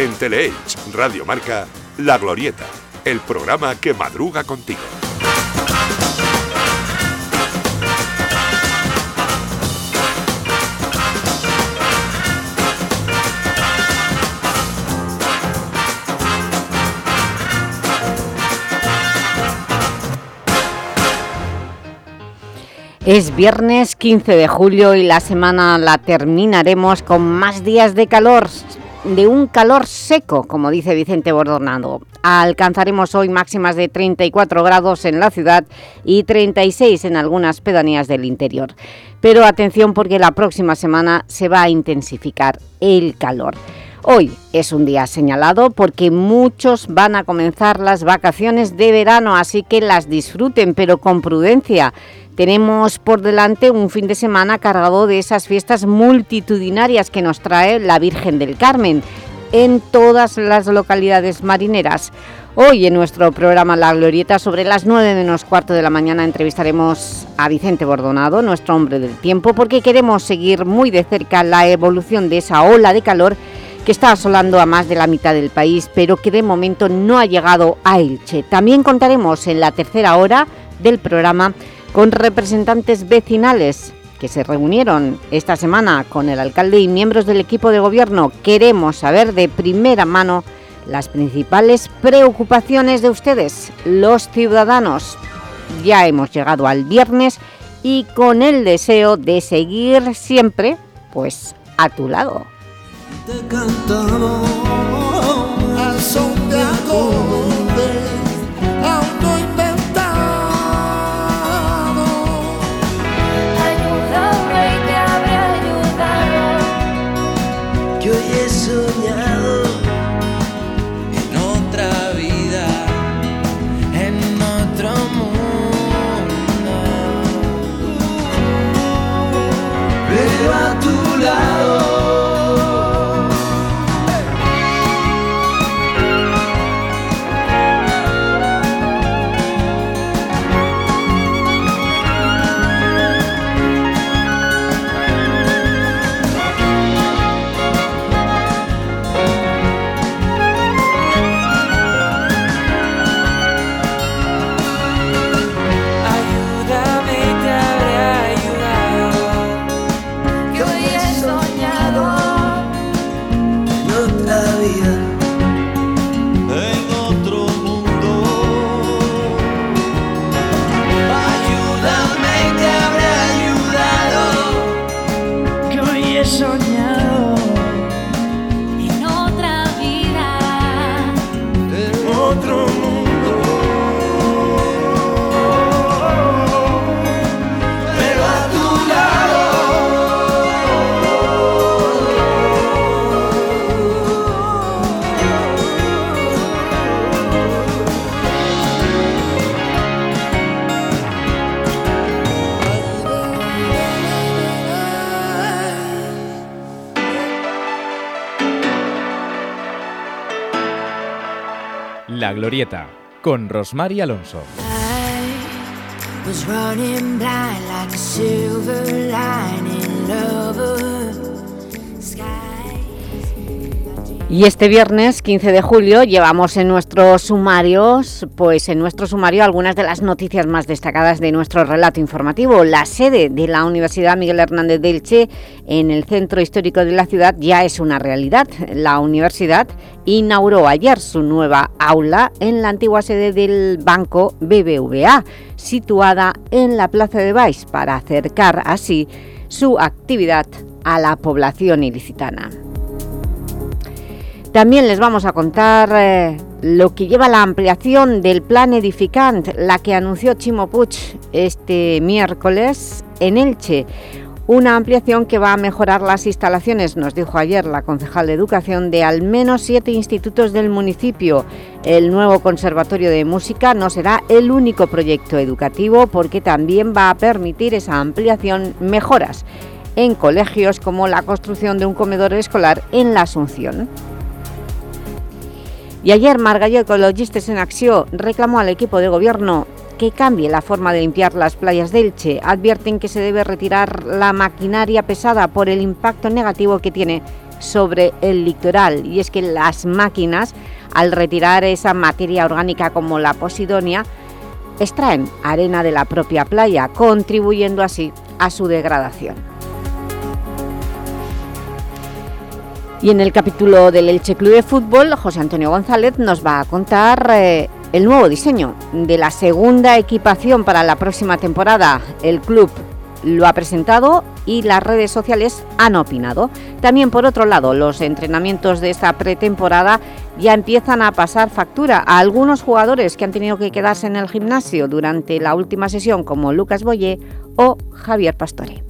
En Teleelch, Radio Marca, La Glorieta, el programa que madruga contigo. Es viernes 15 de julio y la semana la terminaremos con más días de calor, de un calor seco, como dice Vicente Bordonado. Alcanzaremos hoy máximas de 34 grados en la ciudad y 36 en algunas pedanías del interior. Pero atención porque la próxima semana se va a intensificar el calor. Hoy es un día señalado porque muchos van a comenzar las vacaciones de verano, así que las disfruten, pero con prudencia. Tenemos por delante un fin de semana cargado de esas fiestas multitudinarias que nos trae la Virgen del Carmen en todas las localidades marineras. Hoy en nuestro programa La Glorieta, sobre las 9 menos cuarto de la mañana, entrevistaremos a Vicente Bordonado, nuestro hombre del tiempo, porque queremos seguir muy de cerca la evolución de esa ola de calor que está asolando a más de la mitad del país, pero que de momento no ha llegado a Elche. También contaremos en la tercera hora del programa con representantes vecinales que se reunieron esta semana con el alcalde y miembros del equipo de gobierno. Queremos saber de primera mano las principales preocupaciones de ustedes, los ciudadanos. Ya hemos llegado al viernes y con el deseo de seguir siempre pues, a tu lado te cantamos al son de amor. Glorieta con Rosmar Alonso. Y este viernes 15 de julio llevamos en nuestros sumarios, pues en nuestro sumario algunas de las noticias más destacadas de nuestro relato informativo. La sede de la Universidad Miguel Hernández de Elche en el centro histórico de la ciudad ya es una realidad. La universidad inauguró ayer su nueva aula en la antigua sede del Banco BBVA, situada en la Plaza de Baix, para acercar así su actividad a la población ilicitana. También les vamos a contar eh, lo que lleva la ampliación del plan edificant, la que anunció Chimo Puig este miércoles en Elche. Una ampliación que va a mejorar las instalaciones, nos dijo ayer la concejal de Educación, de al menos siete institutos del municipio. El nuevo Conservatorio de Música no será el único proyecto educativo porque también va a permitir esa ampliación mejoras en colegios como la construcción de un comedor escolar en la Asunción. Y ayer Margallo Ecologistes en Acción reclamó al equipo de gobierno que cambie la forma de limpiar las playas de Elche. Advierten que se debe retirar la maquinaria pesada por el impacto negativo que tiene sobre el litoral y es que las máquinas al retirar esa materia orgánica como la posidonia extraen arena de la propia playa contribuyendo así a su degradación. Y en el capítulo del Elche Club de Fútbol, José Antonio González nos va a contar eh, el nuevo diseño de la segunda equipación para la próxima temporada. El club lo ha presentado y las redes sociales han opinado. También, por otro lado, los entrenamientos de esta pretemporada ya empiezan a pasar factura a algunos jugadores que han tenido que quedarse en el gimnasio durante la última sesión, como Lucas Boyé o Javier Pastore.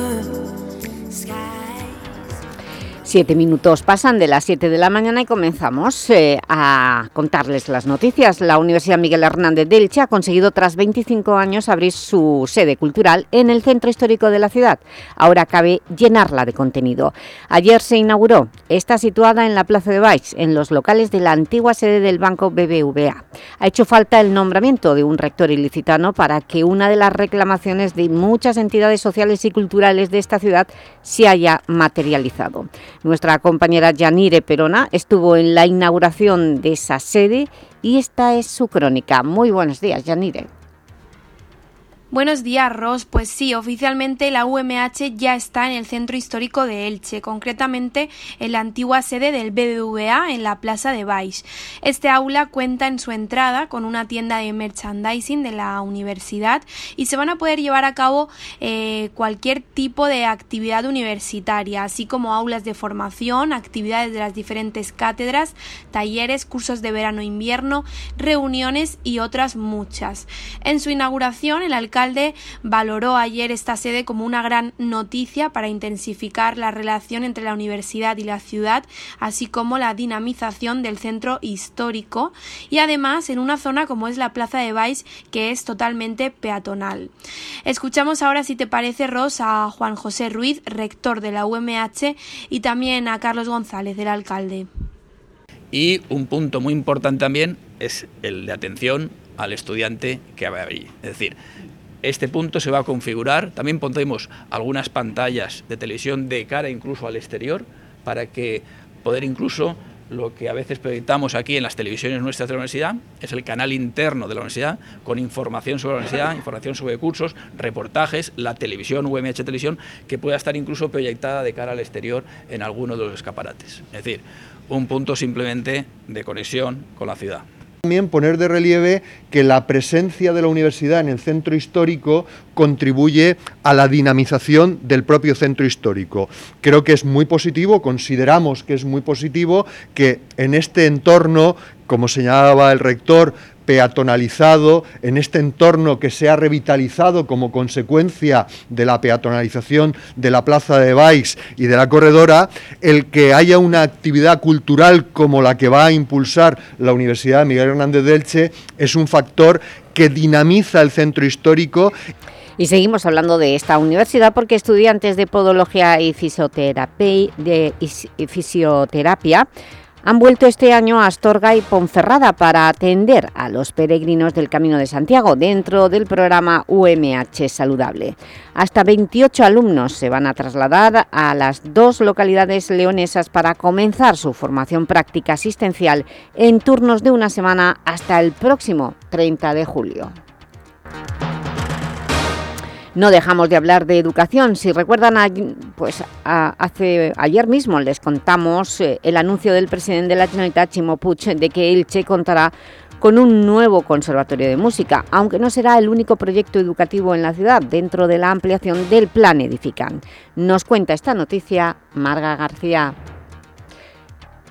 Siete minutos pasan de las siete de la mañana y comenzamos eh, a contarles las noticias. La Universidad Miguel Hernández de Elche ha conseguido tras 25 años abrir su sede cultural en el centro histórico de la ciudad. Ahora cabe llenarla de contenido. Ayer se inauguró. Está situada en la Plaza de Baix, en los locales de la antigua sede del Banco BBVA. Ha hecho falta el nombramiento de un rector ilicitano para que una de las reclamaciones de muchas entidades sociales y culturales de esta ciudad se haya materializado. Nuestra compañera Yanire Perona estuvo en la inauguración de esa sede y esta es su crónica. Muy buenos días, Yanire. Buenos días, Ros. Pues sí, oficialmente la UMH ya está en el centro histórico de Elche, concretamente en la antigua sede del BBVA en la Plaza de Baix. Este aula cuenta en su entrada con una tienda de merchandising de la universidad y se van a poder llevar a cabo eh, cualquier tipo de actividad universitaria, así como aulas de formación, actividades de las diferentes cátedras, talleres, cursos de verano-invierno, reuniones y otras muchas. En su inauguración, el alcalde valoró ayer esta sede como una gran noticia para intensificar la relación entre la universidad y la ciudad, así como la dinamización del centro histórico y además en una zona como es la Plaza de Baix que es totalmente peatonal. Escuchamos ahora, si te parece, Ros, a Juan José Ruiz, rector de la UMH, y también a Carlos González, del alcalde. Y un punto muy importante también es el de atención al estudiante que va allí. Es decir, este punto se va a configurar. También pondremos algunas pantallas de televisión de cara incluso al exterior para que poder incluso lo que a veces proyectamos aquí en las televisiones nuestras de la universidad es el canal interno de la universidad con información sobre la universidad, información sobre cursos, reportajes, la televisión, UMH Televisión, que pueda estar incluso proyectada de cara al exterior en alguno de los escaparates. Es decir, un punto simplemente de conexión con la ciudad. También poner de relieve que la presencia de la universidad en el centro histórico contribuye a la dinamización del propio centro histórico. Creo que es muy positivo, consideramos que es muy positivo que en este entorno, como señalaba el rector, peatonalizado, en este entorno que se ha revitalizado como consecuencia de la peatonalización de la Plaza de Baix y de la Corredora, el que haya una actividad cultural como la que va a impulsar la Universidad Miguel Hernández de Elche es un factor que dinamiza el centro histórico. Y seguimos hablando de esta universidad porque estudiantes de podología y fisioterapia, han vuelto este año a Astorga y Ponferrada para atender a los peregrinos del Camino de Santiago dentro del programa UMH Saludable. Hasta 28 alumnos se van a trasladar a las dos localidades leonesas para comenzar su formación práctica asistencial en turnos de una semana hasta el próximo 30 de julio. No dejamos de hablar de educación. Si recuerdan, pues hace, ayer mismo les contamos eh, el anuncio del presidente de la Generalitat, Chimo Puig, de que Elche contará con un nuevo conservatorio de música, aunque no será el único proyecto educativo en la ciudad dentro de la ampliación del Plan Edifican. Nos cuenta esta noticia Marga García,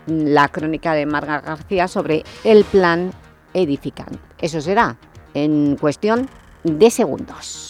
la crónica de Marga García sobre el Plan Edifican. Eso será en cuestión de segundos.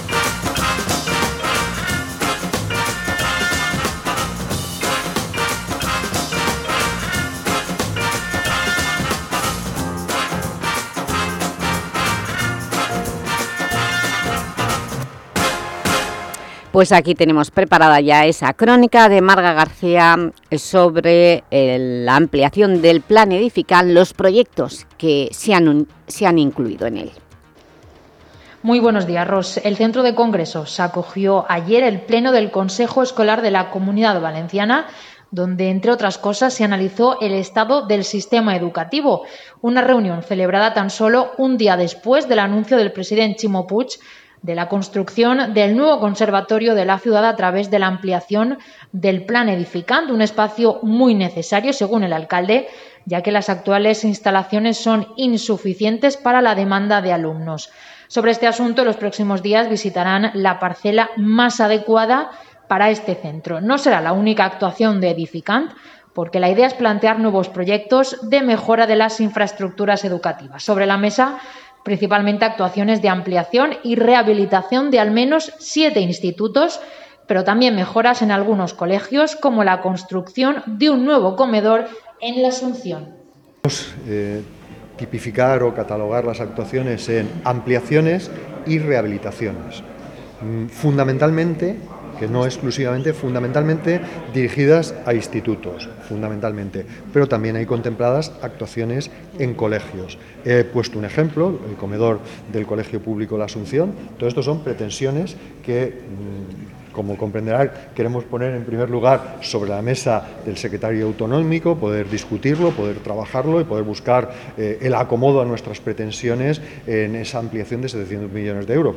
Pues aquí tenemos preparada ya esa crónica de Marga García sobre la ampliación del plan edifical, los proyectos que se han, se han incluido en él. Muy buenos días, Ros. El Centro de Congresos acogió ayer el Pleno del Consejo Escolar de la Comunidad Valenciana donde, entre otras cosas, se analizó el estado del sistema educativo, una reunión celebrada tan solo un día después del anuncio del presidente Chimo de la construcción del nuevo conservatorio de la ciudad a través de la ampliación del plan edificando, un espacio muy necesario, según el alcalde, ya que las actuales instalaciones son insuficientes para la demanda de alumnos. Sobre este asunto, los próximos días visitarán la parcela más adecuada para este centro. No será la única actuación de Edificant, porque la idea es plantear nuevos proyectos de mejora de las infraestructuras educativas. Sobre la mesa principalmente actuaciones de ampliación y rehabilitación de al menos siete institutos, pero también mejoras en algunos colegios, como la construcción de un nuevo comedor en la Asunción. Eh, tipificar o catalogar las actuaciones en ampliaciones y rehabilitaciones. Mm, fundamentalmente que no exclusivamente, fundamentalmente dirigidas a institutos, fundamentalmente, pero también hay contempladas actuaciones en colegios. He puesto un ejemplo, el comedor del Colegio Público La Asunción, todo esto son pretensiones que mm, como comprenderán, queremos poner en primer lugar sobre la mesa del secretario autonómico, poder discutirlo, poder trabajarlo y poder buscar eh, el acomodo a nuestras pretensiones en esa ampliación de 700 millones de euros.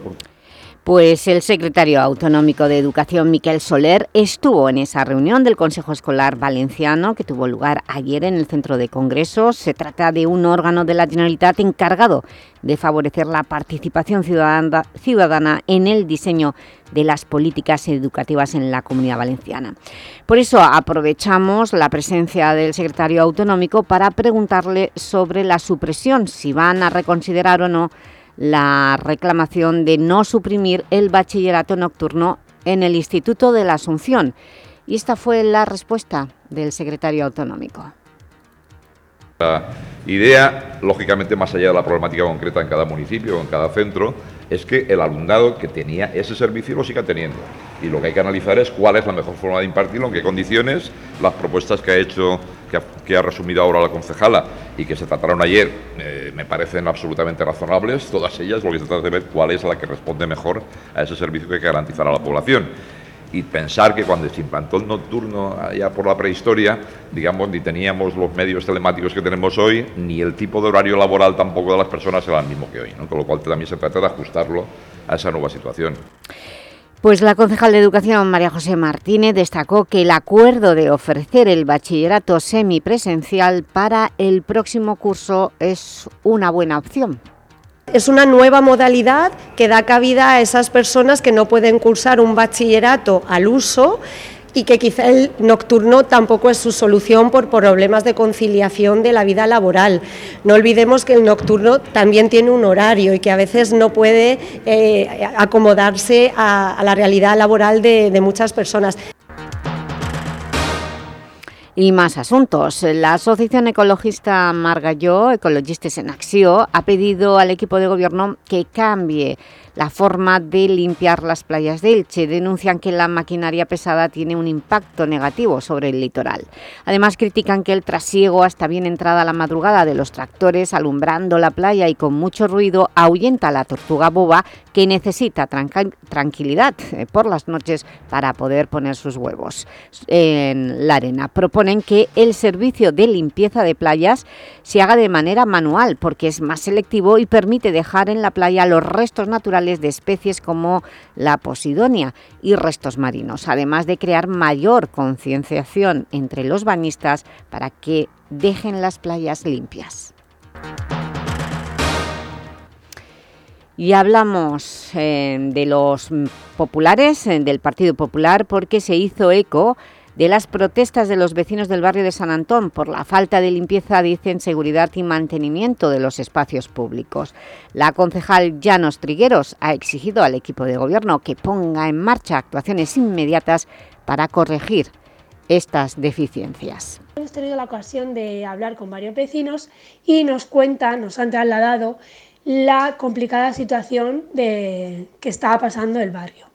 Pues el secretario autonómico de Educación, Miquel Soler, estuvo en esa reunión del Consejo Escolar Valenciano que tuvo lugar ayer en el Centro de Congresos. Se trata de un órgano de la Generalitat encargado de favorecer la participación ciudadana, en el diseño de las políticas educativas en la Comunidad Valenciana. Por eso aprovechamos la presencia del secretario autonómico para preguntarle sobre la supresión, si van a reconsiderar o no la reclamación de no suprimir el bachillerato nocturno en el Instituto de la Asunción. Y esta fue la respuesta del secretario autonómico. La idea, lógicamente, más allá de la problemática concreta en cada municipio o en cada centro, es que el alumnado que tenía ese servicio lo siga teniendo. Y lo que hay que analizar es cuál es la mejor forma de impartirlo, en qué condiciones, las propuestas que ha hecho, que ha, resumido ahora la concejala y que se trataron ayer, eh, me parecen absolutamente razonables, todas ellas, lo que se trata de ver cuál es la que responde mejor a ese servicio que hay que garantizar a la población y pensar que cuando se implantó el nocturno allá por la prehistoria, digamos, ni teníamos los medios telemáticos que tenemos hoy, ni el tipo de horario laboral tampoco de las personas era el mismo que hoy, ¿no? con lo cual también se trata de ajustarlo a esa nueva situación. Pues la concejal de Educación, María José Martínez, destacó que el acuerdo de ofrecer el bachillerato semipresencial para el próximo curso es una buena opción. Es una nueva modalidad que da cabida a esas personas que no pueden cursar un bachillerato al uso y que quizá el nocturno tampoco es su solución por problemas de conciliación de la vida laboral. No olvidemos que el nocturno también tiene un horario y que a veces no puede eh, acomodarse a, la realidad laboral de muchas personas. Y más asuntos. La Asociación Ecologista Margalló, Ecologistas en Acción, ha pedido al equipo de gobierno que cambie la forma de limpiar las playas de Elche. Denuncian que la maquinaria pesada tiene un impacto negativo sobre el litoral. Además, critican que el trasiego hasta bien entrada la madrugada de los tractores alumbrando la playa y con mucho ruido ahuyenta a la tortuga boba que necesita tranquilidad eh, por las noches para poder poner sus huevos en la arena. Proponen que el servicio de limpieza de playas se haga de manera manual porque es más selectivo y permite dejar en la playa los restos naturales de especies como la posidonia y restos marinos, además de crear mayor concienciación entre los bañistas para que dejen las playas limpias. Y hablamos eh, de los populares, eh, del Partido Popular, porque se hizo eco de las protestas de los vecinos del barrio de San Antón por la falta de limpieza, dicen, seguridad y mantenimiento de los espacios públicos. La concejal Llanos Trigueros ha exigido al equipo de gobierno que ponga en marcha actuaciones inmediatas para corregir estas deficiencias. Hemos tenido la ocasión de hablar con varios vecinos y nos cuentan, nos han trasladado la complicada situación de, que estaba pasando el barrio.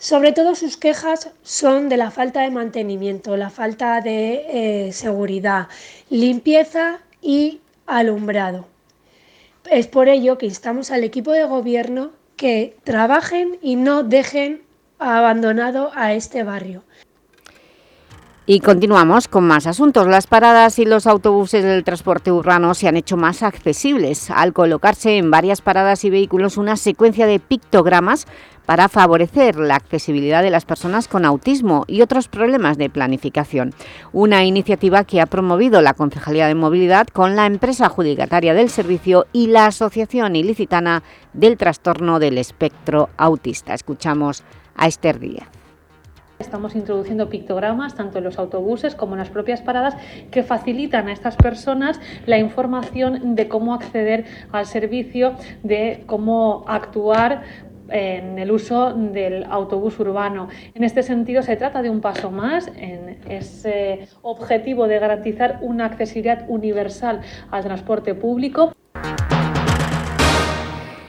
Sobre todo sus quejas son de la falta de mantenimiento, la falta de eh, seguridad, limpieza y alumbrado. Es por ello que instamos al equipo de gobierno que trabajen y no dejen abandonado a este barrio. Y continuamos con más asuntos. Las paradas y los autobuses del transporte urbano se han hecho más accesibles al colocarse en varias paradas y vehículos una secuencia de pictogramas para favorecer la accesibilidad de las personas con autismo y otros problemas de planificación. Una iniciativa que ha promovido la Concejalía de Movilidad con la empresa adjudicataria del servicio y la Asociación Ilicitana del Trastorno del Espectro Autista. Escuchamos a Esther Díaz. Estamos introduciendo pictogramas tanto en los autobuses como en las propias paradas que facilitan a estas personas la información de cómo acceder al servicio, de cómo actuar en el uso del autobús urbano. En este sentido, se trata de un paso más en ese objetivo de garantizar una accesibilidad universal al transporte público.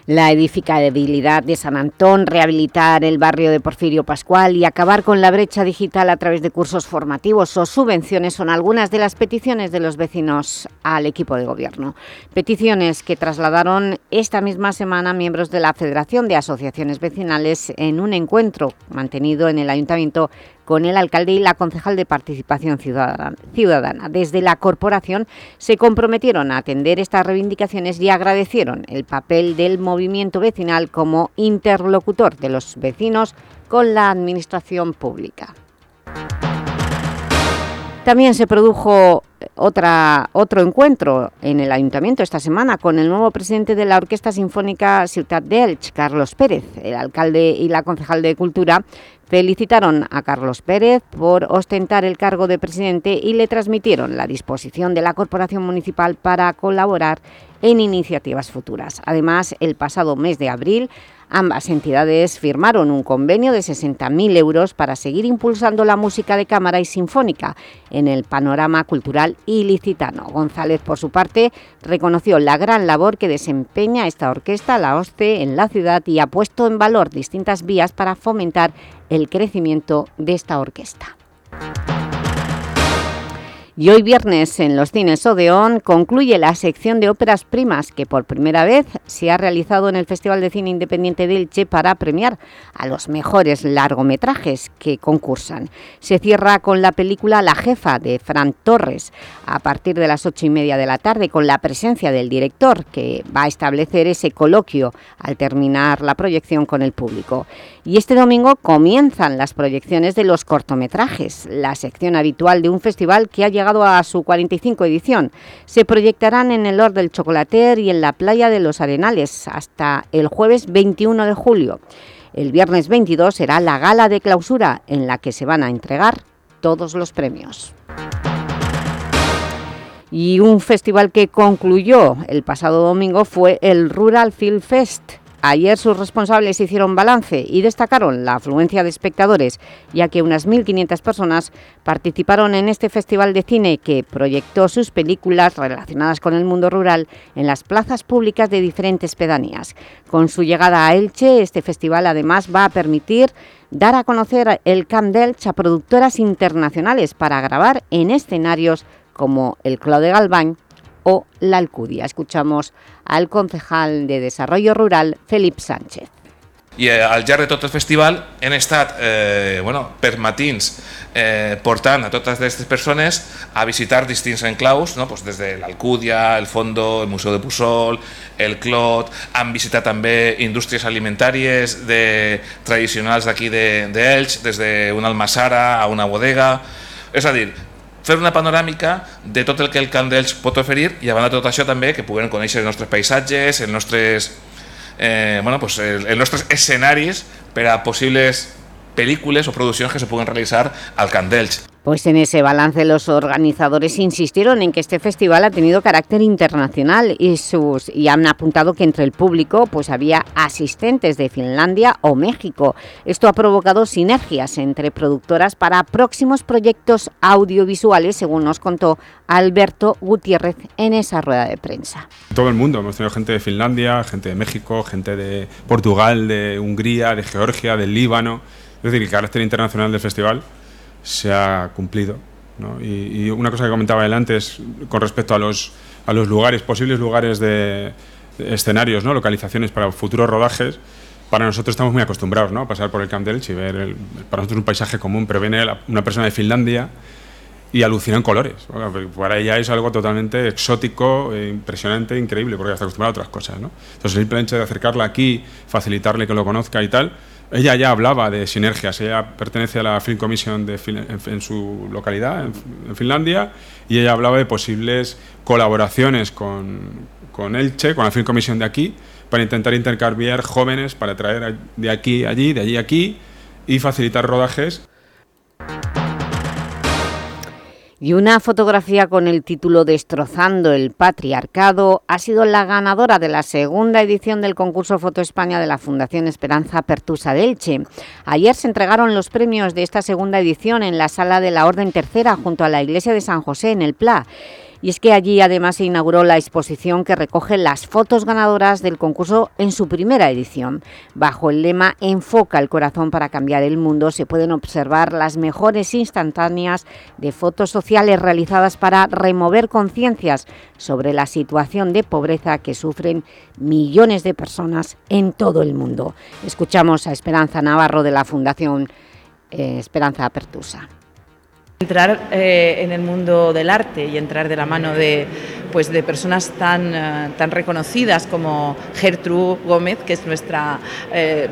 La edificabilidad de San Antón, rehabilitar el barrio de Porfirio Pascual y acabar con la brecha digital a través de cursos formativos o subvenciones son algunas de las peticiones de los vecinos al equipo de gobierno. Peticiones que trasladaron esta misma semana miembros de la Federación de Asociaciones Vecinales en un encuentro mantenido en el Ayuntamiento con el alcalde y la concejal de Participación Ciudadana. Desde la corporación se comprometieron a atender estas reivindicaciones y agradecieron el papel del movimiento vecinal como interlocutor de los vecinos con la administración pública. También se produjo otra, otro encuentro en el Ayuntamiento esta semana con el nuevo presidente de la Orquesta Sinfónica Ciutat d'Elx, Carlos Pérez. El alcalde y la concejal de Cultura felicitaron a Carlos Pérez por ostentar el cargo de presidente y le transmitieron la disposición de la Corporación Municipal para colaborar en iniciativas futuras. Además, el pasado mes de abril, ambas entidades firmaron un convenio de 60.000 euros para seguir impulsando la música de cámara y sinfónica en el panorama cultural ilicitano. González, por su parte, reconoció la gran labor que desempeña esta orquesta, la OSCE, en la ciudad y ha puesto en valor distintas vías para fomentar el crecimiento de esta orquesta. Y hoy viernes en los cines Odeón concluye la sección de óperas primas que por primera vez se ha realizado en el Festival de Cine Independiente de Elche para premiar a los mejores largometrajes que concursan. Se cierra con la película La Jefa de Fran Torres a partir de las ocho y media de la tarde con la presencia del director que va a establecer ese coloquio al terminar la proyección con el público. Y este domingo comienzan las proyecciones de los cortometrajes, la sección habitual de un festival que ha llegado a su 45 edición. Se proyectarán en el Lord del Chocolater y en la Playa de los Arenales hasta el jueves 21 de julio. El viernes 22 será la gala de clausura en la que se van a entregar todos los premios. Y un festival que concluyó el pasado domingo fue el Rural Film Fest, Ayer sus responsables hicieron balance y destacaron la afluencia de espectadores, ya que unas 1.500 personas participaron en este festival de cine que proyectó sus películas relacionadas con el mundo rural en las plazas públicas de diferentes pedanías. Con su llegada a Elche, este festival además va a permitir dar a conocer el Camp de a productoras internacionales para grabar en escenarios como el Clos de Galván o la Alcudia. Escuchamos al concejal de Desarrollo Rural, Felip Sánchez. I eh, al llarg de tot el festival hem estat eh, bueno, per matins eh, portant a totes aquestes persones a visitar distints enclaus, no? pues des de l'Alcúdia, el Fondo, el Museu de Pussol, el Clot, han visitat també indústries alimentàries de, tradicionals d'aquí d'Elx, de, des d'una almassara a una bodega, és a dir, fer una panoràmica de tot el que el Camp d'Elx pot oferir i a banda de tot això també que puguem conèixer els nostres paisatges, els nostres, eh, bueno, pues, el, els nostres escenaris per a possibles pel·lícules o produccions que se puguen realitzar al Camp d'Elx. Pues en ese balance los organizadores insistieron en que este festival ha tenido carácter internacional y, han apuntado que entre el público pues había asistentes de Finlandia o México. Esto ha provocado sinergias entre productoras para próximos proyectos audiovisuales, según nos contó Alberto Gutiérrez en esa rueda de prensa. Todo el mundo, hemos tenido gente de Finlandia, gente de México, gente de Portugal, de Hungría, de Georgia, del Líbano Es decir, el carácter internacional del festival se ha cumplido. Y, una cosa que comentaba él antes con respecto a los, a los lugares, posibles lugares de, escenarios, ¿no? localizaciones para futuros rodajes, para nosotros estamos muy acostumbrados ¿no? a pasar por el Camp del y ver, para nosotros un paisaje común, pero viene una persona de Finlandia y alucina en colores. Para ella es algo totalmente exótico, e impresionante, increíble, porque está acostumbrada a otras cosas. ¿no? Entonces, el simple hecho de acercarla aquí, facilitarle que lo conozca y tal, ella ya hablaba de sinergias. Ella pertenece a la Film Commission de, en, su localidad, en, Finlandia, y ella hablaba de posibles colaboraciones con, con Elche, con la Film Commission de aquí, para intentar intercambiar jóvenes para traer de aquí allí, de allí aquí y facilitar rodajes. Y una fotografía con el título Destrozando el Patriarcado ha sido la ganadora de la segunda edición del concurso Foto España de la Fundación Esperanza Pertusa de. Ayer se entregaron los premios de esta segunda edición en la Sala de la Orden Tercera junto a la Iglesia de San José en el Pla. Y es que allí además se inauguró la exposición que recoge las fotos ganadoras del concurso en su primera edición. Bajo el lema Enfoca el corazón para cambiar el mundo se pueden observar las mejores instantáneas de fotos sociales realizadas para remover conciencias sobre la situación de pobreza que sufren millones de personas en todo el mundo. Escuchamos a Esperanza Navarro de la Fundación eh, Esperanza Apertusa. Entrar eh, en el mundo del arte y entrar de la mano de, pues, de personas tan, eh, tan reconocidas como Gertrude Gómez, que es nuestra, eh,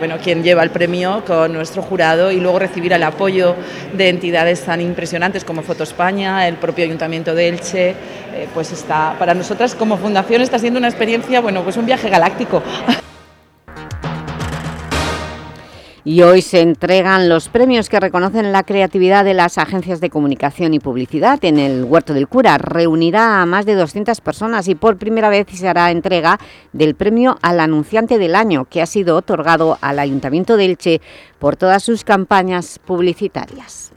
bueno, quien lleva el premio con nuestro jurado, y luego recibir el apoyo de entidades tan impresionantes como Foto España, el propio Ayuntamiento de Elche, pues está, para nosotras como fundación está siendo una experiencia, bueno, pues un viaje galáctico. Y hoy se entregan los premios que reconocen la creatividad de las agencias de comunicación y publicidad en el Huerto del Cura. Reunirá a más de 200 personas y por primera vez se hará entrega del premio al anunciante del año, que ha sido otorgado al Ayuntamiento de Elche por todas sus campañas publicitarias.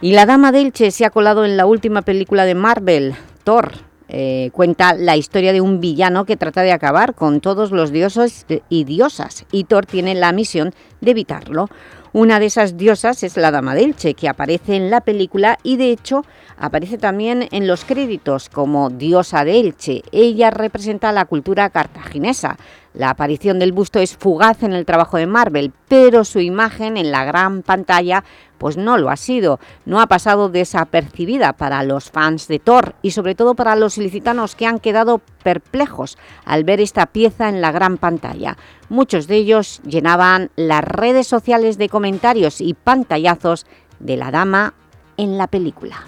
Y la Dama de Elche se ha colado en la última película de Marvel, Thor, eh, cuenta la historia de un villano que trata de acabar con todos los dioses y diosas, y Thor tiene la misión de evitarlo. Una de esas diosas es la Dama Delche, que aparece en la película y de hecho aparece también en los créditos como diosa de Elche. Ella representa la cultura cartaginesa. La aparición del busto es fugaz en el trabajo de Marvel, pero su imagen en la gran pantalla pues no lo ha sido, no ha pasado desapercibida para los fans de Thor y sobre todo para los ilicitanos que han quedado perplejos al ver esta pieza en la gran pantalla. Muchos de ellos llenaban las redes sociales de comentarios y pantallazos de la dama en la película.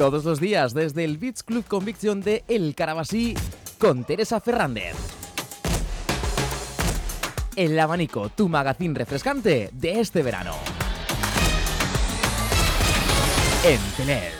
Todos los días desde el Beach Club Conviction de El Carabasí con Teresa Fernández. El abanico, tu magazín refrescante de este verano. En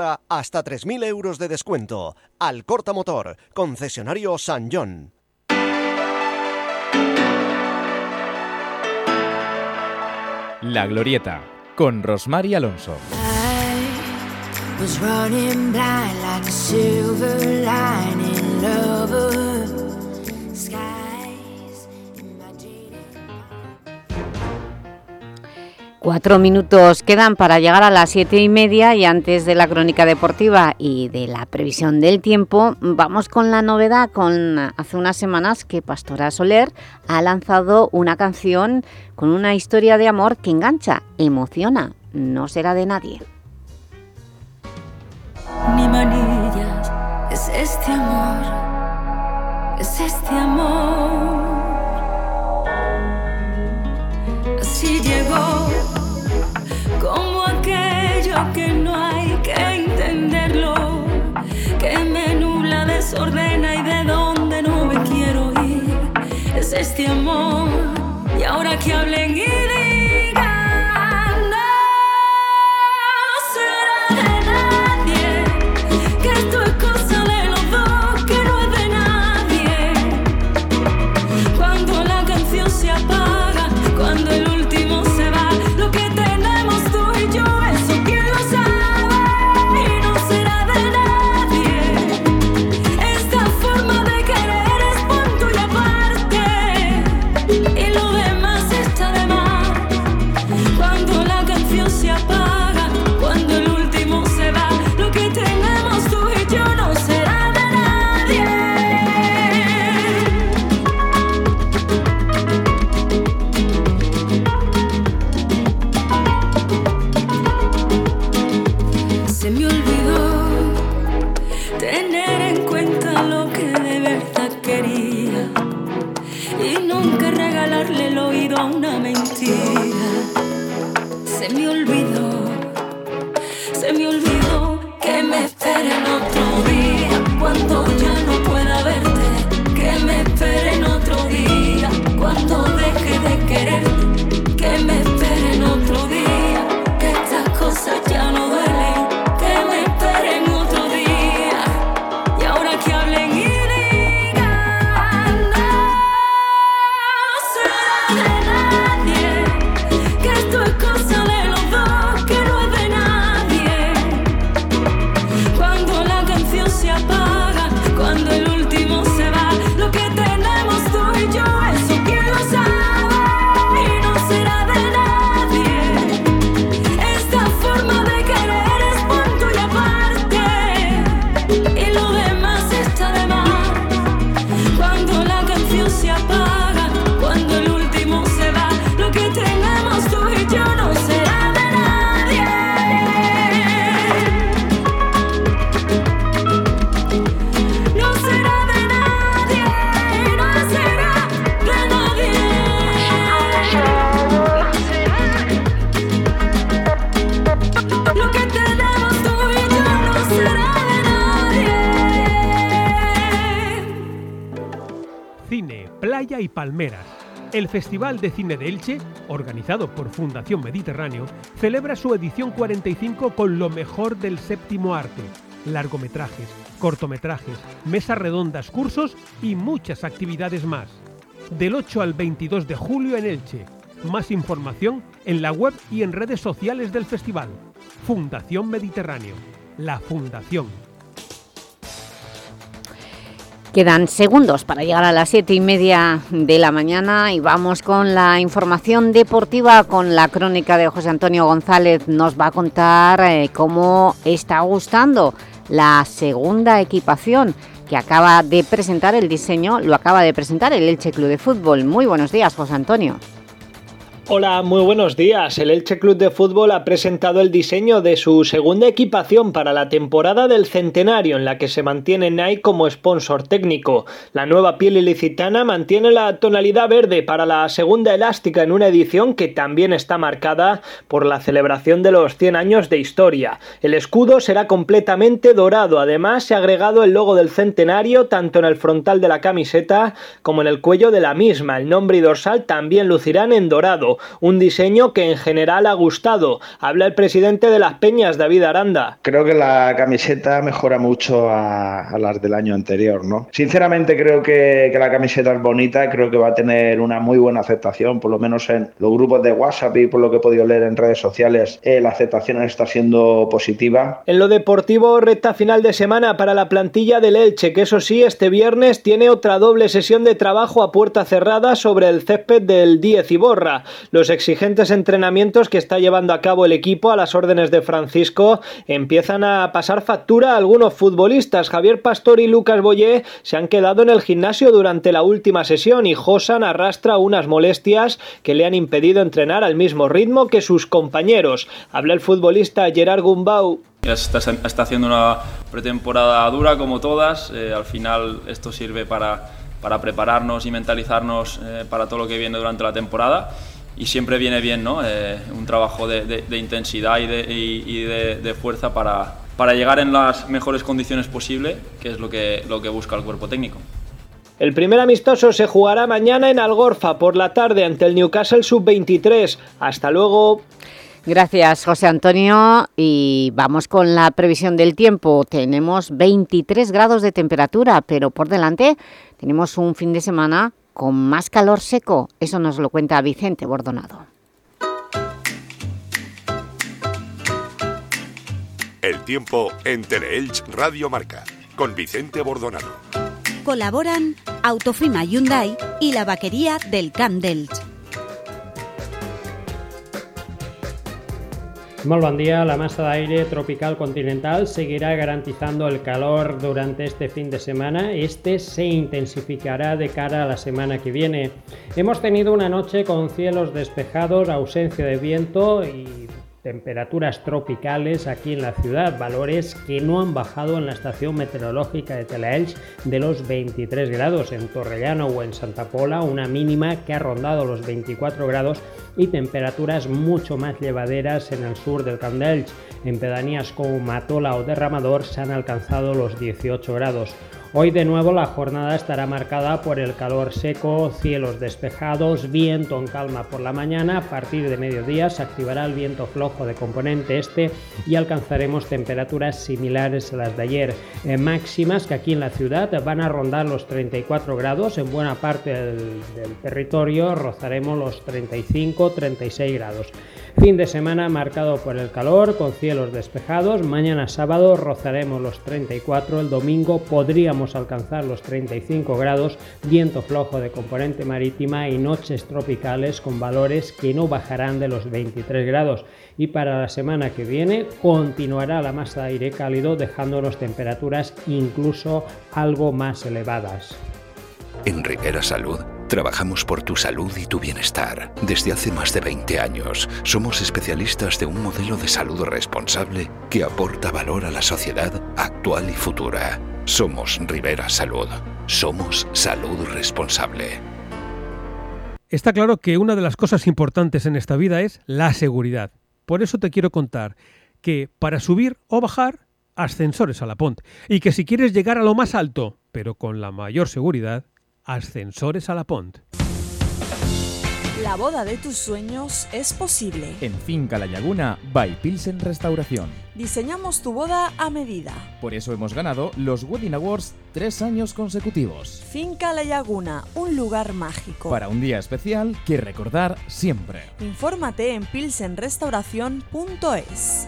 hasta 3.000 euros de descuento. Alcorta Motor, concesionario San John. La Glorieta, con Rosmar y Alonso. was Cuatro minutos quedan para llegar a las siete y media y antes de la crónica deportiva y de la previsión del tiempo, vamos con la novedad. Con hace unas semanas que Pastora Soler ha lanzado una canción con una historia de amor que engancha, emociona, no será de nadie. ni manillas. Es este amor, es este amor. Llegó, ordena Festival de Cine de Elche, organizado por Fundación Mediterráneo, celebra su edición 45 con lo mejor del séptimo arte. Largometrajes, cortometrajes, mesas redondas, cursos y muchas actividades más. Del 8 al 22 de julio en Elche. Más información en la web y en redes sociales del festival. Fundación Mediterráneo. La Fundación. Quedan segundos para llegar a las siete y media de la mañana y vamos con la información deportiva, con la crónica de José Antonio González. Nos va a contar eh, cómo está gustando la segunda equipación que acaba de presentar el diseño, lo acaba de presentar el Elche Club de Fútbol. Muy buenos días, José Antonio. Hola, muy buenos días. El Elche Club de Fútbol ha presentado el diseño de su segunda equipación para la temporada del centenario, en la que se mantiene Nike como sponsor técnico. La nueva piel ilicitana mantiene la tonalidad verde para la segunda elástica en una edición que también está marcada por la celebración de los 100 años de historia. El escudo será completamente dorado. Además, se ha agregado el logo del centenario tanto en el frontal de la camiseta como en el cuello de la misma. El nombre y dorsal también lucirán en dorado un diseño que en general ha gustado. Habla el presidente de las Peñas, David Aranda. Creo que la camiseta mejora mucho a, las del año anterior, ¿no? Sinceramente creo que, la camiseta es bonita, creo que va a tener una muy buena aceptación, por lo menos en los grupos de WhatsApp y por lo que he podido leer en redes sociales, eh, la aceptación está siendo positiva. En lo deportivo, recta final de semana para la plantilla del Elche, que eso sí, este viernes tiene otra doble sesión de trabajo a puerta cerrada sobre el césped del 10 Iborra los exigentes entrenamientos que está llevando a cabo el equipo a las órdenes de Francisco empiezan a pasar factura a algunos futbolistas. Javier Pastor y Lucas Boyé se han quedado en el gimnasio durante la última sesión y Josan arrastra unas molestias que le han impedido entrenar al mismo ritmo que sus compañeros. Habla el futbolista Gerard Gumbau. Está, haciendo una pretemporada dura como todas. Eh, al final esto sirve para, para prepararnos y mentalizarnos eh, para todo lo que viene durante la temporada y siempre viene bien ¿no? Eh, un trabajo de, intensidad y, de, de, fuerza para, para, llegar en las mejores condiciones posibles, que es lo que, lo que busca el cuerpo técnico. El primer amistoso se jugará mañana en Algorfa por la tarde ante el Newcastle Sub-23. Hasta luego. Gracias, José Antonio. Y vamos con la previsión del tiempo. Tenemos 23 grados de temperatura, pero por delante tenemos un fin de semana con más calor seco. Eso nos lo cuenta Vicente Bordonado. El tiempo en Teleelch Radio Marca, con Vicente Bordonado. Colaboran Autofima Hyundai y la vaquería del Camp Muy buen día. La masa de aire tropical continental seguirá garantizando el calor durante este fin de semana. Este se intensificará de cara a la semana que viene. Hemos tenido una noche con cielos despejados, ausencia de viento y temperaturas tropicales aquí en la ciudad, valores que no han bajado en la estación meteorológica de Telaelch de los 23 grados, en Torrellano o en Santa Pola una mínima que ha rondado los 24 grados y temperaturas mucho más llevaderas en el sur del Candelch. En pedanías como Matola o Derramador se han alcanzado los 18 grados. Hoy de nuevo la jornada estará marcada por el calor seco, cielos despejados, viento en calma por la mañana. A partir de mediodía se activará el viento flojo de componente este y alcanzaremos temperaturas similares a las de ayer. Eh, máximas que aquí en la ciudad van a rondar los 34 grados. En buena parte del, del territorio rozaremos los 35-36 grados. Fin de semana marcado por el calor, con cielos despejados. Mañana sábado rozaremos los 34, el domingo podríamos alcanzar los 35 grados, viento flojo de componente marítima y noches tropicales con valores que no bajarán de los 23 grados. Y para la semana que viene continuará la masa de aire cálido dejándonos temperaturas incluso algo más elevadas. En Rivera Salud trabajamos por tu salud y tu bienestar. Desde hace más de 20 años somos especialistas de un modelo de salud responsable que aporta valor a la sociedad actual y futura. Somos Rivera Salud. Somos salud responsable. Está claro que una de las cosas importantes en esta vida es la seguridad. Por eso te quiero contar que para subir o bajar, ascensores a la Pont. Y que si quieres llegar a lo más alto, pero con la mayor seguridad, Ascensores a la Pont. La boda de tus sueños es posible. En Finca La Laguna, by Pilsen Restauración. Diseñamos tu boda a medida. Por eso hemos ganado los Wedding Awards tres años consecutivos. Finca La Laguna, un lugar mágico. Para un día especial que recordar siempre. Infórmate en pilsenrestauración.es.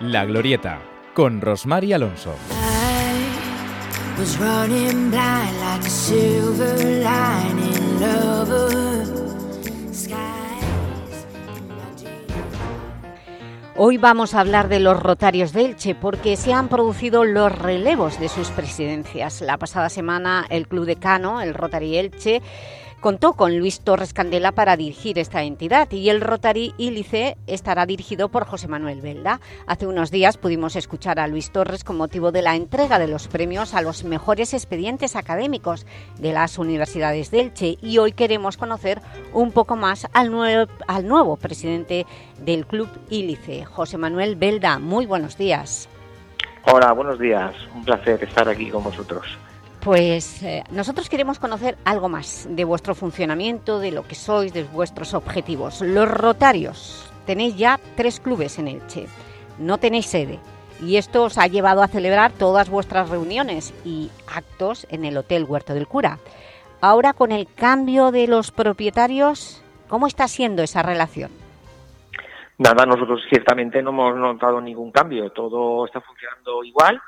La Glorieta, con Rosmar Alonso. Hoy vamos a hablar de los rotarios de Elche porque se han producido los relevos de sus presidencias. La pasada semana el Club de Cano, el Rotary Elche, contó con Luis Torres Candela para dirigir esta entidad y el Rotary Ílice estará dirigido por José Manuel Velda. Hace unos días pudimos escuchar a Luis Torres con motivo de la entrega de los premios a los mejores expedientes académicos de las universidades de Elche y hoy queremos conocer un poco más al nuevo, al nuevo presidente del Club Ílice, José Manuel Velda. Muy buenos días. Hola, buenos días. Un placer estar aquí con vosotros. Pues eh, nosotros queremos conocer algo más de vuestro funcionamiento, de lo que sois, de vuestros objetivos. Los Rotarios, tenéis ya tres clubes en Elche, no tenéis sede y esto os ha llevado a celebrar todas vuestras reuniones y actos en el Hotel Huerto del Cura. Ahora con el cambio de los propietarios, ¿cómo está siendo esa relación? Nada, nosotros ciertamente no hemos notado ningún cambio, todo está funcionando igual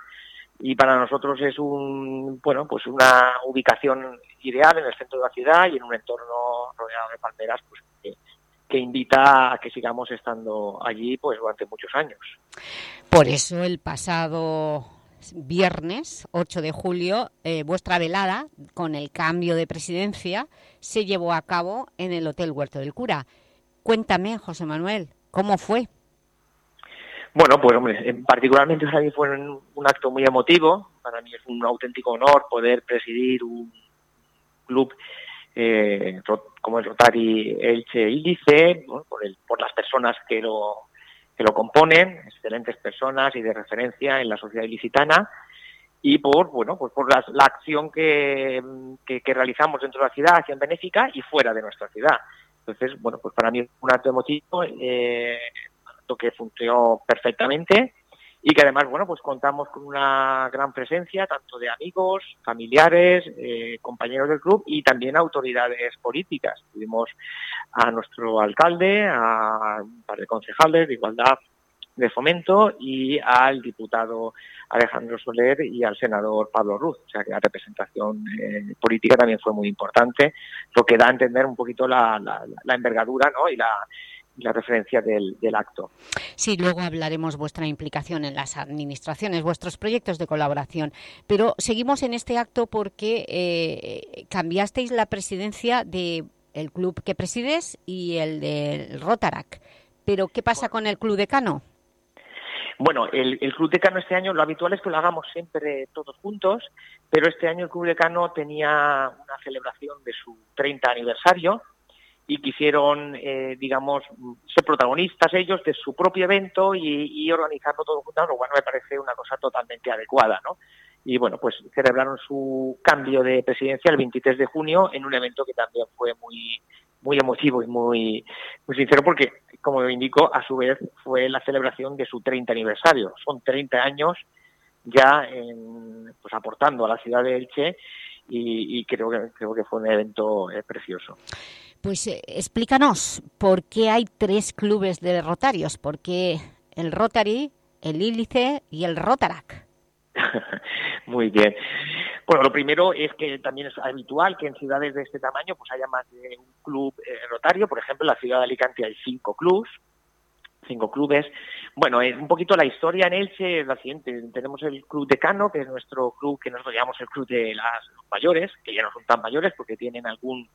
y para nosotros es un bueno pues una ubicación ideal en el centro de la ciudad y en un entorno rodeado de palmeras pues que, invita a que sigamos estando allí pues durante muchos años. Por eso el pasado viernes 8 de julio eh, vuestra velada con el cambio de presidencia se llevó a cabo en el Hotel Huerto del Cura. Cuéntame, José Manuel, ¿cómo fue? Bueno, pues hombre, particularmente para mí fue un, acto muy emotivo. Para mí es un auténtico honor poder presidir un club eh, como el Rotary Elche Índice, por, las personas que lo, que lo componen, excelentes personas y de referencia en la sociedad ilicitana, y por bueno pues por la, acción que, que, realizamos dentro de la ciudad, acción benéfica y fuera de nuestra ciudad. Entonces, bueno, pues para mí es un acto emotivo. Eh, que funcionó perfectamente y que además, bueno, pues contamos con una gran presencia tanto de amigos, familiares, eh, compañeros del club y también autoridades políticas. Tuvimos a nuestro alcalde, a un par de concejales de igualdad de fomento y al diputado Alejandro Soler y al senador Pablo Ruz. O sea que la representación eh, política también fue muy importante, lo que da a entender un poquito la, envergadura ¿no? y la la referencia del, acto. Sí, luego hablaremos vuestra implicación en las administraciones, vuestros proyectos de colaboración, pero seguimos en este acto porque eh, cambiasteis la presidencia del el club que presides y el del Rotarac. Pero, ¿qué pasa con el club decano? Bueno, el, el Club Decano este año, lo habitual es que lo hagamos siempre todos juntos, pero este año el Club Decano tenía una celebración de su 30 aniversario, y quisieron, eh, digamos, ser protagonistas ellos de su propio evento y, organizarlo todo juntos, lo cual me parece una cosa totalmente adecuada, ¿no? Y bueno, pues celebraron su cambio de presidencia el 23 de junio en un evento que también fue muy muy emotivo y muy, muy sincero porque, como indico, a su vez fue la celebración de su 30 aniversario. Son 30 años ya en, pues aportando a la ciudad de Elche y, creo, que, creo que fue un evento eh, precioso. Pues eh, explícanos, ¿por qué hay tres clubes de Rotarios? ¿Por qué el Rotary, el Ílice y el Rotarac? Muy bien. Bueno, lo primero es que también es habitual que en ciudades de este tamaño pues haya más de un club eh, rotario. Por ejemplo, en la ciudad de Alicante hay cinco clubes, cinco clubes. Bueno, es un poquito la historia en Elche es la siguiente. Tenemos el Club Decano, que es nuestro club que nosotros llamamos el Club de las mayores, que ya no son tan mayores porque tienen algún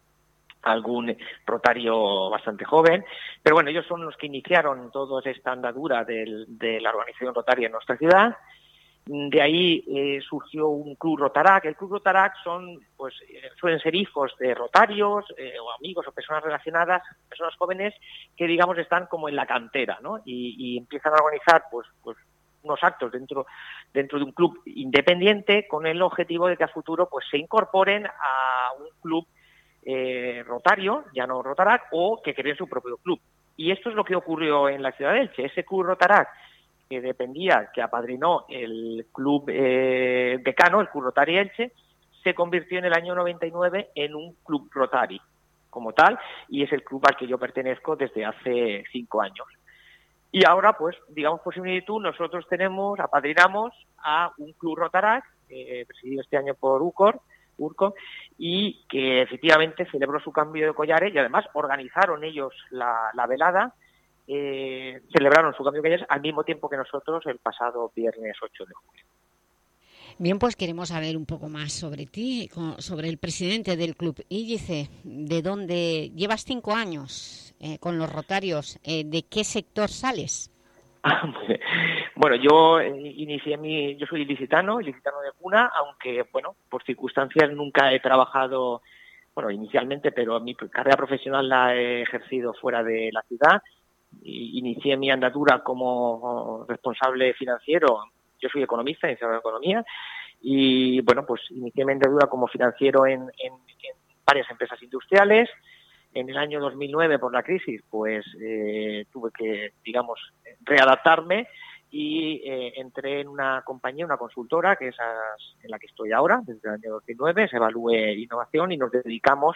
algún rotario bastante joven, pero bueno, ellos son los que iniciaron toda esta andadura de la organización rotaria en nuestra ciudad. De ahí eh, surgió un club Rotarac. El club Rotarac son, pues, eh, suelen ser hijos de rotarios eh, o amigos o personas relacionadas, personas jóvenes que, digamos, están como en la cantera, ¿no? Y, empiezan a organizar, pues, pues, unos actos dentro dentro de un club independiente con el objetivo de que a futuro, pues, se incorporen a un club eh, Rotario, ya no Rotarac, o que creen su propio club. Y esto es lo que ocurrió en la ciudad de Elche. Ese club Rotarac que dependía, que apadrinó el club eh, decano, el Club Rotary Elche, se convirtió en el año 99 en un club Rotary como tal y es el club al que yo pertenezco desde hace cinco años. Y ahora, pues, digamos por similitud, nosotros tenemos, apadrinamos a un club Rotarac, eh, presidido este año por UCOR, Y que efectivamente celebró su cambio de collares y además organizaron ellos la, velada, eh, celebraron su cambio de collares al mismo tiempo que nosotros el pasado viernes 8 de julio. Bien, pues queremos saber un poco más sobre ti, sobre el presidente del Club Ílice, de dónde llevas cinco años eh, con los Rotarios, eh, ¿de qué sector sales? bueno, yo eh, inicié mi, yo soy ilicitano, ilicitano de cuna, aunque, bueno, por circunstancias nunca he trabajado, bueno, inicialmente, pero mi carrera profesional la he ejercido fuera de la ciudad. Inicié mi andadura como responsable financiero yo soy economista, iniciado en economía, y bueno, pues inicié mi andadura como financiero en, varias empresas industriales. En el año 2009, por la crisis, pues eh, tuve que, digamos, readaptarme y eh, entré en una compañía, una consultora, que es en la que estoy ahora, desde el año 2009, se evalúe innovación y nos dedicamos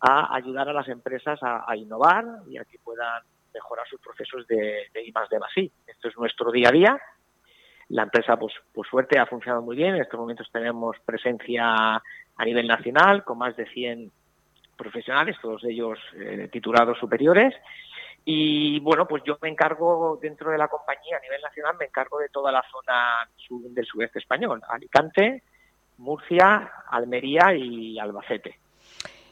a ayudar a las empresas a, innovar y a que puedan mejorar sus procesos de, de I más de más Esto es nuestro día a día la empresa, pues, por suerte, ha funcionado muy bien. En estos momentos tenemos presencia a nivel nacional con más de 100 profesionales, todos ellos eh, titulados superiores. Y bueno, pues yo me encargo dentro de la compañía a nivel nacional, me encargo de toda la zona del sudeste español, Alicante, Murcia, Almería y Albacete.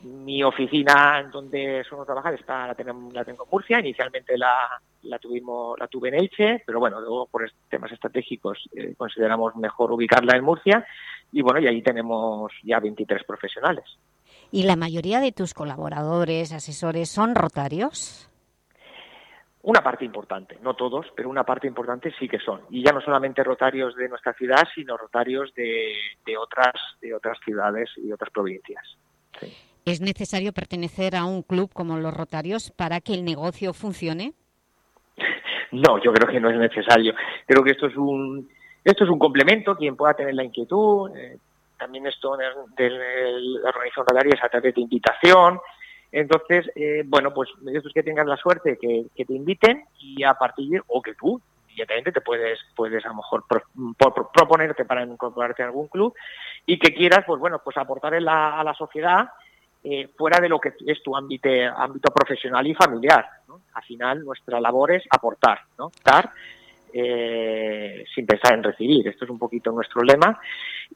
Mi oficina en donde suelo trabajar está la tengo, la tengo en Murcia. Inicialmente la, la tuvimos la tuve en Elche, pero bueno, luego por temas estratégicos eh, consideramos mejor ubicarla en Murcia y bueno, y ahí tenemos ya 23 profesionales. ¿Y la mayoría de tus colaboradores, asesores, son rotarios? Una parte importante, no todos, pero una parte importante sí que son. Y ya no solamente rotarios de nuestra ciudad, sino rotarios de, de otras, de otras ciudades y otras provincias. Sí. ¿Es necesario pertenecer a un club como los Rotarios para que el negocio funcione? No, yo creo que no es necesario. Creo que esto es un esto es un complemento, quien pueda tener la inquietud. Eh, también esto de la organización Rotaria es a través de invitación. Entonces, eh, bueno, pues que tengas la suerte que, te inviten y a partir, o que tú inmediatamente te puedes, puedes a lo mejor proponerte para incorporarte a algún club y que quieras, pues bueno, pues aportar a la sociedad eh, fuera de lo que es tu ámbito, ámbito profesional y familiar. Al final, nuestra labor es aportar, ¿no? dar eh, sin pensar en recibir. Esto es un poquito nuestro lema.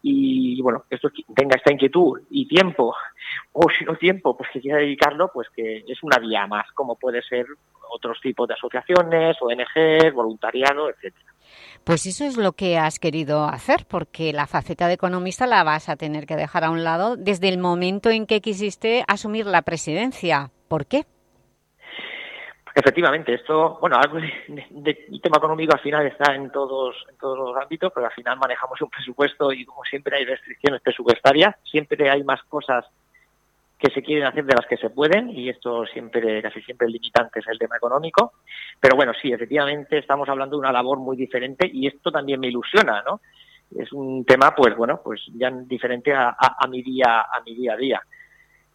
Y bueno, esto tenga esta inquietud y tiempo, o si no tiempo, pues que quiera dedicarlo, pues que es una vía más, como puede ser otros tipos de asociaciones, ONG, voluntariado, etcétera. Pues eso es lo que has querido hacer, porque la faceta de economista la vas a tener que dejar a un lado desde el momento en que quisiste asumir la presidencia. ¿Por qué? Efectivamente, esto, bueno, algo el tema económico al final está en todos, en todos los ámbitos, pero al final manejamos un presupuesto y como siempre hay restricciones presupuestarias, siempre hay más cosas que se quieren hacer de las que se pueden y esto siempre, casi siempre el limitante es el tema económico. Pero bueno, sí, efectivamente estamos hablando de una labor muy diferente y esto también me ilusiona, ¿no? Es un tema, pues bueno, pues ya diferente a, mi día, a mi día a día.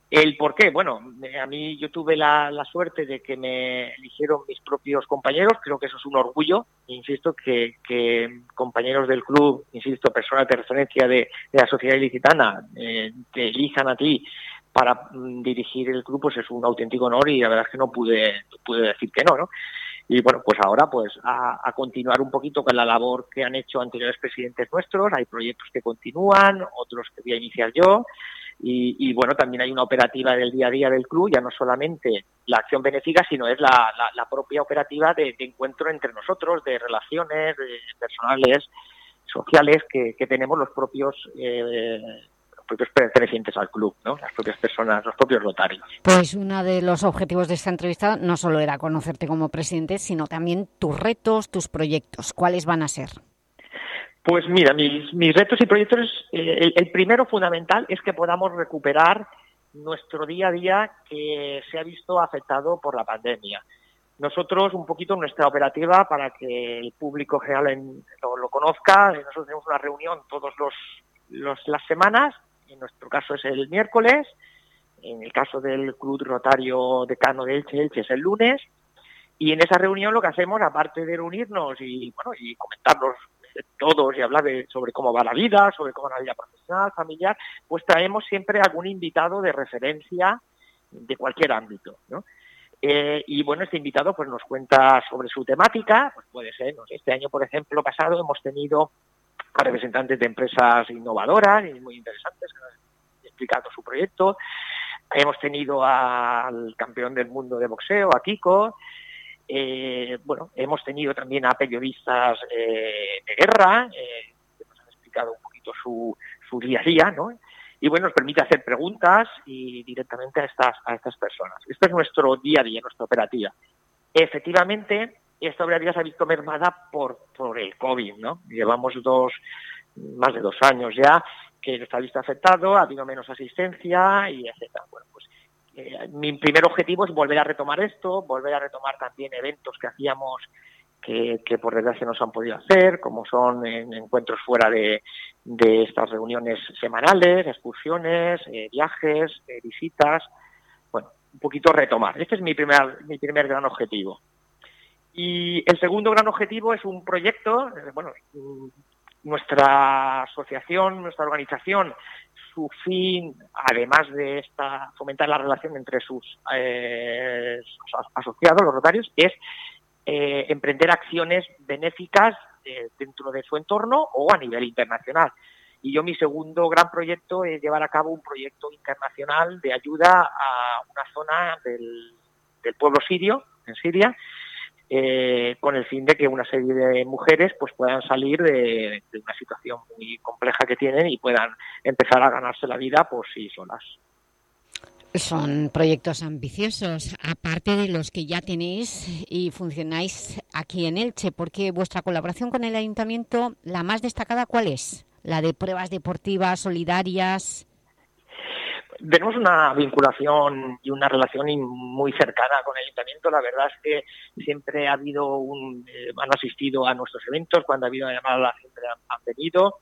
El por qué, bueno, a mí yo tuve la, suerte de que me eligieron mis propios compañeros, creo que eso es un orgullo, insisto, que, compañeros del club, insisto, personas de referencia de, la sociedad ilicitana, eh, te elijan a ti para mm, dirigir el club pues es un auténtico honor y la verdad es que no pude, pude decir que no, ¿no? Y bueno, pues ahora pues a, continuar un poquito con la labor que han hecho anteriores presidentes nuestros, hay proyectos que continúan, otros que voy a iniciar yo, y, bueno, también hay una operativa del día a día del club, ya no solamente la acción benéfica, sino es la, propia operativa de, encuentro entre nosotros, de relaciones personales, sociales que, que tenemos los propios eh, propios pertenecientes al club, ¿no? las propias personas, los propios rotarios. Pues uno de los objetivos de esta entrevista no solo era conocerte como presidente, sino también tus retos, tus proyectos. ¿Cuáles van a ser? Pues mira, mis, retos y proyectos, eh, el, primero fundamental es que podamos recuperar nuestro día a día que se ha visto afectado por la pandemia. Nosotros, un poquito nuestra operativa, para que el público general lo, conozca, nosotros tenemos una reunión todas los, las semanas, en nuestro caso es el miércoles, en el caso del Club Rotario Decano de Elche, Elche es el lunes, y en esa reunión lo que hacemos, aparte de reunirnos y, bueno, y comentarnos todos y hablar de, sobre cómo va la vida, sobre cómo va la vida profesional, familiar, pues traemos siempre algún invitado de referencia de cualquier ámbito, ¿no? Eh, y bueno, este invitado pues nos cuenta sobre su temática, pues puede ser, este año por ejemplo pasado hemos tenido a representantes de empresas innovadoras y muy interesantes que nos han explicado su proyecto, hemos tenido al campeón del mundo de boxeo, a Kiko, eh, bueno, hemos tenido también a periodistas eh, de guerra, que nos han explicado un poquito su, su día a día, ¿no? y bueno, nos permite hacer preguntas y directamente a estas, a estas personas. Esto es nuestro día a día, nuestra operativa. Efectivamente, esta operativa se ha visto mermada por, por el COVID, ¿no? Llevamos dos, más de dos años ya que está visto afectado, ha habido menos asistencia y etcétera. Pues mi primer objetivo es volver a retomar esto, volver a retomar también eventos que hacíamos que, por desgracia no se han podido hacer, como son encuentros fuera de, de estas reuniones semanales, excursiones, eh, viajes, eh, visitas, bueno, un poquito retomar. Este es mi primer, mi primer gran objetivo. Y el segundo gran objetivo es un proyecto, eh, bueno, nuestra asociación, nuestra organización, su fin, además de esta, fomentar la relación entre sus asociados, los rotarios, es emprender acciones benéficas dentro de su entorno o a nivel internacional. Y yo mi segundo gran proyecto es llevar a cabo un proyecto internacional de ayuda a una zona del, pueblo sirio, en Siria, eh, con el fin de que una serie de mujeres pues puedan salir de, de, una situación muy compleja que tienen y puedan empezar a ganarse la vida por sí solas. Son proyectos ambiciosos, aparte de los que ya tenéis y funcionáis aquí en Elche, porque vuestra colaboración con el Ayuntamiento, la más destacada, ¿cuál es? ¿La de pruebas deportivas solidarias? Tenemos una vinculación y una relación muy cercana con el Ayuntamiento. La verdad es que siempre ha habido un... Eh, han asistido a nuestros eventos, cuando ha habido una llamada siempre han venido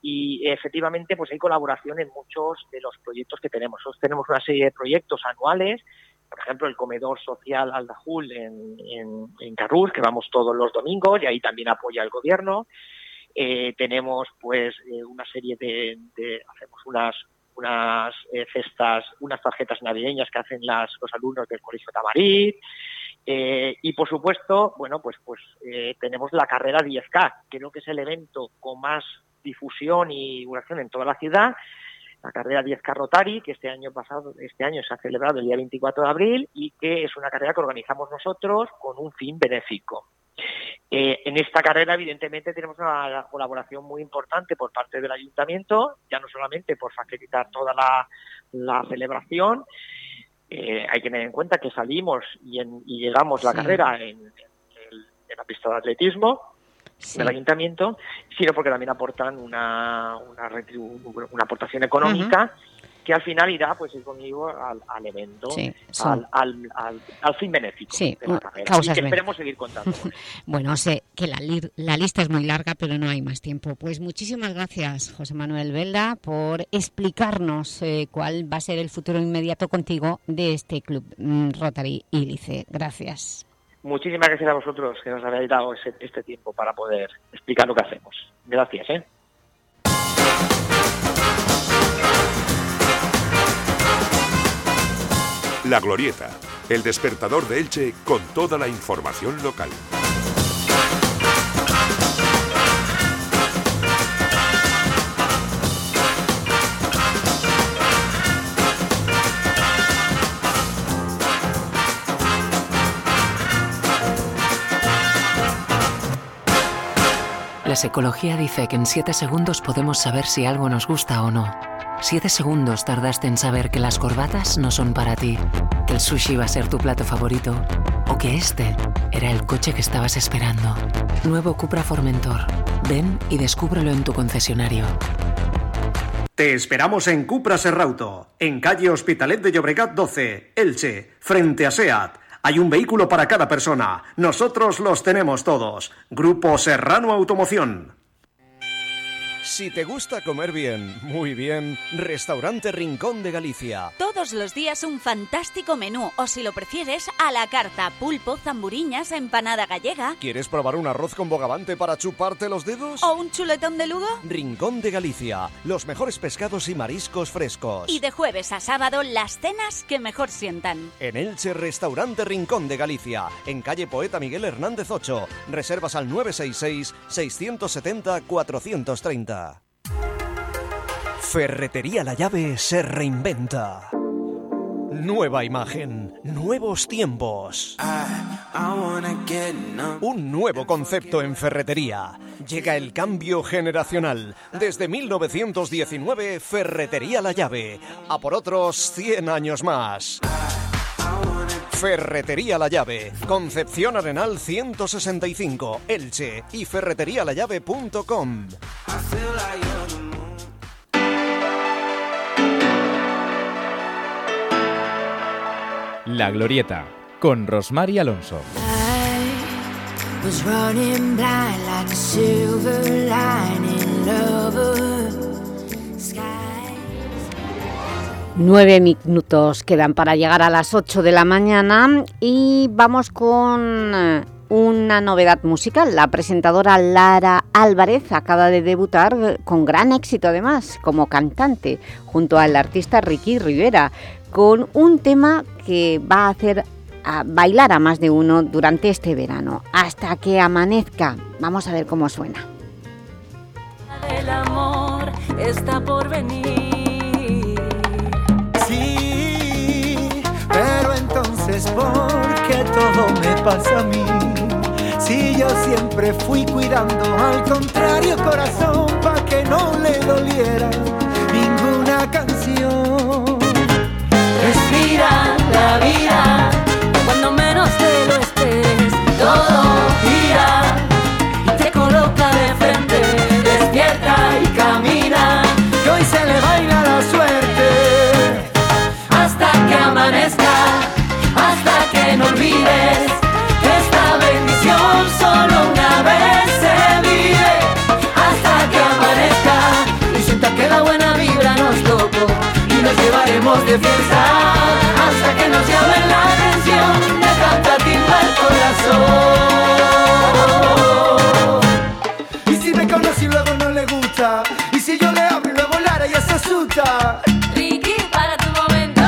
y efectivamente pues hay colaboración en muchos de los proyectos que tenemos. Nosotros tenemos una serie de proyectos anuales, por ejemplo el comedor social Aldajul en, en, en que vamos todos los domingos y ahí también apoya el gobierno. Eh, tenemos pues eh, una serie de, de, hacemos unas unas eh, cestas, unas tarjetas navideñas que hacen los alumnos del Colegio Tamarit, eh, y por supuesto, bueno, pues, pues eh, tenemos la carrera 10K, que creo que es el evento con más difusión y divulgación en toda la ciudad, la carrera 10K Rotary, que este año pasado, este año se ha celebrado el día 24 de abril y que es una carrera que organizamos nosotros con un fin benéfico. Eh, en esta carrera, evidentemente, tenemos una colaboración muy importante por parte del ayuntamiento, ya no solamente por facilitar toda la, la celebración, eh, hay que tener en cuenta que salimos y, en, y llegamos la carrera en, en, el, en la pista de atletismo, sí. del ayuntamiento, sino porque también aportan una, una, una aportación económica uh -huh. Que al final irá pues ir conmigo al, al evento, sí, al, al, al, al, fin benéfico sí, de la carrera. Causas y que esperemos seguir contando. bueno, sé que la, la, lista es muy larga, pero no hay más tiempo. Pues muchísimas gracias, José Manuel Velda, por explicarnos eh, cuál va a ser el futuro inmediato contigo de este club mm, Rotary Ilice. Gracias. Muchísimas gracias a vosotros que nos habéis dado ese, este tiempo para poder explicar lo que hacemos. Gracias. ¿eh? La Glorieta, el despertador de Elche con toda la información local. La psicología dice que en 7 segundos podemos saber si algo nos gusta o no. 7 segundos tardaste en saber que las corbatas no son para ti, que el sushi va a ser tu plato favorito o que este era el coche que estabas esperando. Nuevo Cupra Formentor. Ven y descúbrelo en tu concesionario. Te esperamos en Cupra Serrauto, en calle Hospitalet de Llobregat 12, Elche, frente a SEAT Hay un vehículo para cada persona. Nosotros los tenemos todos. Grupo Serrano Automoción. Si te gusta comer bien, muy bien, Restaurante Rincón de Galicia. Todos los días un fantástico menú, o si lo prefieres, a la carta, pulpo, zamburiñas, empanada gallega. ¿Quieres probar un arroz con bogavante para chuparte los dedos? ¿O un chuletón de Lugo? Rincón de Galicia, los mejores pescados y mariscos frescos. Y de jueves a sábado, las cenas que mejor sientan. En Elche, Restaurante Rincón de Galicia, en calle Poeta Miguel Hernández 8. Reservas al 966-670-430. Ferretería La Llave se reinventa. Nueva imagen, nuevos tiempos. Un nuevo concepto en ferretería. Llega el cambio generacional. Desde 1919, Ferretería La Llave. A por otros 100 años más. Ferretería La Llave, Concepción Arenal 165, Elche y ferreterialallave.com. La Glorieta, con Rosmar y Alonso. was Nueve minutos quedan para llegar a las 8 de la mañana y vamos con eh, una novedad musical. La presentadora Lara Álvarez acaba de debutar con gran éxito además como cantante junto al artista Ricky Rivera con un tema que va a hacer bailar a más de uno durante este verano hasta que amanezca. Vamos a ver cómo suena. Amor está por venir. Entonces ¿por todo me pasa a mí? Si yo siempre fui cuidando al contrario corazón pa' que no le doliera ninguna canción. Respira la vida de fiesta hasta que nos llame la atención de tanta timba el corazón. Y si me conoce y luego no le gusta. Y si yo le abro y luego Lara ya se asusta. Ricky, para tu momento,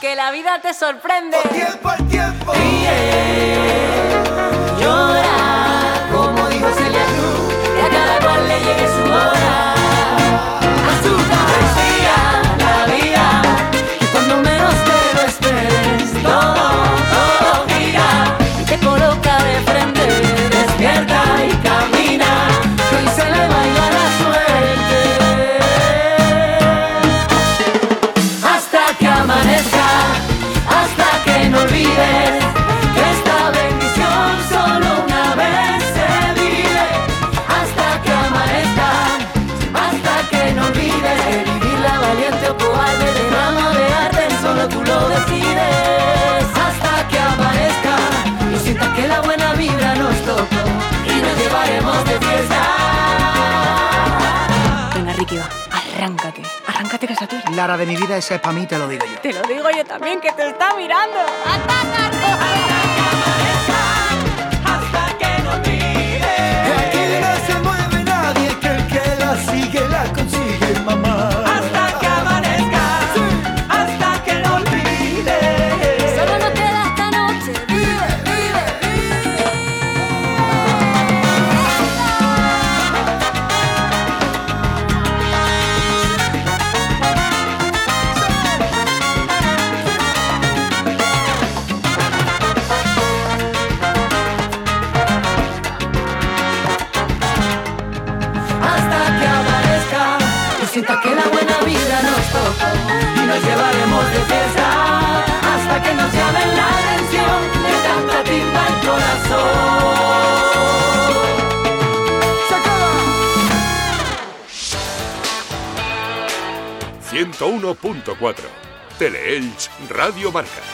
que la vida te sorprende. tiempo al tiempo. Ríe, llora, como dijo Celia Cruz, que a cada cual le llegue a. Lara de mi vida, esa es para mí, te lo digo yo. Te lo digo yo también, que te está mirando. Nos llevaremos de fiesta hasta que nos llamen la atención de tanta timba el corazón. 101.4 Teleelch Radio Marca.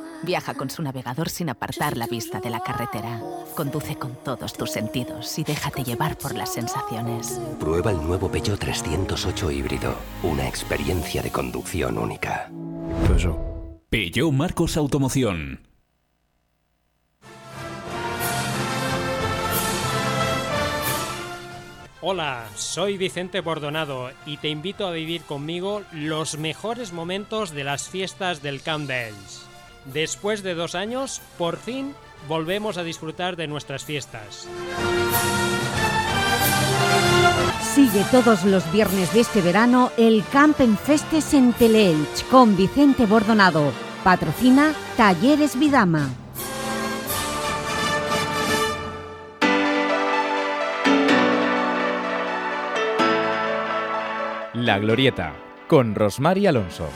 Viaja con su navegador sin apartar la vista de la carretera. Conduce con todos tus sentidos y déjate llevar por las sensaciones. Prueba el nuevo Peugeot 308 híbrido. Una experiencia de conducción única. Peugeot Marcos Automoción. Hola, soy Vicente Bordonado y te invito a vivir conmigo los mejores momentos de las fiestas del Camp. Después de dos años, por fin volvemos a disfrutar de nuestras fiestas. Sigue todos los viernes de este verano el Camp en Festes en Teleelch con Vicente Bordonado. Patrocina Talleres Vidama. La Glorieta, con Rosmar y Alonso.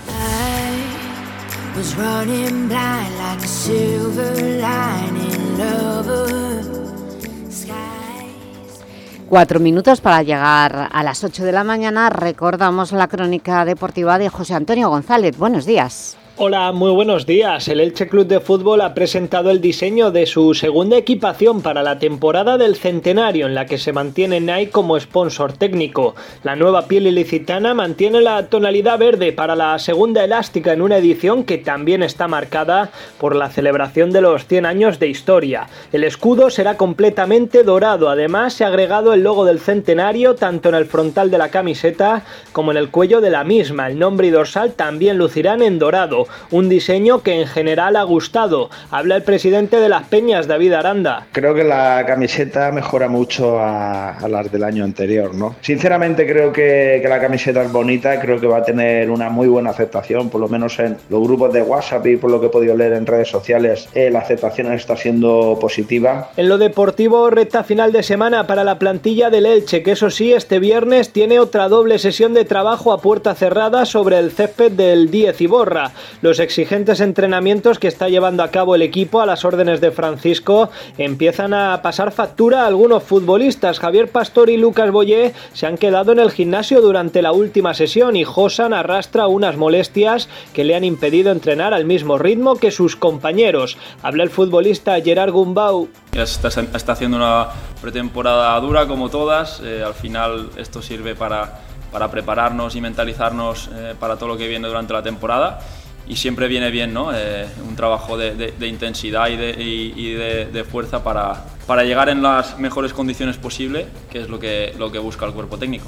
Cuatro minutos para llegar a las 8 de la mañana. Recordamos la crónica deportiva de José Antonio González. Buenos días. Hola, muy buenos días. El Elche Club de Fútbol ha presentado el diseño de su segunda equipación para la temporada del centenario, en la que se mantiene Nike como sponsor técnico. La nueva piel ilicitana mantiene la tonalidad verde para la segunda elástica en una edición que también está marcada por la celebración de los 100 años de historia. El escudo será completamente dorado, además se ha agregado el logo del centenario tanto en el frontal de la camiseta como en el cuello de la misma. El nombre y dorsal también lucirán en dorado un diseño que en general ha gustado. Habla el presidente de las Peñas, David Aranda. Creo que la camiseta mejora mucho a, a las del año anterior, ¿no? Sinceramente creo que, que, la camiseta es bonita, creo que va a tener una muy buena aceptación, por lo menos en los grupos de WhatsApp y por lo que he podido leer en redes sociales, eh, la aceptación está siendo positiva. En lo deportivo, recta final de semana para la plantilla del Elche, que eso sí, este viernes tiene otra doble sesión de trabajo a puerta cerrada sobre el césped del 10 Iborra los exigentes entrenamientos que está llevando a cabo el equipo a las órdenes de Francisco empiezan a pasar factura a algunos futbolistas. Javier Pastor y Lucas Boyé se han quedado en el gimnasio durante la última sesión y Josan arrastra unas molestias que le han impedido entrenar al mismo ritmo que sus compañeros. Habla el futbolista Gerard Gumbau. Está, haciendo una pretemporada dura como todas. Eh, al final esto sirve para, para prepararnos y mentalizarnos eh, para todo lo que viene durante la temporada y siempre viene bien ¿no? Eh, un trabajo de, de, de intensidad y, de, y, y de, fuerza para, para, llegar en las mejores condiciones posible, que es lo que, lo que busca el cuerpo técnico.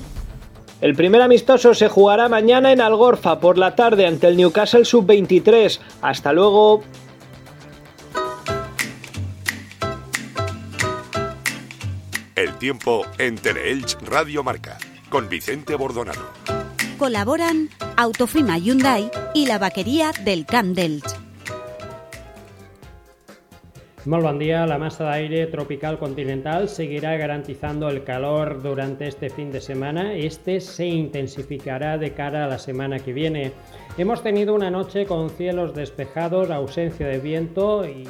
El primer amistoso se jugará mañana en Algorfa por la tarde ante el Newcastle Sub-23. Hasta luego. El tiempo en Teleelch Radio Marca con Vicente Bordonado. Colaboran Autofima Hyundai y la vaquería del Camp d'Elx. Muy buen día. La masa de aire tropical continental seguirá garantizando el calor durante este fin de semana. Este se intensificará de cara a la semana que viene. Hemos tenido una noche con cielos despejados, ausencia de viento y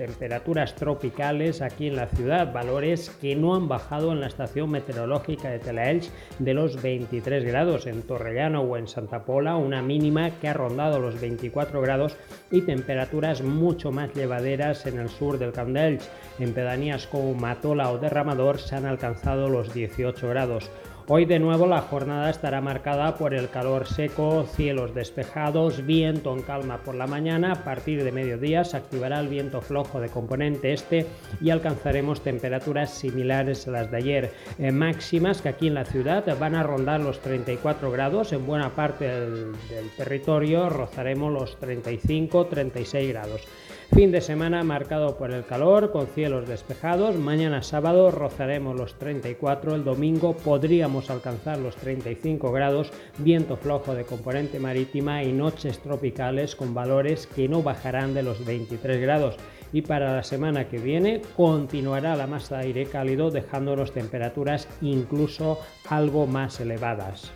temperaturas tropicales aquí en la ciudad, valores que no han bajado en la estación meteorológica de Telaelch de los 23 grados en Torrellano o en Santa Pola, una mínima que ha rondado los 24 grados y temperaturas mucho más llevaderas en el sur del Camp d'Elx. En pedanías como Matola o Derramador se han alcanzado los 18 grados. Hoy de nuevo la jornada estará marcada por el calor seco, cielos despejados, viento en calma por la mañana. A partir de mediodía se activará el viento flojo de componente este y alcanzaremos temperaturas similares a las de ayer. Eh, máximas que aquí en la ciudad van a rondar los 34 grados. En buena parte del, territorio rozaremos los 35-36 grados. Fin de semana marcado por el calor, con cielos despejados. Mañana sábado rozaremos los 34, el domingo podríamos alcanzar los 35 grados, viento flojo de componente marítima y noches tropicales con valores que no bajarán de los 23 grados. Y para la semana que viene continuará la masa de aire cálido dejándonos temperaturas incluso algo más elevadas.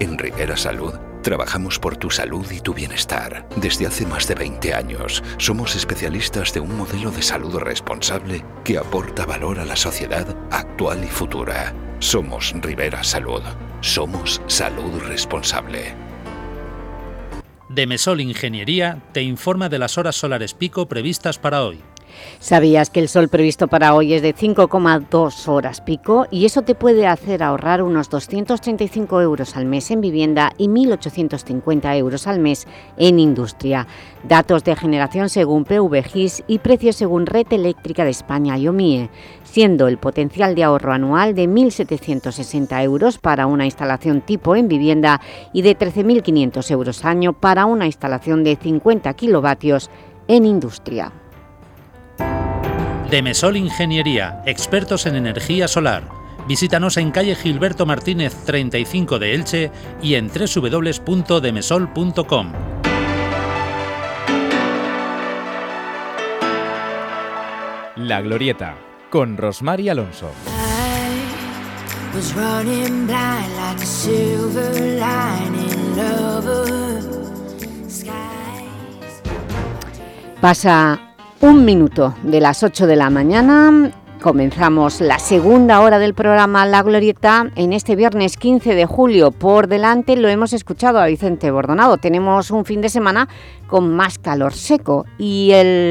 En Rivera Salud trabajamos por tu salud y tu bienestar. Desde hace más de 20 años somos especialistas de un modelo de salud responsable que aporta valor a la sociedad actual y futura. Somos Rivera Salud. Somos salud responsable. Demesol Ingeniería te informa de las horas solares pico previstas para hoy. ¿Sabías que el sol previsto para hoy es de 5,2 horas pico? Y eso te puede hacer ahorrar unos 235 euros al mes en vivienda y 1.850 euros al mes en industria. Datos de generación según PVGIS y precios según Red Eléctrica de España y OMIE, siendo el potencial de ahorro anual de 1.760 euros para una instalación tipo en vivienda y de 13.500 euros año para una instalación de 50 kilovatios en industria. Demesol Ingeniería, expertos en energía solar. Visítanos en calle Gilberto Martínez 35 de Elche y en www.demesol.com. La Glorieta, con Rosmar y Alonso. Pasa un minuto de las 8 de la mañana. Comenzamos la segunda hora del programa La Glorieta en este viernes 15 de julio. Por delante lo hemos escuchado a Vicente Bordonado. Tenemos un fin de semana con más calor seco y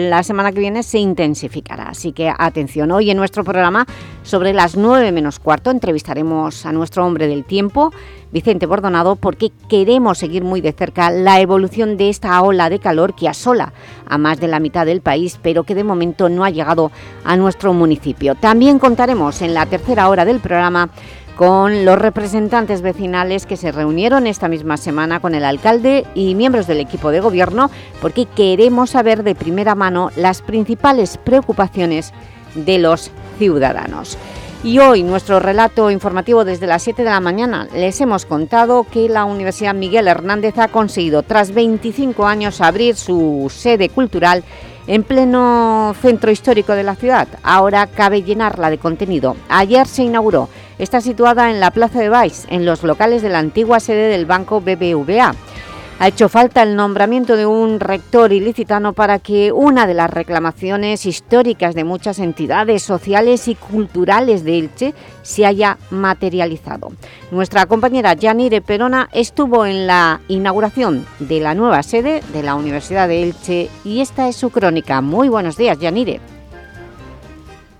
la semana que viene se intensificará. Así que atención, hoy en nuestro programa sobre las 9 menos cuarto entrevistaremos a nuestro hombre del tiempo, Vicente Bordonado, porque queremos seguir muy de cerca la evolución de esta ola de calor que asola a más de la mitad del país, pero que de momento no ha llegado a nuestro municipio. También contaremos en la tercera hora del programa con los representantes vecinales que se reunieron esta misma semana con el alcalde y miembros del equipo de gobierno porque queremos saber de primera mano las principales preocupaciones de los ciudadanos. Y hoy nuestro relato informativo desde las 7 de la mañana les hemos contado que la Universidad Miguel Hernández ha conseguido tras 25 años abrir su sede cultural en pleno centro histórico de la ciudad. Ahora cabe llenarla de contenido. Ayer se inauguró. Está situada en la Plaza de Baix, en los locales de la antigua sede del Banco BBVA. Ha hecho falta el nombramiento de un rector ilicitano para que una de las reclamaciones históricas de muchas entidades sociales y culturales de Elche se haya materializado. Nuestra compañera Yanire Perona estuvo en la inauguración de la nueva sede de la Universidad de Elche y esta es su crónica. Muy buenos días, Yanire.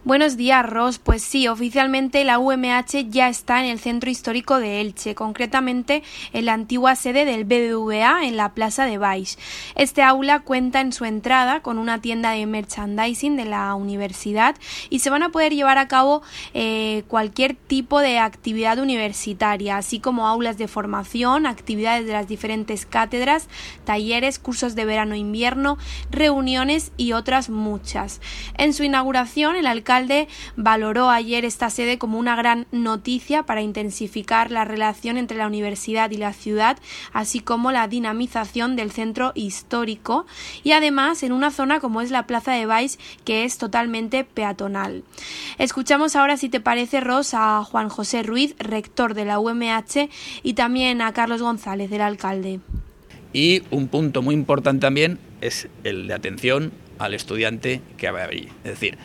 Buenos días, Ros. Pues sí, oficialmente la UMH ya está en el centro histórico de Elche, concretamente en la antigua sede del BBVA en la Plaza de Baix. Este aula cuenta en su entrada con una tienda de merchandising de la universidad y se van a poder llevar a cabo eh, cualquier tipo de actividad universitaria, así como aulas de formación, actividades de las diferentes cátedras, talleres, cursos de verano-invierno, reuniones y otras muchas. En su inauguración, el alcalde valoró ayer esta sede como una gran noticia para intensificar la relación entre la universidad y la ciudad, así como la dinamización del centro histórico y además en una zona como es la Plaza de Baix que es totalmente peatonal. Escuchamos ahora, si te parece, Ros, a Juan José Ruiz, rector de la UMH, y también a Carlos González, del alcalde. Y un punto muy importante también es el de atención al estudiante que va allí. Es decir,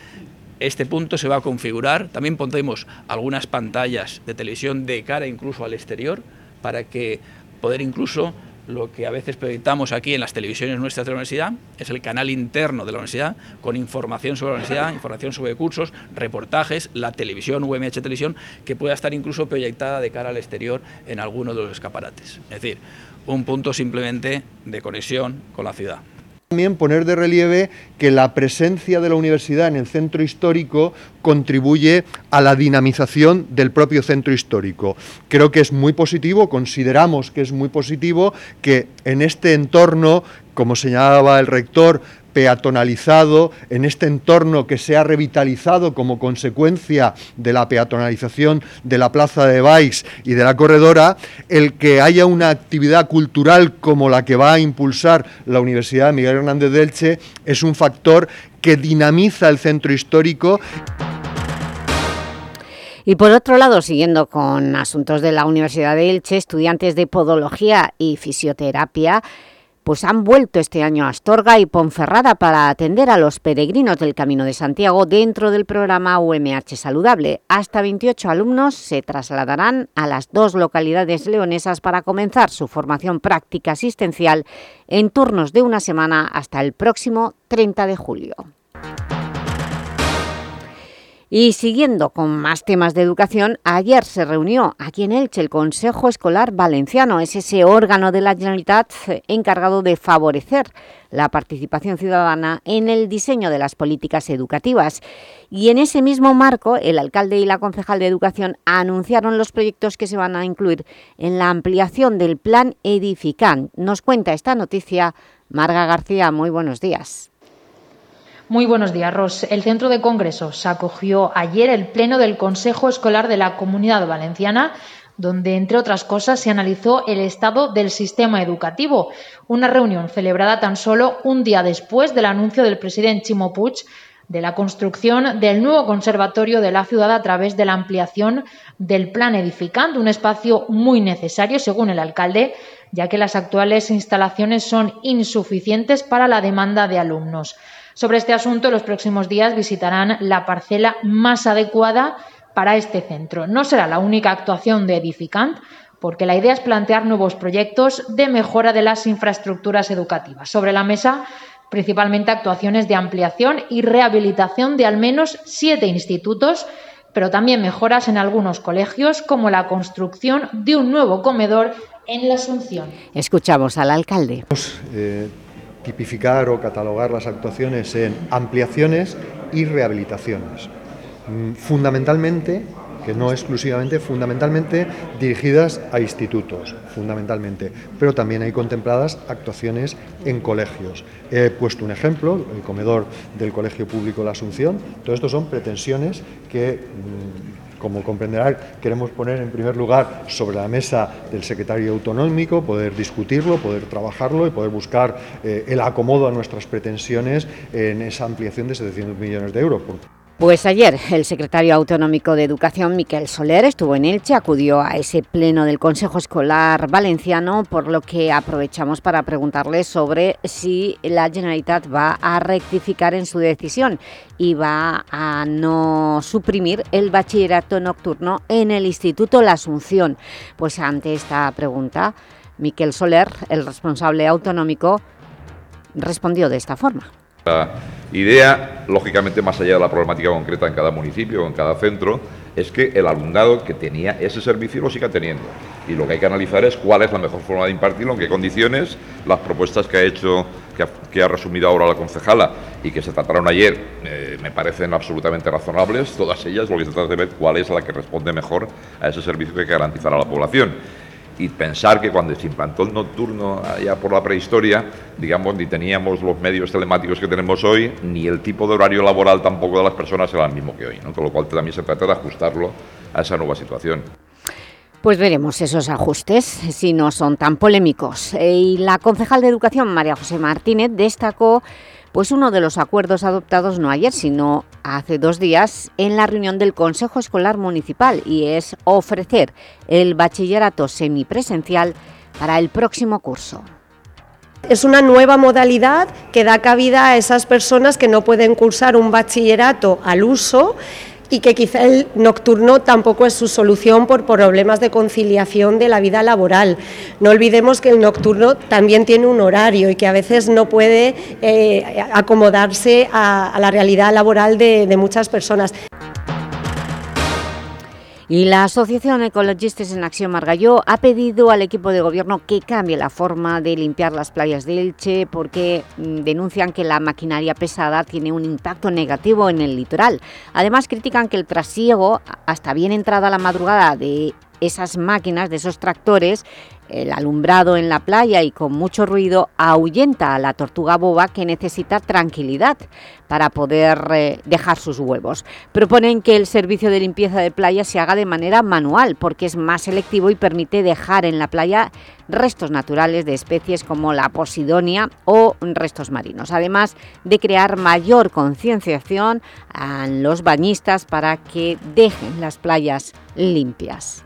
este punto se va a configurar, también pondremos algunas pantallas de televisión de cara incluso al exterior para que poder incluso lo que a veces proyectamos aquí en las televisiones nuestras de la universidad es el canal interno de la universidad con información sobre la universidad, información sobre cursos, reportajes, la televisión, UMH Televisión, que pueda estar incluso proyectada de cara al exterior en alguno de los escaparates. Es decir, un punto simplemente de conexión con la ciudad. También poner de relieve que la presencia de la universidad en el centro histórico contribuye a la dinamización del propio centro histórico. Creo que es muy positivo, consideramos que es muy positivo que en este entorno, como señalaba el rector, peatonalizado, en este entorno que se ha revitalizado como consecuencia de la peatonalización de la Plaza de Baix y de la Corredora, el que haya una actividad cultural como la que va a impulsar la Universidad Miguel Hernández de Elche es un factor que dinamiza el centro histórico. Y por otro lado, siguiendo con asuntos de la Universidad de Elche, estudiantes de podología y fisioterapia pues han vuelto este año a Astorga y Ponferrada para atender a los peregrinos del Camino de Santiago dentro del programa UMH Saludable. Hasta 28 alumnos se trasladarán a las dos localidades leonesas para comenzar su formación práctica asistencial en turnos de una semana hasta el próximo 30 de julio. Y siguiendo con más temas de educación, ayer se reunió aquí en Elche el Consejo Escolar Valenciano. Es ese órgano de la Generalitat encargado de favorecer la participación ciudadana en el diseño de las políticas educativas. Y en ese mismo marco, el alcalde y la concejal de Educación anunciaron los proyectos que se van a incluir en la ampliación del Plan Edificant. Nos cuenta esta noticia Marga García. Muy buenos días. Muy buenos días, Ros. El Centro de Congresos acogió ayer el Pleno del Consejo Escolar de la Comunidad Valenciana, donde, entre otras cosas, se analizó el estado del sistema educativo, una reunión celebrada tan solo un día después del anuncio del presidente Chimo Puig de la construcción del nuevo conservatorio de la ciudad a través de la ampliación del plan edificante, un espacio muy necesario, según el alcalde, ya que las actuales instalaciones son insuficientes para la demanda de alumnos. Sobre este asunto, los próximos días visitarán la parcela más adecuada para este centro. No será la única actuación de Edificant, porque la idea es plantear nuevos proyectos de mejora de las infraestructuras educativas. Sobre la mesa, principalmente actuaciones de ampliación y rehabilitación de al menos siete institutos, pero también mejoras en algunos colegios, como la construcción de un nuevo comedor en la Asunción. Escuchamos al alcalde. Eh, tipificar o catalogar las actuaciones en ampliaciones y rehabilitaciones. Mm, fundamentalmente, que no exclusivamente, fundamentalmente dirigidas a institutos, fundamentalmente, pero también hay contempladas actuaciones en colegios. He puesto un ejemplo, el comedor del Colegio Público La Asunción, todo esto son pretensiones que mm, como comprenderán, queremos poner en primer lugar sobre la mesa del secretario autonómico, poder discutirlo, poder trabajarlo y poder buscar eh, el acomodo a nuestras pretensiones en esa ampliación de 700 millones de euros. Pues ayer el secretario autonómico de Educación, Miquel Soler, estuvo en Elche, acudió a ese pleno del Consejo Escolar Valenciano, por lo que aprovechamos para preguntarle sobre si la Generalitat va a rectificar en su decisión y va a no suprimir el bachillerato nocturno en el Instituto La Asunción. Pues ante esta pregunta, Miquel Soler, el responsable autonómico, respondió de esta forma. La idea, lógicamente, más allá de la problemática concreta en cada municipio o en cada centro, es que el alumnado que tenía ese servicio lo siga teniendo. Y lo que hay que analizar es cuál es la mejor forma de impartirlo, en qué condiciones, las propuestas que ha hecho, que ha, resumido ahora la concejala y que se trataron ayer, eh, me parecen absolutamente razonables, todas ellas, lo que se trata de ver cuál es la que responde mejor a ese servicio que hay que garantizar a la población y pensar que cuando se implantó el nocturno allá por la prehistoria, digamos, ni teníamos los medios telemáticos que tenemos hoy, ni el tipo de horario laboral tampoco de las personas era el mismo que hoy, ¿no? con lo cual también se trata de ajustarlo a esa nueva situación. Pues veremos esos ajustes, si no son tan polémicos. Eh, y la concejal de Educación, María José Martínez, destacó pues uno de los acuerdos adoptados no ayer, sino hace dos días en la reunión del Consejo Escolar Municipal y es ofrecer el bachillerato semipresencial para el próximo curso. Es una nueva modalidad que da cabida a esas personas que no pueden cursar un bachillerato al uso y que quizá el nocturno tampoco es su solución por problemas de conciliación de la vida laboral. No olvidemos que el nocturno también tiene un horario y que a veces no puede eh, acomodarse a, la realidad laboral de, de muchas personas. Y la Asociación Ecologistas en Acción Margalló ha pedido al equipo de gobierno que cambie la forma de limpiar las playas de Elche porque mm, denuncian que la maquinaria pesada tiene un impacto negativo en el litoral. Además critican que el trasiego, hasta bien entrada la madrugada de esas máquinas, de esos tractores, El alumbrado en la playa y con mucho ruido ahuyenta a la tortuga boba que necesita tranquilidad para poder eh, dejar sus huevos. Proponen que el servicio de limpieza de playa se haga de manera manual porque es más selectivo y permite dejar en la playa restos naturales de especies como la posidonia o restos marinos, además de crear mayor concienciación a los bañistas para que dejen las playas limpias.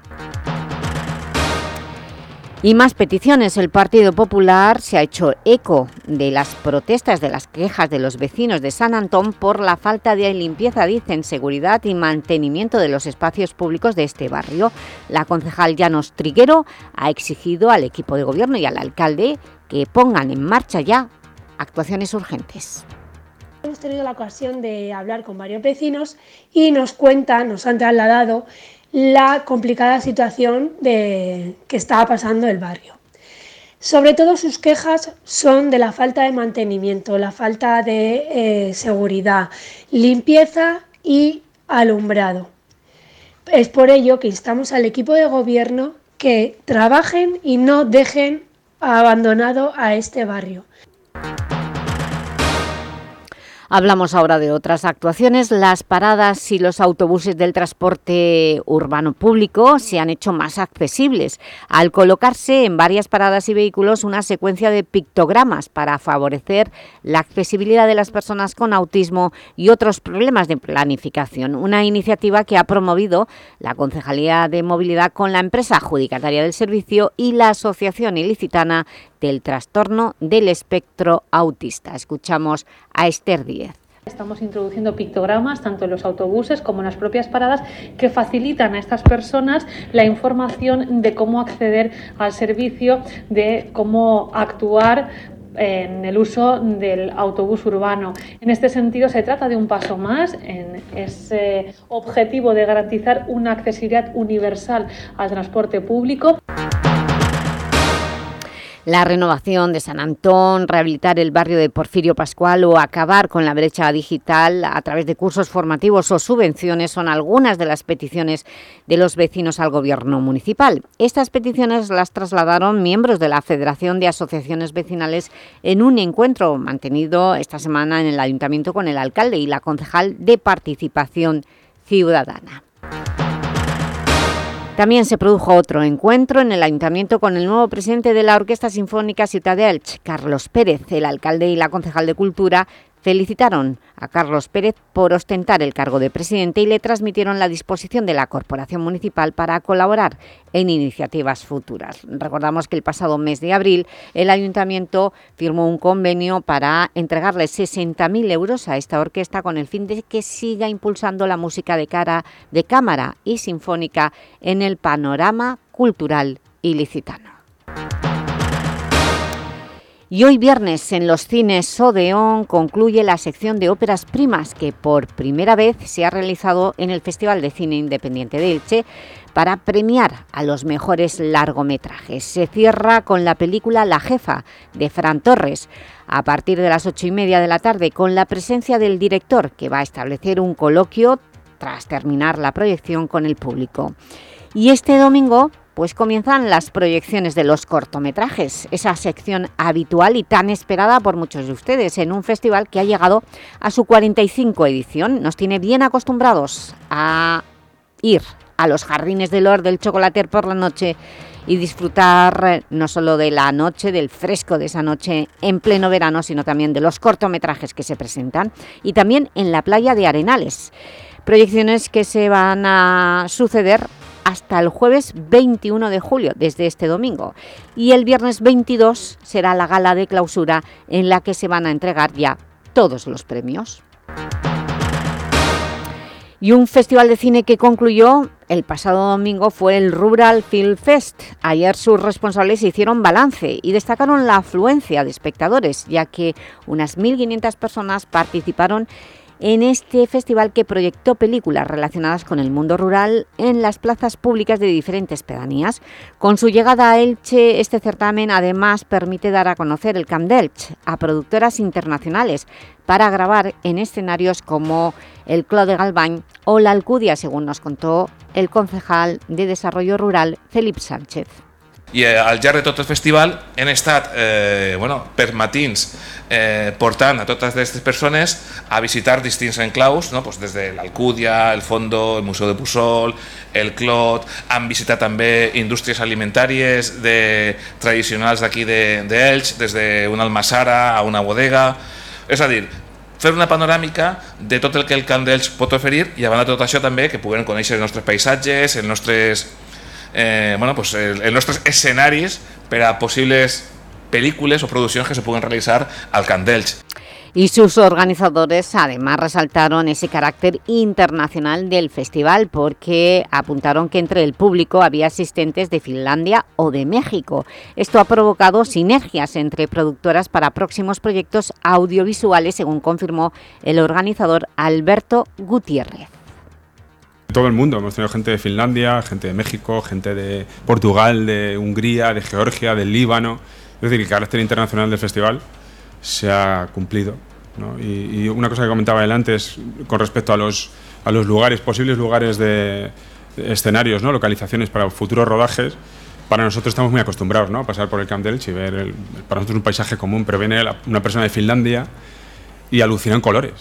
Y más peticiones. El Partido Popular se ha hecho eco de las protestas, de las quejas de los vecinos de San Antón por la falta de limpieza, dicen, seguridad y mantenimiento de los espacios públicos de este barrio. La concejal Llanos Triguero ha exigido al equipo de gobierno y al alcalde que pongan en marcha ya actuaciones urgentes. Hemos tenido la ocasión de hablar con varios vecinos y nos cuentan, nos han trasladado la complicada situación de, que estaba pasando el barrio. Sobre todo sus quejas son de la falta de mantenimiento, la falta de eh, seguridad, limpieza y alumbrado. Es por ello que instamos al equipo de gobierno que trabajen y no dejen abandonado a este barrio. Hablamos ahora de otras actuaciones. Las paradas y los autobuses del transporte urbano público se han hecho más accesibles al colocarse en varias paradas y vehículos una secuencia de pictogramas para favorecer la accesibilidad de las personas con autismo y otros problemas de planificación. Una iniciativa que ha promovido la Concejalía de Movilidad con la empresa adjudicataria del servicio y la Asociación Ilicitana del Trastorno del Espectro Autista. Escuchamos a Esther Díez. Estamos introduciendo pictogramas tanto en los autobuses como en las propias paradas que facilitan a estas personas la información de cómo acceder al servicio, de cómo actuar en el uso del autobús urbano. En este sentido, se trata de un paso más en ese objetivo de garantizar una accesibilidad universal al transporte público. La renovación de San Antón, rehabilitar el barrio de Porfirio Pascual o acabar con la brecha digital a través de cursos formativos o subvenciones son algunas de las peticiones de los vecinos al gobierno municipal. Estas peticiones las trasladaron miembros de la Federación de Asociaciones Vecinales en un encuentro mantenido esta semana en el Ayuntamiento con el alcalde y la concejal de Participación Ciudadana. También se produjo otro encuentro en el Ayuntamiento con el nuevo presidente de la Orquesta Sinfónica Ciudad de Elche, Carlos Pérez. El alcalde y la concejal de Cultura felicitaron a Carlos Pérez por ostentar el cargo de presidente y le transmitieron la disposición de la Corporación Municipal para colaborar en iniciativas futuras. Recordamos que el pasado mes de abril el Ayuntamiento firmó un convenio para entregarle 60.000 euros a esta orquesta con el fin de que siga impulsando la música de, cara, de cámara y sinfónica en el panorama cultural ilicitano. Y hoy viernes en los cines Odeón concluye la sección de óperas primas que por primera vez se ha realizado en el Festival de Cine Independiente de Elche para premiar a los mejores largometrajes. Se cierra con la película La Jefa de Fran Torres a partir de las ocho y media de la tarde con la presencia del director que va a establecer un coloquio tras terminar la proyección con el público. Y este domingo pues comienzan las proyecciones de los cortometrajes, esa sección habitual y tan esperada por muchos de ustedes en un festival que ha llegado a su 45 edición. Nos tiene bien acostumbrados a ir a los jardines del Or del Chocolater por la noche y disfrutar eh, no solo de la noche, del fresco de esa noche en pleno verano, sino también de los cortometrajes que se presentan y también en la playa de Arenales. Proyecciones que se van a suceder hasta el jueves 21 de julio, desde este domingo. Y el viernes 22 será la gala de clausura en la que se van a entregar ya todos los premios. Y un festival de cine que concluyó el pasado domingo fue el Rural Film Fest. Ayer sus responsables hicieron balance y destacaron la afluencia de espectadores, ya que unas 1.500 personas participaron en este festival que proyectó películas relacionadas con el mundo rural en las plazas públicas de diferentes pedanías. Con su llegada a Elche, este certamen además permite dar a conocer el Camp de a productoras internacionales para grabar en escenarios como el Clos de Galván o la Alcudia, según nos contó el concejal de Desarrollo Rural, Felipe Sánchez. I eh, al llarg de tot el festival hem estat eh, bueno, per matins eh, portant a totes aquestes persones a visitar distints enclaus, no? pues des de l'Alcúdia, el Fondo, el Museu de Pussol, el Clot, han visitat també indústries alimentàries de, tradicionals d'aquí d'Elx, de, des d'una almassara a una bodega, és a dir, fer una panoràmica de tot el que el Camp d'Elx pot oferir i banda de tot això també que puguem conèixer els nostres paisatges, els nostres eh, bueno, pues el, els nostres escenaris per a pel·lícules o produccions que se puguen realitzar al Camp d'Elx. Y sus organizadores además resaltaron ese carácter internacional del festival porque apuntaron que entre el público había asistentes de Finlandia o de México. Esto ha provocado sinergias entre productoras para próximos proyectos audiovisuales, según confirmó el organizador Alberto Gutiérrez todo el mundo. Hemos tenido gente de Finlandia, gente de México, gente de Portugal, de Hungría, de Georgia, del Líbano. Es decir, el carácter internacional del festival se ha cumplido. Y, una cosa que comentaba adelante es con respecto a los, a los lugares, posibles lugares de, escenarios, ¿no? localizaciones para futuros rodajes. Para nosotros estamos muy acostumbrados ¿no? a pasar por el Camp Delch y ver, el, para nosotros un paisaje común, pero viene una persona de Finlandia y alucinan colores.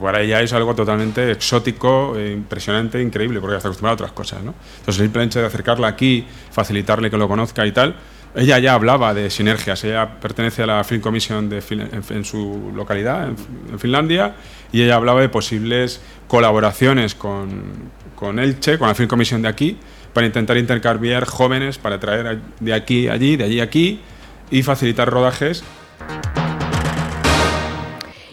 Para ella es algo totalmente exótico, e impresionante, increíble, porque está acostumbrada a otras cosas. ¿no? Entonces, el simple hecho de acercarla aquí, facilitarle que lo conozca y tal, ella ya hablaba de sinergias. Ella pertenece a la Film Commission de en, su localidad, en, Finlandia, y ella hablaba de posibles colaboraciones con, con Elche, con la Film Commission de aquí, para intentar intercambiar jóvenes para traer de aquí allí, de allí aquí y facilitar rodajes.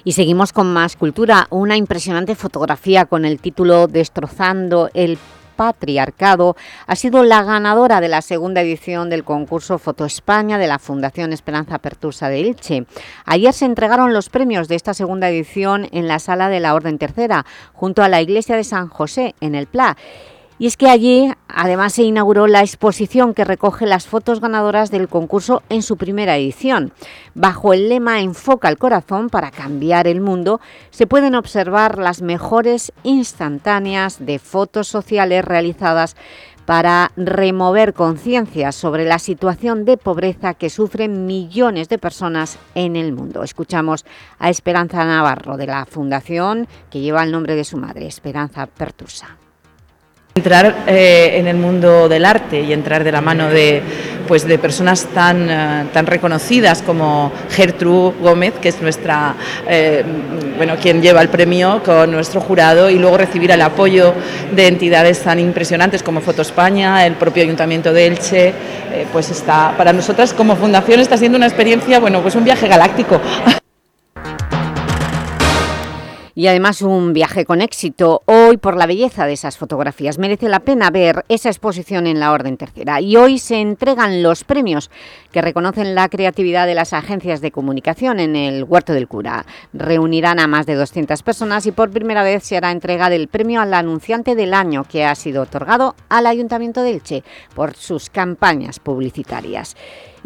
Y seguimos con más cultura. Una impresionante fotografía con el título Destrozando el patriarcado, ha sido la ganadora de la segunda edición del concurso Foto España de la Fundación Esperanza Pertusa de Elche. Ayer se entregaron los premios de esta segunda edición en la Sala de la Orden Tercera, junto a la Iglesia de San José, en el Pla. Y es que allí además se inauguró la exposición que recoge las fotos ganadoras del concurso en su primera edición. Bajo el lema Enfoca el corazón para cambiar el mundo, se pueden observar las mejores instantáneas de fotos sociales realizadas para remover conciencia sobre la situación de pobreza que sufren millones de personas en el mundo. Escuchamos a Esperanza Navarro de la Fundación que lleva el nombre de su madre, Esperanza Pertusa. Entrar eh, en el mundo del arte y entrar de la mano de, pues, de personas tan, eh, tan reconocidas como Gertrude Gómez, que es nuestra, eh, bueno, quien lleva el premio con nuestro jurado, y luego recibir el apoyo de entidades tan impresionantes como Foto España, el propio Ayuntamiento de Elche, pues está, para nosotras como fundación está siendo una experiencia, bueno, pues un viaje galáctico. y además un viaje con éxito. Hoy, por la belleza de esas fotografías, merece la pena ver esa exposición en la Orden Tercera. Y hoy se entregan los premios que reconocen la creatividad de las agencias de comunicación en el Huerto del Cura. Reunirán a más de 200 personas y por primera vez se hará entrega del premio al anunciante del año que ha sido otorgado al Ayuntamiento de Elche por sus campañas publicitarias.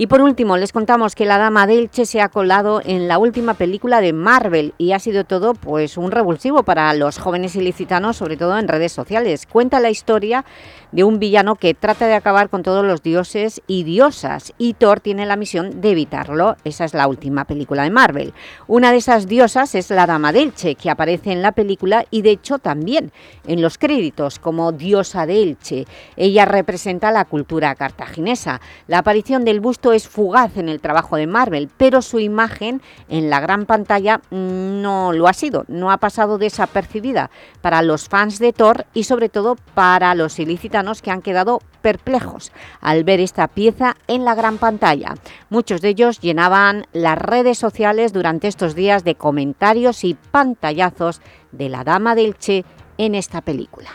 Y por último, les contamos que la Dama de se ha colado en la última película de Marvel y ha sido todo pues un revulsivo para los jóvenes ilicitanos, sobre todo en redes sociales. Cuenta la historia de un villano que trata de acabar con todos los dioses y diosas y Thor tiene la misión de evitarlo. Esa es la última película de Marvel. Una de esas diosas es la Dama Delche, que aparece en la película y de hecho también en los créditos como diosa de Elche. Ella representa la cultura cartaginesa. La aparición del busto es fugaz en el trabajo de Marvel, pero su imagen en la gran pantalla no lo ha sido, no ha pasado desapercibida para los fans de Thor y sobre todo para los que han quedado perplejos al ver esta pieza en la gran pantalla. Muchos de ellos llenaban las redes sociales durante estos días de comentarios y pantallazos de la Dama del Che en esta película.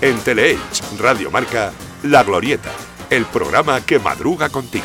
En Teleelch Radio Marca, La Glorieta, el programa que madruga contigo.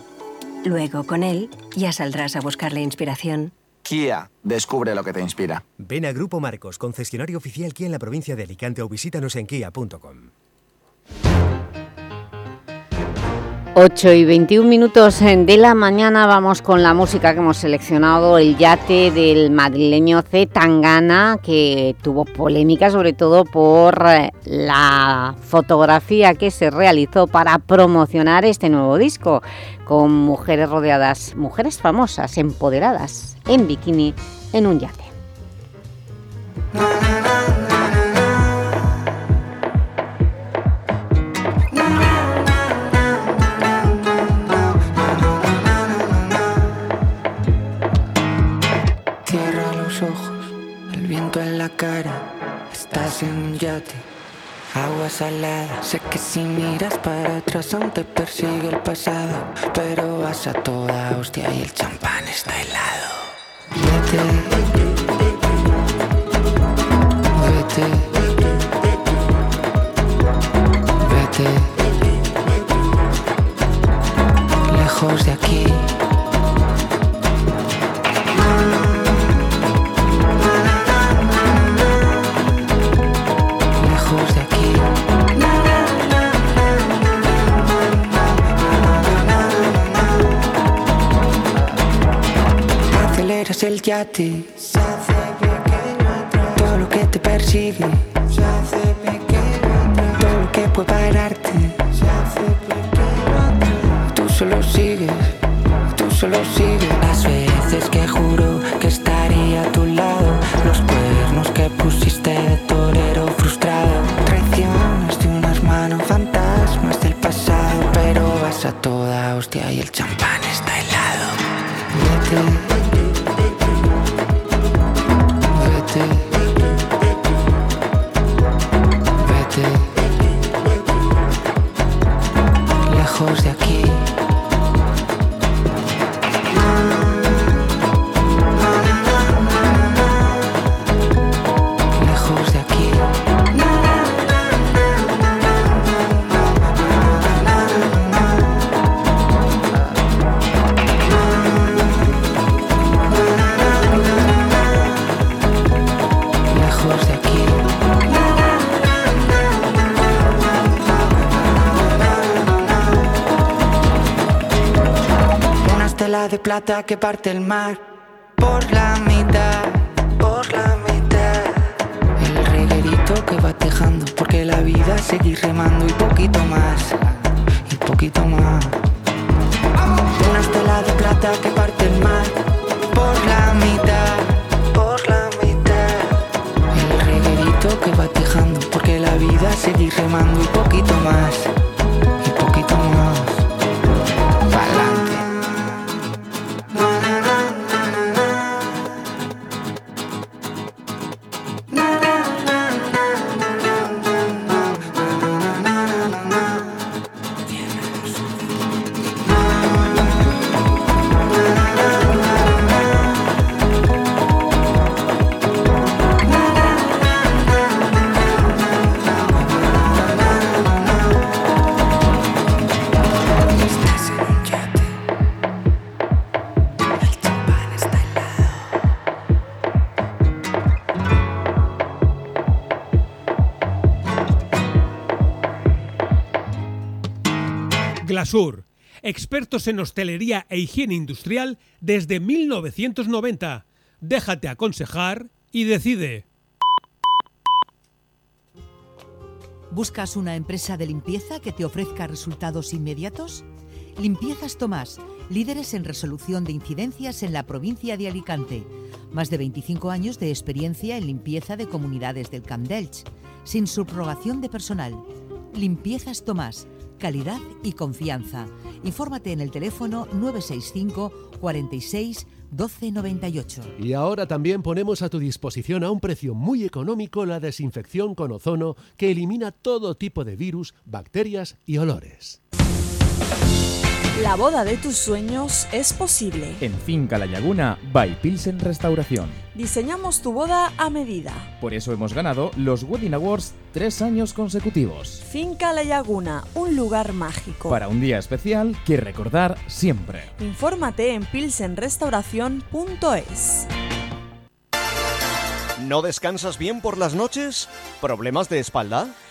Luego, con él, ya saldrás a buscar la inspiración. Kia, descubre lo que te inspira. Ven a Grupo Marcos, concesionario oficial Kia en la provincia de Alicante o visítanos en kia.com. 8 y 21 minutos de la mañana vamos con la música que hemos seleccionado, el yate del madrileño Z Tangana, que tuvo polémica sobre todo por eh, la fotografía que se realizó para promocionar este nuevo disco, con mujeres rodeadas, mujeres famosas, empoderadas, en bikini, en un yate. Estás en un yate, agua salada. Sé que si miras para atrás aún te persigue el pasado. Pero vas a toda hostia y el champán está helado. Vete, vete, vete, lejos de aquí. El yate, se hace pequeño atrás. Todo lo que te persigue, se hace pequeño atrás. Todo lo que puede pararte, se hace pequeño atrás. Tú solo sigues, tú solo sigues. Las veces que juro que estaría a tu lado, los cuernos que pusiste de torero frustrado, traiciones de unas manos, fantasmas del pasado, pero vas a toda hostia y el champán está helado. Vete, lejos de aquí. Plata que parte el mar por la mitad, por la mitad. El reguerito que va tejando, porque la vida seguir remando y poquito más, y poquito más. Una estela de plata que parte el mar por la mitad, por la mitad. El reguerito que va tejando, porque la vida seguir remando y poquito más, Glasur, expertos en hostelería e higiene industrial desde 1990. Déjate aconsejar y decide. ¿Buscas una empresa de limpieza que te ofrezca resultados inmediatos? Limpiezas Tomás, líderes en resolución de incidencias en la provincia de Alicante. Más de 25 años de experiencia en limpieza de comunidades del Camp d'Elx, sin subrogación de personal. Limpiezas Tomás, calidad y confianza. Infórmate en el teléfono 965 46 1298. Y ahora también ponemos a tu disposición a un precio muy económico la desinfección con ozono que elimina todo tipo de virus, bacterias y olores. La boda de tus sueños es posible. En Finca La Laguna, by Pilsen Restauración. Diseñamos tu boda a medida. Por eso hemos ganado los Wedding Awards tres años consecutivos. Finca La Laguna, un lugar mágico. Para un día especial que recordar siempre. Infórmate en pilsenrestauración.es. ¿No descansas bien por las noches? ¿Problemas de espalda?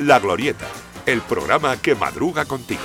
La Glorieta, el programa que madruga contigo.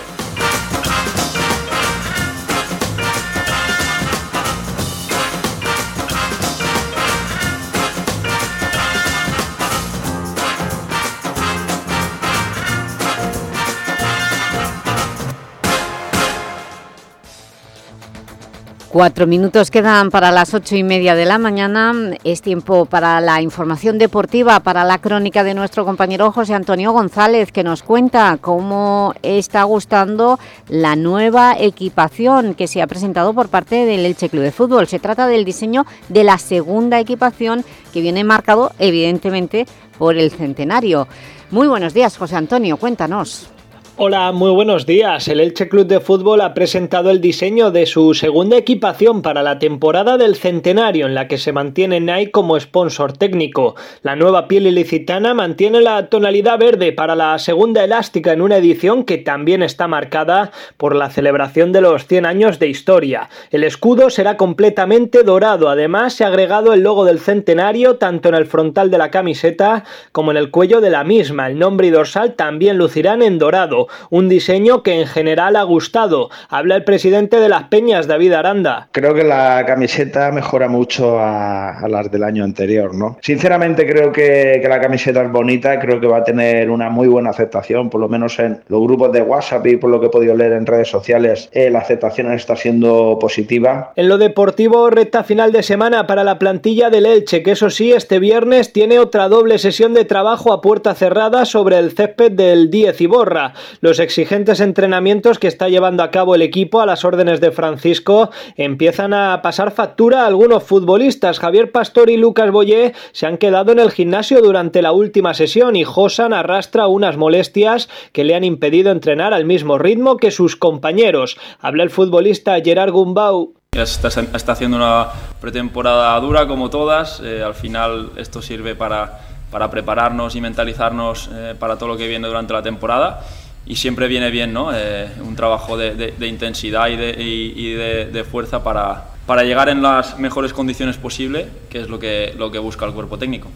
Cuatro minutos quedan para las ocho y media de la mañana. Es tiempo para la información deportiva, para la crónica de nuestro compañero José Antonio González, que nos cuenta cómo está gustando la nueva equipación que se ha presentado por parte del Elche Club de Fútbol. Se trata del diseño de la segunda equipación que viene marcado, evidentemente, por el centenario. Muy buenos días, José Antonio, cuéntanos. Hola, muy buenos días. El Elche Club de Fútbol ha presentado el diseño de su segunda equipación para la temporada del centenario, en la que se mantiene Nike como sponsor técnico. La nueva piel ilicitana mantiene la tonalidad verde para la segunda elástica en una edición que también está marcada por la celebración de los 100 años de historia. El escudo será completamente dorado. Además, se ha agregado el logo del centenario tanto en el frontal de la camiseta como en el cuello de la misma. El nombre y dorsal también lucirán en dorado un diseño que en general ha gustado. Habla el presidente de las Peñas, David Aranda. Creo que la camiseta mejora mucho a, a las del año anterior, ¿no? Sinceramente creo que, que, la camiseta es bonita, creo que va a tener una muy buena aceptación, por lo menos en los grupos de WhatsApp y por lo que he podido leer en redes sociales, eh, la aceptación está siendo positiva. En lo deportivo, recta final de semana para la plantilla del Elche, que eso sí, este viernes tiene otra doble sesión de trabajo a puerta cerrada sobre el césped del 10 Iborra los exigentes entrenamientos que está llevando a cabo el equipo a las órdenes de Francisco empiezan a pasar factura a algunos futbolistas. Javier Pastor y Lucas Boyé se han quedado en el gimnasio durante la última sesión y Josan arrastra unas molestias que le han impedido entrenar al mismo ritmo que sus compañeros. Habla el futbolista Gerard Gumbau. Está, está, haciendo una pretemporada dura como todas. Eh, al final esto sirve para, para prepararnos y mentalizarnos eh, para todo lo que viene durante la temporada y siempre viene bien ¿no? Eh, un trabajo de, de, de intensidad y, de, y, y de, fuerza para, para, llegar en las mejores condiciones posible, que es lo que, lo que busca el cuerpo técnico.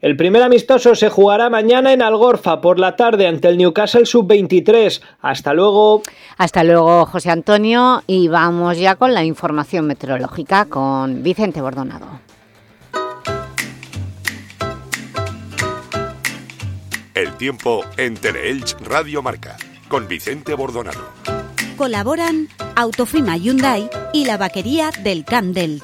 El primer amistoso se jugará mañana en Algorfa por la tarde ante el Newcastle Sub-23. Hasta luego. Hasta luego, José Antonio. Y vamos ya con la información meteorológica con Vicente Bordonado. El tiempo en Teleelch Radio Marca, con Vicente Bordonado. Colaboran Autofima Hyundai y la vaquería del Camp d'Elch.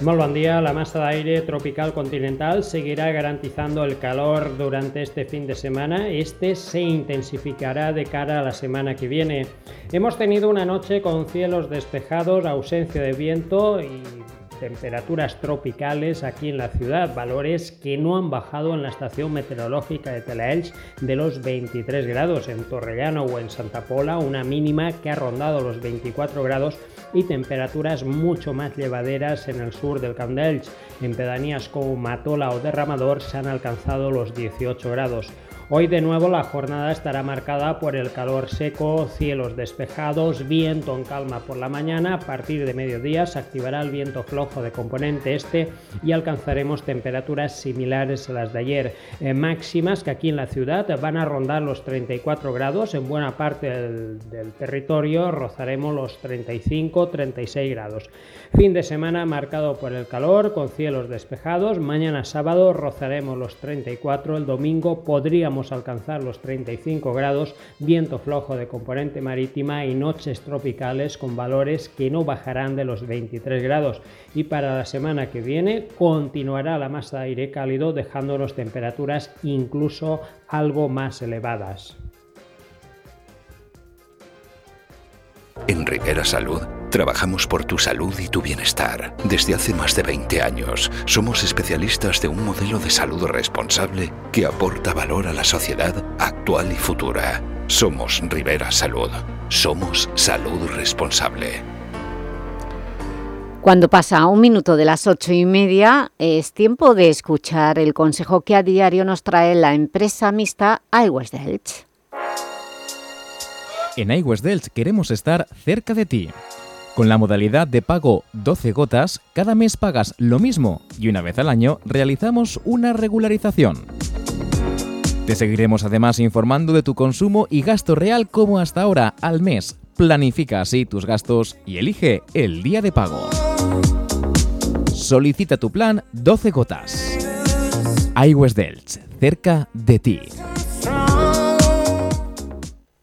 Molt bon dia. La masa de aire tropical continental seguirá garantizando el calor durante este fin de semana. Este se intensificará de cara a la semana que viene. Hemos tenido una noche con cielos despejados, ausencia de viento y temperaturas tropicales aquí en la ciudad, valores que no han bajado en la estación meteorológica de Telaelch de los 23 grados en Torrellano o en Santa Pola, una mínima que ha rondado los 24 grados y temperaturas mucho más llevaderas en el sur del Candelch. En pedanías como Matola o Derramador se han alcanzado los 18 grados. Hoy de nuevo la jornada estará marcada por el calor seco, cielos despejados, viento en calma por la mañana. A partir de mediodía se activará el viento flojo de componente este y alcanzaremos temperaturas similares a las de ayer. Eh, máximas que aquí en la ciudad van a rondar los 34 grados. En buena parte del, territorio rozaremos los 35-36 grados. Fin de semana marcado por el calor con cielos despejados. Mañana sábado rozaremos los 34. El domingo podríamos alcanzar los 35 grados, viento flojo de componente marítima y noches tropicales con valores que no bajarán de los 23 grados. Y para la semana que viene continuará la masa de aire cálido dejándonos temperaturas incluso algo más elevadas. En Rivera Salud trabajamos por tu salud y tu bienestar. Desde hace más de 20 años somos especialistas de un modelo de salud responsable que aporta valor a la sociedad actual y futura. Somos Rivera Salud. Somos salud responsable. Cuando pasa un minuto de las ocho y media, es tiempo de escuchar el consejo que a diario nos trae la empresa mixta iWest. En iWest queremos estar cerca de ti. Con la modalidad de pago 12 gotas, cada mes pagas lo mismo y una vez al año realizamos una regularización. Te seguiremos además informando de tu consumo y gasto real como hasta ahora al mes. Planifica así tus gastos y elige el día de pago. Solicita tu plan 12 gotas. iWest cerca de ti.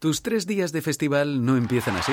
Tus tres días de festival no empiezan así.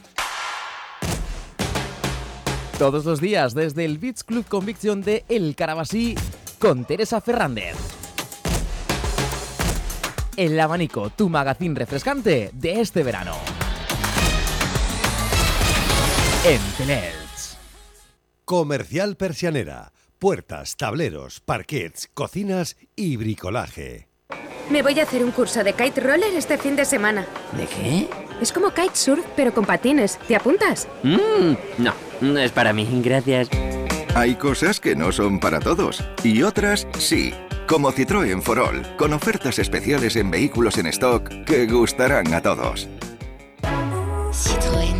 Todos los días desde el Beach Club Conviction de El Carabasí con Teresa Fernández. El abanico, tu magazín refrescante de este verano. En Teleelch. Comercial Persianera. Puertas, tableros, parquets, cocinas y bricolaje. Me voy a hacer un curso de kite roller este fin de semana. ¿De qué? Es como kitesurf, pero con patines. ¿Te apuntas? Mmm, no, no es para mí, gracias. Hay cosas que no son para todos y otras sí. Como Citroën for All, con ofertas especiales en vehículos en stock que gustarán a todos. Citroën.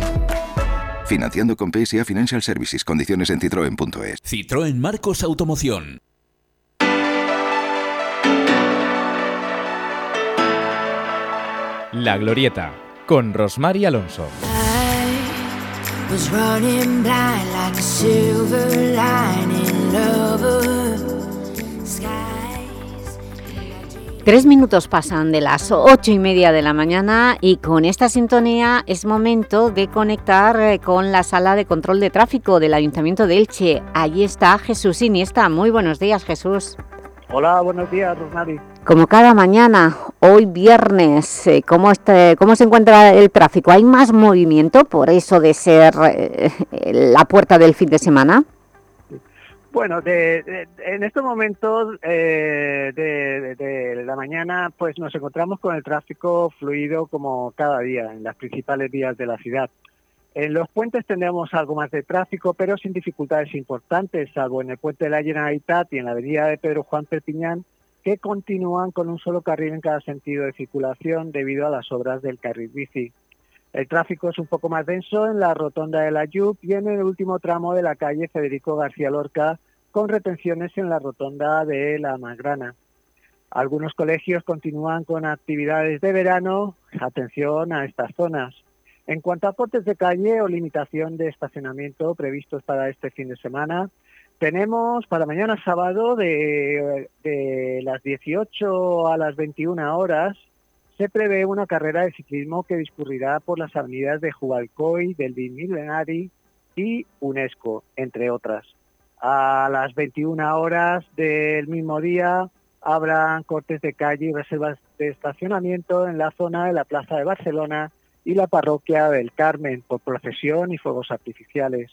Financiando con PSA Financial Services. Condiciones en citroen.es. Citroën Marcos Automoción. La Glorieta, con Rosmar y Alonso. Tres minutos pasan de las ocho y media de la mañana y con esta sintonía es momento de conectar eh, con la sala de control de tráfico del Ayuntamiento de Elche. Allí está Jesús Iniesta. Muy buenos días, Jesús. Hola, buenos días, Rosmari. Como cada mañana, hoy viernes, eh, ¿cómo, este, ¿cómo se encuentra el tráfico? ¿Hay más movimiento por eso de ser eh, la puerta del fin de semana? Bueno, de, de, en estos momentos eh, de, de, la mañana pues nos encontramos con el tráfico fluido como cada día en las principales vías de la ciudad. En los puentes tendremos algo más de tráfico, pero sin dificultades importantes, salvo en el puente de la Generalitat y en la avenida de Pedro Juan Perpiñán, que continúan con un solo carril en cada sentido de circulación debido a las obras del carril bici. El tráfico es un poco más denso en la rotonda de la Yup y en el último tramo de la calle Federico García Lorca, con retenciones en la rotonda de la Magrana. Algunos colegios continúan con actividades de verano. Atención a estas zonas. En cuanto a cortes de calle o limitación de estacionamiento previstos para este fin de semana, tenemos para mañana sábado de, las 18 a las 21 horas se prevé una carrera de ciclismo que discurrirá por las avenidas de Jubalcoy, del Milenari y UNESCO, entre otras. A las 21 horas del mismo día habrán cortes de calle y reservas de estacionamiento en la zona de la Plaza de Barcelona y la parroquia del Carmen por procesión y fuegos artificiales.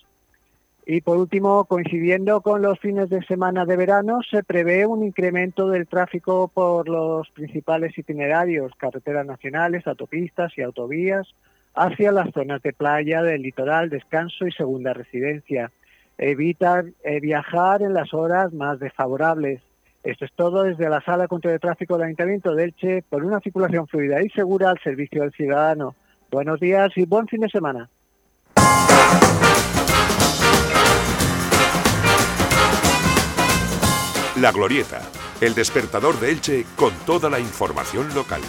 Y por último, coincidiendo con los fines de semana de verano, se prevé un incremento del tráfico por los principales itinerarios, carreteras nacionales, autopistas y autovías, hacia las zonas de playa, del litoral, descanso y segunda residencia. Evitar eh, viajar en las horas más desfavorables. Esto es todo desde la Sala contra el Tráfico del Ayuntamiento de Elche por una circulación fluida y segura al servicio del ciudadano. Buenos días y buen fin de semana. La Glorieta, el despertador de Elche con toda la información local.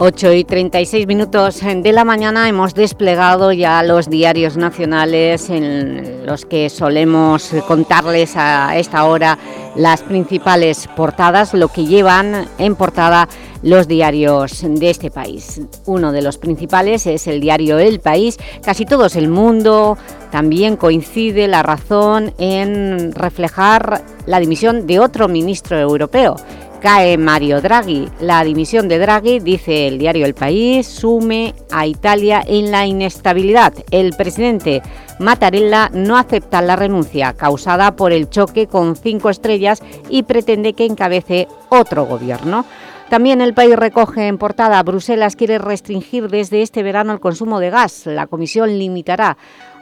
8 y 36 minutos de la mañana hemos desplegado ya los diarios nacionales en los que solemos contarles a esta hora las principales portadas, lo que llevan en portada los diarios de este país. Uno de los principales es el diario El País, casi todos el mundo también coincide la razón en reflejar la dimisión de otro ministro europeo, Cae Mario Draghi. La dimisión de Draghi, dice el diario El País, sume a Italia en la inestabilidad. El presidente Mattarella no acepta la renuncia causada por el choque con cinco estrellas y pretende que encabece otro gobierno. También el país recoge en portada Bruselas quiere restringir desde este verano el consumo de gas. La comisión limitará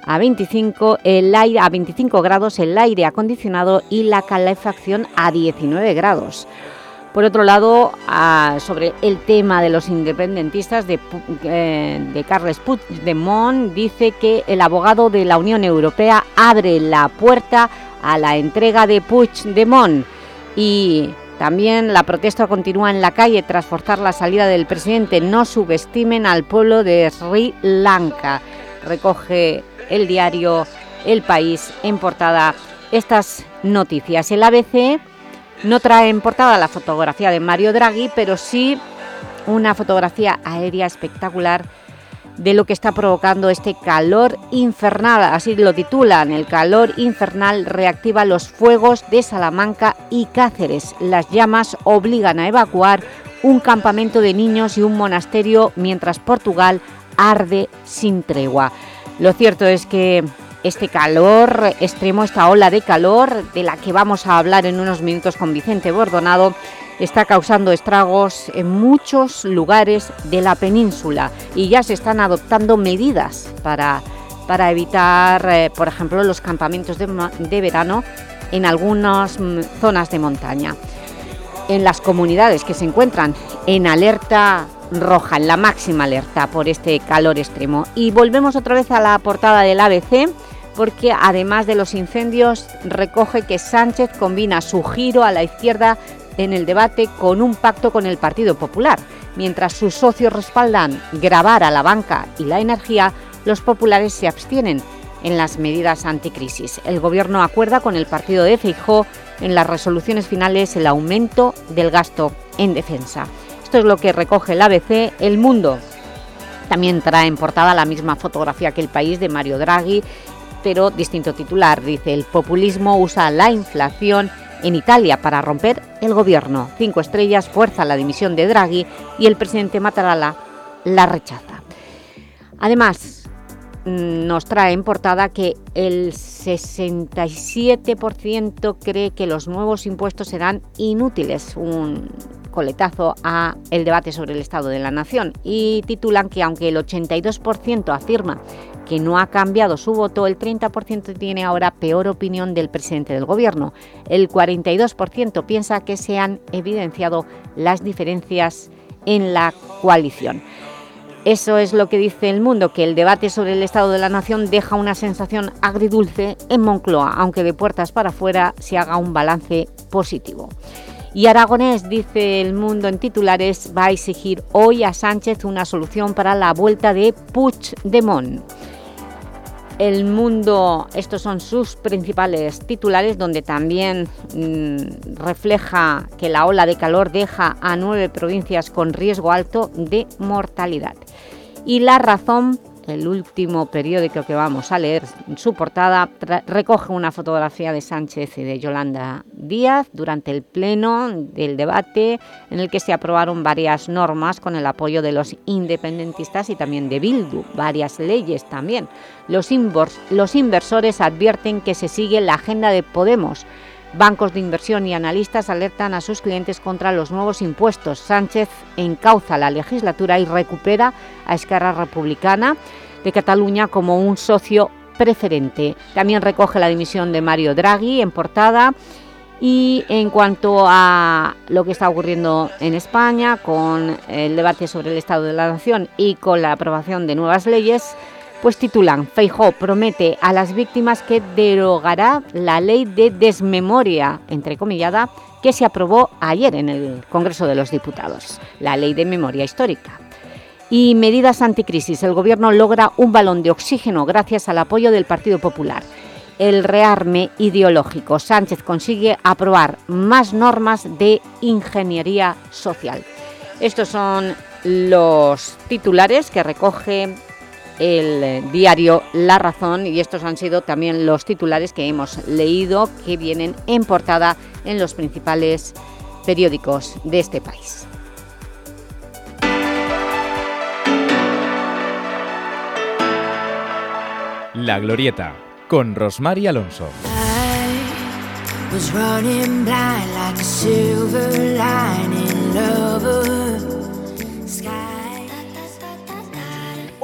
a 25, el aire, a 25 grados el aire acondicionado y la calefacción a 19 grados. Por otro lado, sobre el tema de los independentistas de, eh, de Carles Puigdemont, dice que el abogado de la Unión Europea abre la puerta a la entrega de Puigdemont y también la protesta continúa en la calle tras forzar la salida del presidente. No subestimen al pueblo de Sri Lanka. Recoge el diario El País en portada estas noticias. El ABC no trae en portada la fotografía de Mario Draghi, pero sí una fotografía aérea espectacular de lo que está provocando este calor infernal, así lo titulan, el calor infernal reactiva los fuegos de Salamanca y Cáceres. Las llamas obligan a evacuar un campamento de niños y un monasterio mientras Portugal arde sin tregua. Lo cierto es que este calor extremo, esta ola de calor de la que vamos a hablar en unos minutos con Vicente Bordonado, está causando estragos en muchos lugares de la península y ya se están adoptando medidas para, para evitar, eh, por ejemplo, los campamentos de, verano en algunas mm, zonas de montaña. En las comunidades que se encuentran en alerta roja, en la máxima alerta por este calor extremo. Y volvemos otra vez a la portada del ABC, porque además de los incendios recoge que Sánchez combina su giro a la izquierda en el debate con un pacto con el Partido Popular. Mientras sus socios respaldan grabar a la banca y la energía, los populares se abstienen en las medidas anticrisis. El Gobierno acuerda con el partido de Feijó en las resoluciones finales el aumento del gasto en defensa. Esto es lo que recoge el ABC. El Mundo también trae en portada la misma fotografía que El País de Mario Draghi pero distinto titular. Dice, el populismo usa la inflación en Italia para romper el gobierno. Cinco estrellas fuerza la dimisión de Draghi y el presidente Mattarella la rechaza. Además, mm, nos trae en portada que el 67% cree que los nuevos impuestos serán inútiles, un coletazo a el debate sobre el Estado de la Nación, y titulan que aunque el 82% afirma que no ha cambiado su voto, el 30% tiene ahora peor opinión del presidente del Gobierno. El 42% piensa que se han evidenciado las diferencias en la coalición. Eso es lo que dice El Mundo, que el debate sobre el Estado de la Nación deja una sensación agridulce en Moncloa, aunque de puertas para afuera se haga un balance positivo. Y Aragonés, dice El Mundo en titulares, va a exigir hoy a Sánchez una solución para la vuelta de Puigdemont. El Mundo, estos son sus principales titulares, donde también mm, refleja que la ola de calor deja a nueve provincias con riesgo alto de mortalidad. Y La Razón, el último periódico que vamos a leer, su portada recoge una fotografía de Sánchez y de Yolanda Díaz durante el pleno del debate en el que se aprobaron varias normas con el apoyo de los independentistas y también de Bildu, varias leyes también. Los, los inversores advierten que se sigue la agenda de Podemos, Bancos de inversión y analistas alertan a sus clientes contra los nuevos impuestos. Sánchez encauza la legislatura y recupera a Esquerra Republicana de Cataluña como un socio preferente. También recoge la dimisión de Mario Draghi en portada y en cuanto a lo que está ocurriendo en España con el debate sobre el Estado de la Nación y con la aprobación de nuevas leyes, pues titulan Feijó promete a las víctimas que derogará la ley de desmemoria, entrecomillada, que se aprobó ayer en el Congreso de los Diputados, la ley de memoria histórica. Y medidas anticrisis. El Gobierno logra un balón de oxígeno gracias al apoyo del Partido Popular. El rearme ideológico. Sánchez consigue aprobar más normas de ingeniería social. Estos son los titulares que recoge el eh, diario La Razón y estos han sido también los titulares que hemos leído que vienen en portada en los principales periódicos de este país. La Glorieta, con Rosmar Alonso.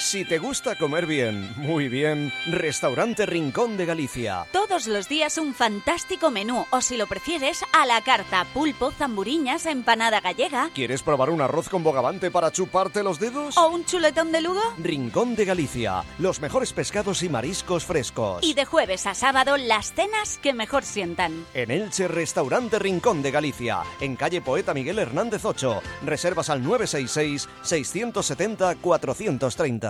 Si te gusta comer bien, muy bien, Restaurante Rincón de Galicia. Todos los días un fantástico menú, o si lo prefieres, a la carta, pulpo, zamburiñas, empanada gallega. ¿Quieres probar un arroz con bogavante para chuparte los dedos? ¿O un chuletón de Lugo? Rincón de Galicia, los mejores pescados y mariscos frescos. Y de jueves a sábado, las cenas que mejor sientan. En Elche, Restaurante Rincón de Galicia, en calle Poeta Miguel Hernández 8. Reservas al 966 670 430.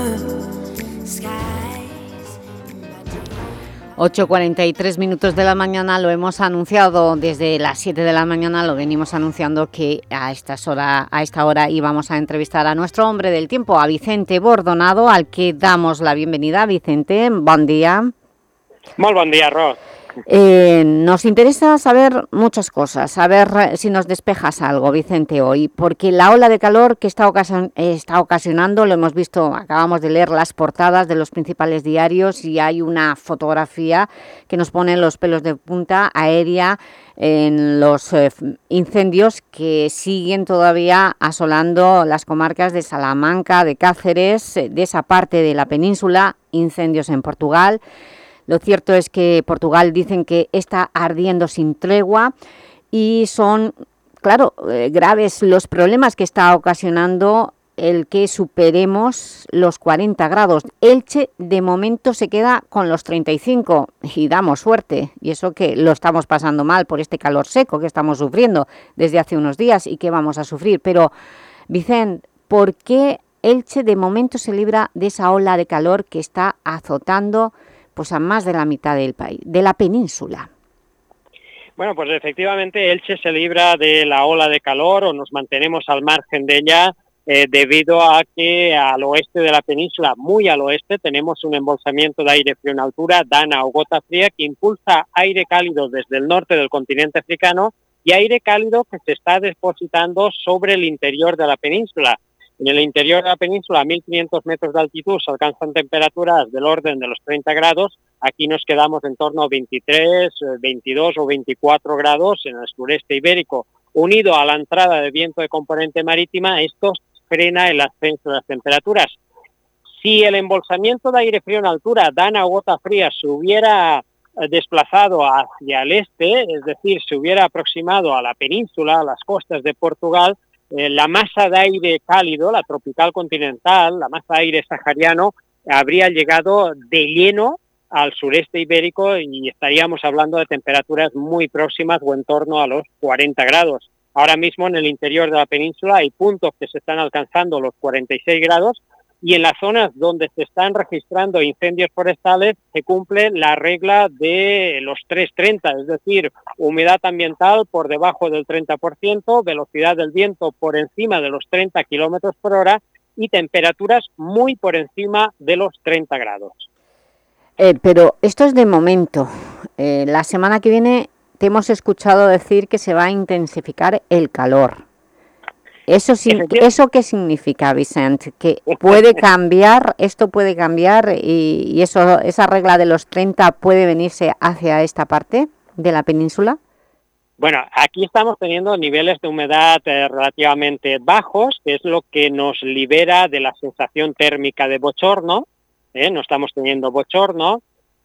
8.43 minutos de la mañana, lo hemos anunciado desde las 7 de la mañana, lo venimos anunciando que a, estas hora, a esta hora íbamos a entrevistar a nuestro hombre del tiempo, a Vicente Bordonado, al que damos la bienvenida. Vicente, buen día. Muy buen día, Ros. Eh, nos interesa saber muchas cosas, saber eh, si nos despejas algo, Vicente, hoy, porque la ola de calor que está, está ocasionando, lo hemos visto, acabamos de leer las portadas de los principales diarios y hay una fotografía que nos pone los pelos de punta aérea en los eh, incendios que siguen todavía asolando las comarcas de Salamanca, de Cáceres, de esa parte de la península, incendios en Portugal, lo cierto es que Portugal dicen que está ardiendo sin tregua y son, claro, eh, graves los problemas que está ocasionando el que superemos los 40 grados. Elche de momento se queda con los 35 y damos suerte. Y eso que lo estamos pasando mal por este calor seco que estamos sufriendo desde hace unos días y que vamos a sufrir. Pero, Vicente, ¿por qué Elche de momento se libra de esa ola de calor que está azotando pues a más de la mitad del país, de la península. Bueno, pues efectivamente Elche se libra de la ola de calor o nos mantenemos al margen de ella eh, debido a que al oeste de la península, muy al oeste, tenemos un embolsamiento de aire frío en altura, Dana o gota fría, que impulsa aire cálido desde el norte del continente africano y aire cálido que se está depositando sobre el interior de la península. En el interior de la península, a 1.500 metros de altitud, se alcanzan temperaturas del orden de los 30 grados. Aquí nos quedamos en torno a 23, 22 o 24 grados en el sureste ibérico. Unido a la entrada de viento de componente marítima, esto frena el ascenso de las temperaturas. Si el embolsamiento de aire frío en altura, Dana o gota fría, se hubiera eh, desplazado hacia el este, es decir, se hubiera aproximado a la península, a las costas de Portugal, eh, la masa de aire cálido, la tropical continental, la masa de aire sahariano, habría llegado de lleno al sureste ibérico y estaríamos hablando de temperaturas muy próximas o en torno a los 40 grados. Ahora mismo en el interior de la península hay puntos que se están alcanzando los 46 grados y en las zonas donde se están registrando incendios forestales se cumple la regla de los 330, es decir, humedad ambiental por debajo del 30%, velocidad del viento por encima de los 30 kilómetros por hora y temperaturas muy por encima de los 30 grados. Eh, pero esto es de momento. Eh, la semana que viene te hemos escuchado decir que se va a intensificar el calor. ¿Eso, ¿Eso qué significa, Vicente? ¿Que puede cambiar, esto puede cambiar y, eso, esa regla de los 30 puede venirse hacia esta parte de la península? Bueno, aquí estamos teniendo niveles de humedad eh, relativamente bajos, que es lo que nos libera de la sensación térmica de bochorno, ¿eh? no estamos teniendo bochorno,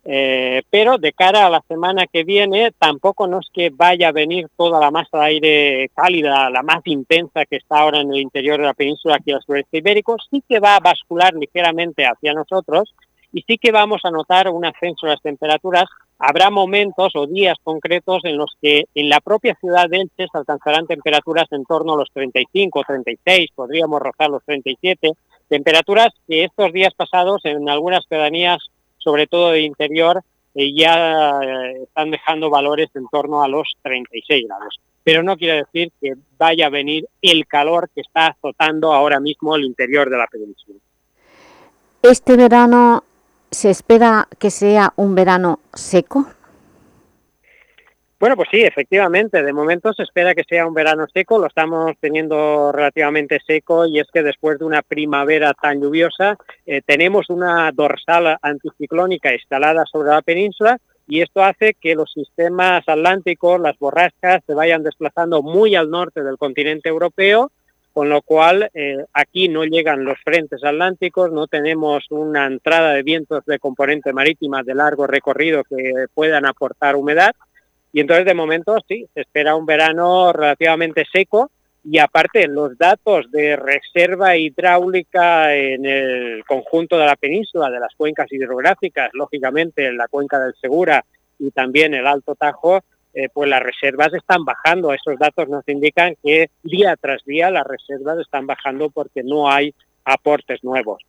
eh, pero de cara a la semana que viene tampoco no es que vaya a venir toda la masa de aire cálida, la más intensa que está ahora en el interior de la península aquí al sureste ibérico, sí que va a bascular ligeramente hacia nosotros y sí que vamos a notar un ascenso de las temperaturas. Habrá momentos o días concretos en los que en la propia ciudad de Elche se alcanzarán temperaturas en torno a los 35, 36, podríamos rozar los 37, temperaturas que estos días pasados en algunas pedanías sobre todo de interior, eh, ya eh, están dejando valores en torno a los 36 grados. Pero no quiere decir que vaya a venir el calor que está azotando ahora mismo el interior de la península. ¿Este verano se espera que sea un verano seco? Bueno, pues sí, efectivamente. De momento se espera que sea un verano seco. Lo estamos teniendo relativamente seco y es que después de una primavera tan lluviosa eh, tenemos una dorsal anticiclónica instalada sobre la península y esto hace que los sistemas atlánticos, las borrascas, se vayan desplazando muy al norte del continente europeo, con lo cual eh, aquí no llegan los frentes atlánticos, no tenemos una entrada de vientos de componente marítima de largo recorrido que puedan aportar humedad y entonces de momento sí, se espera un verano relativamente seco y aparte los datos de reserva hidráulica en el conjunto de la península, de las cuencas hidrográficas, lógicamente en la cuenca del Segura y también el Alto Tajo, eh, pues las reservas están bajando. Esos datos nos indican que día tras día las reservas están bajando porque no hay aportes nuevos.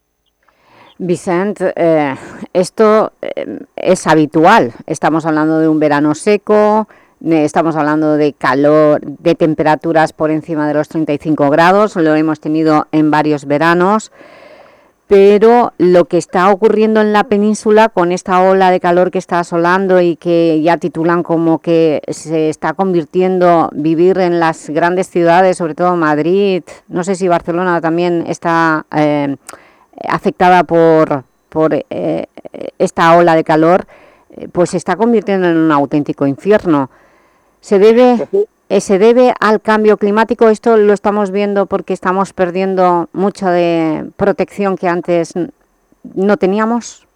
Vicente, eh, esto eh, es habitual. Estamos hablando de un verano seco, estamos hablando de calor, de temperaturas por encima de los 35 grados, lo hemos tenido en varios veranos, pero lo que está ocurriendo en la península con esta ola de calor que está asolando y que ya titulan como que se está convirtiendo vivir en las grandes ciudades, sobre todo Madrid, no sé si Barcelona también está... Eh, afectada por, por eh, esta ola de calor, eh, pues se está convirtiendo en un auténtico infierno. ¿Se debe, eh, ¿Se debe al cambio climático? Esto lo estamos viendo porque estamos perdiendo mucha de protección que antes no teníamos.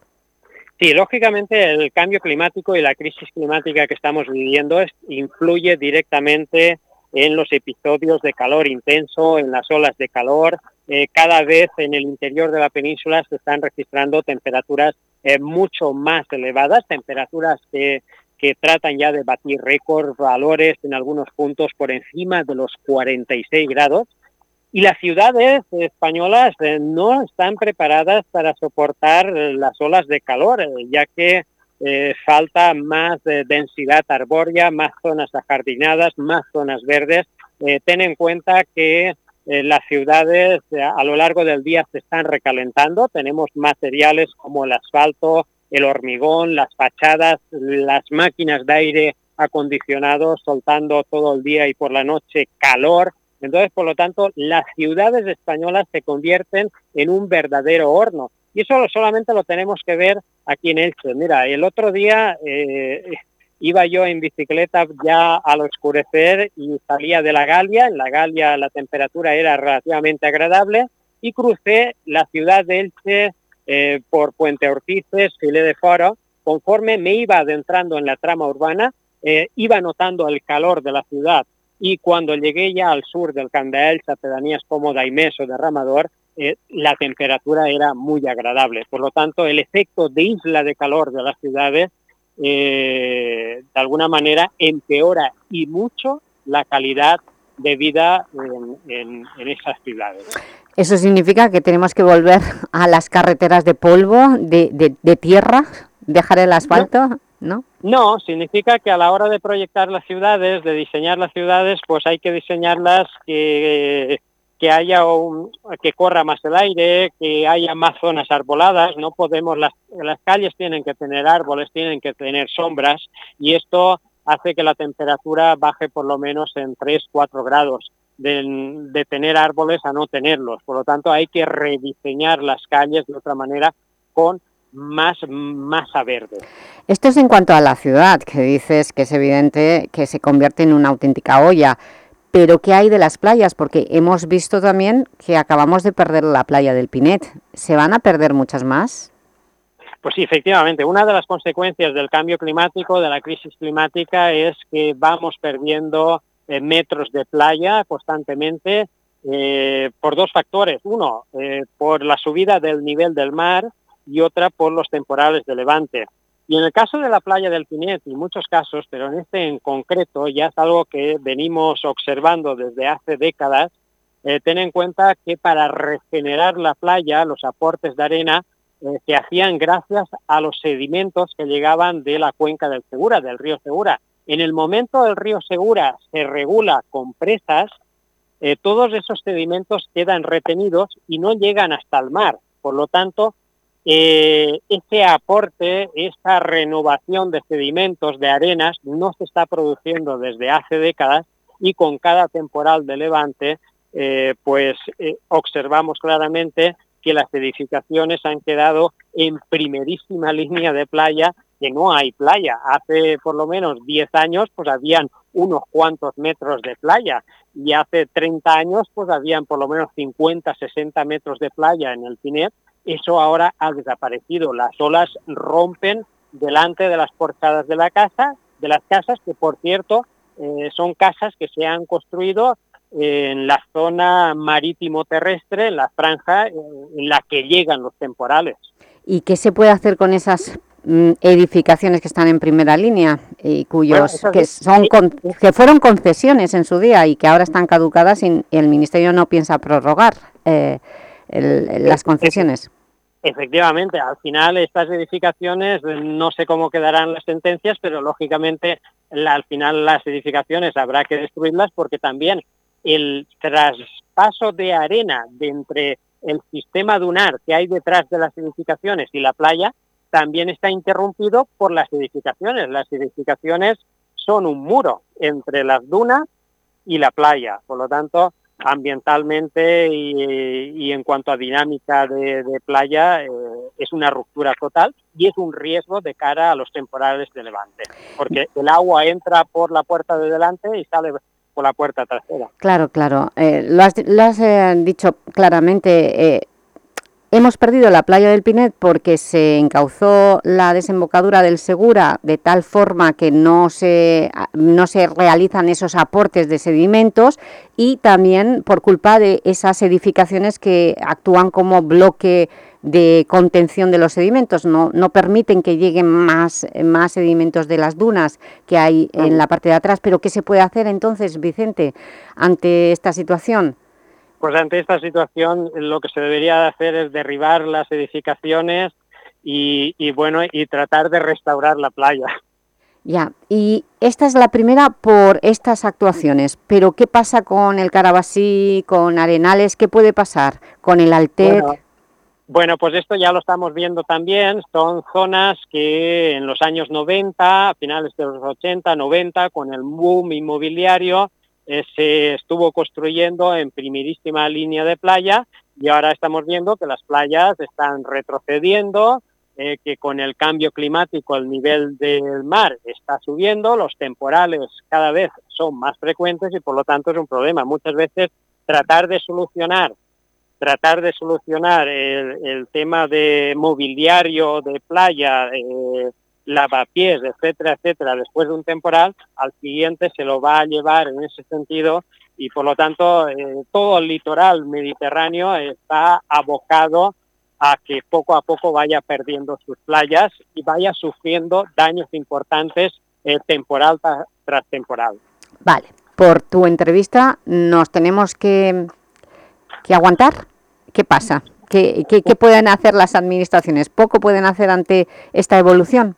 Sí, lógicamente el cambio climático y la crisis climática que estamos viviendo influye directamente en los episodios de calor intenso, en las olas de calor, eh, cada vez en el interior de la península se están registrando temperaturas eh, mucho más elevadas, temperaturas que, que tratan ya de batir récords, valores en algunos puntos por encima de los 46 grados. Y las ciudades españolas eh, no están preparadas para soportar las olas de calor, ya que falta más densidad arbórea, más zonas ajardinadas, más zonas verdes. ten en cuenta que eh, las ciudades eh, a lo largo del día se están recalentando. Tenemos materiales como el asfalto, el hormigón, las fachadas, las máquinas de aire acondicionado soltando todo el día y por la noche calor. Entonces, por lo tanto, las ciudades españolas se convierten en un verdadero horno. Y eso solamente lo tenemos que ver aquí en Elche. Mira, el otro día eh, iba yo en bicicleta ya al oscurecer y salía de la Galia. En la Galia la temperatura era relativamente agradable y crucé la ciudad de Elche eh, por Puente Ortices, File de Foro. Conforme me iba adentrando en la trama urbana, eh, iba notando el calor de la ciudad y cuando llegué ya al sur del Candaels, a pedanías como Daimés o Derramador, eh, la temperatura era muy agradable. Por lo tanto, el efecto de isla de calor de las ciudades eh, de alguna manera empeora y mucho la calidad de vida en, esas ciudades. ¿Eso significa que tenemos que volver a las carreteras de polvo, de, tierra, dejar el asfalto? ¿No? ¿no? significa que a la hora de proyectar las ciudades, de diseñar las ciudades, pues hay que diseñarlas que que haya un, que corra más el aire, que haya más zonas arboladas, no podemos, las, las calles tienen que tener árboles, tienen que tener sombras y esto hace que la temperatura baje por lo menos en 3, 4 grados. De, tener árboles a no tenerlos. Por lo tanto, hay que rediseñar las calles de otra manera con más masa verde. Esto es en cuanto a la ciudad, que dices que es evidente que se convierte en una auténtica olla. Pero ¿qué hay de las playas? Porque hemos visto también que acabamos de perder la playa del Pinet. ¿Se van a perder muchas más? Pues sí, efectivamente. Una de las consecuencias del cambio climático, de la crisis climática, es que vamos perdiendo eh, metros de playa constantemente eh, por dos factores. Uno, eh, por la subida del nivel del mar y otra por los temporales de levante. Y en el caso de la playa del Pinet, y muchos casos, pero en este en concreto ya es algo que venimos observando desde hace décadas, eh, ten en cuenta que para regenerar la playa, los aportes de arena eh, se hacían gracias a los sedimentos que llegaban de la cuenca del Segura, del río Segura. En el momento del río Segura se regula con presas, eh, todos esos sedimentos quedan retenidos y no llegan hasta el mar. Por lo tanto, eh, ese aporte, esa renovación de sedimentos, de arenas, no se está produciendo desde hace décadas y con cada temporal de levante, eh, pues eh, observamos claramente que las edificaciones han quedado en primerísima línea de playa, que no hay playa. Hace por lo menos 10 años pues habían unos cuantos metros de playa y hace 30 años pues habían por lo menos 50, 60 metros de playa en el Pinet eso ahora ha desaparecido. Las olas rompen delante de las portadas de la casa, de las casas que por cierto eh, son casas que se han construido en la zona marítimo terrestre, en la franja eh, en la que llegan los temporales. ¿Y qué se puede hacer con esas mm, edificaciones que están en primera línea y cuyos que son que fueron concesiones en su día y que ahora están caducadas y el Ministerio no piensa prorrogar? Eh, las concesiones. Efectivamente, al final estas edificaciones, no sé cómo quedarán las sentencias, pero lógicamente al final las edificaciones habrá que destruirlas porque también el traspaso de arena de entre el sistema dunar que hay detrás de las edificaciones y la playa también está interrumpido por las edificaciones. Las edificaciones son un muro entre las dunas y la playa. Por lo tanto, ambientalmente y, en cuanto a dinámica de, playa eh, es una ruptura total y es un riesgo de cara a los temporales de levante, porque el agua entra por la puerta de delante y sale por la puerta trasera. Claro, claro. Eh, lo has, eh, dicho claramente, Hemos perdido la playa del Pinet porque se encauzó la desembocadura del Segura de tal forma que no se, no se realizan esos aportes de sedimentos y también por culpa de esas edificaciones que actúan como bloque de contención de los sedimentos, no, no permiten que lleguen más, más sedimentos de las dunas que hay en la parte de atrás. ¿Pero qué se puede hacer entonces, Vicente, ante esta situación? Pues ante esta situación lo que se debería hacer es derribar las edificaciones y, bueno y tratar de restaurar la playa. Ya, y esta es la primera por estas actuaciones, pero ¿qué pasa con el Carabasí, con Arenales? ¿Qué puede pasar con el Alter? Bueno, bueno, pues esto ya lo estamos viendo también, son zonas que en los años 90, a finales de los 80, 90, con el boom inmobiliario, eh, se estuvo construyendo en primerísima línea de playa y ahora estamos viendo que las playas están retrocediendo, eh, que con el cambio climático el nivel del mar está subiendo, los temporales cada vez son más frecuentes y por lo tanto es un problema. Muchas veces tratar de solucionar tratar de solucionar el, tema de mobiliario de playa, eh, lavapiés, etcétera, etcétera, después de un temporal, al siguiente se lo va a llevar en ese sentido y por lo tanto eh, todo el litoral mediterráneo está abocado a que poco a poco vaya perdiendo sus playas y vaya sufriendo daños importantes eh, temporal tras temporal. Vale, por tu entrevista nos tenemos que, que aguantar. ¿Qué pasa? ¿Qué, qué, qué pueden hacer las administraciones? ¿Poco pueden hacer ante esta evolución?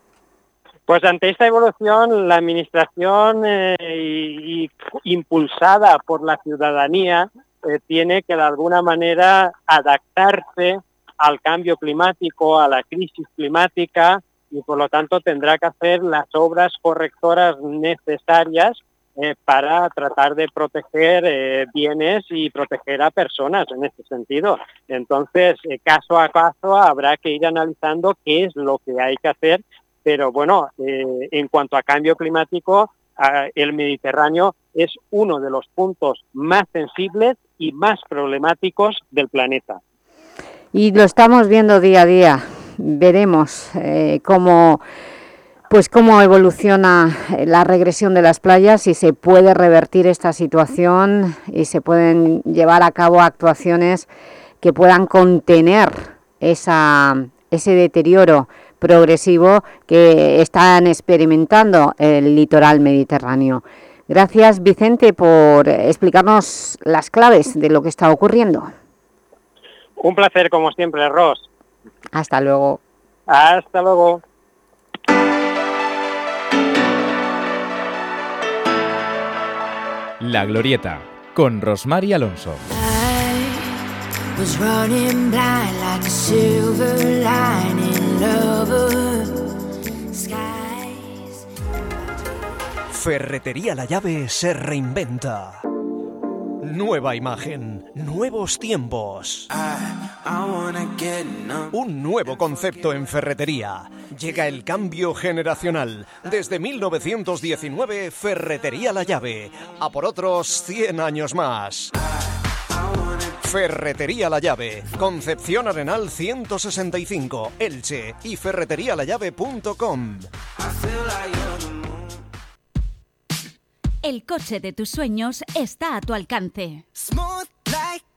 Pues ante esta evolución, la administración eh, impulsada por la ciudadanía eh, tiene que de alguna manera adaptarse al cambio climático, a la crisis climática y por lo tanto tendrá que hacer las obras correctoras necesarias eh, para tratar de proteger bienes y proteger a personas en este sentido. Entonces, caso a caso habrá que ir analizando qué es lo que hay que hacer, pero bueno, eh, en cuanto a cambio climático, el Mediterráneo es uno de los puntos más sensibles y más problemáticos del planeta. Y lo estamos viendo día a día. Veremos eh, cómo, pues cómo evoluciona eh, la regresión de las playas, si se puede revertir esta situación y se pueden llevar a cabo actuaciones que puedan contener esa, ese deterioro progresivo que están experimentando el litoral mediterráneo. Gracias, Vicente, por explicarnos las claves de lo que está ocurriendo. Un placer como siempre, Ross. Hasta luego. Hasta luego. La Glorieta, con Rosmar y Alonso. was Ferretería La Llave se reinventa. Nueva imagen, nuevos tiempos. Un nuevo concepto en ferretería. Llega el cambio generacional. Desde 1919, Ferretería La Llave. A por otros 100 años más. Ferretería La Llave, Concepción Arenal 165, Elche y ferreterialallave.com. El coche de tus sueños está a tu alcance.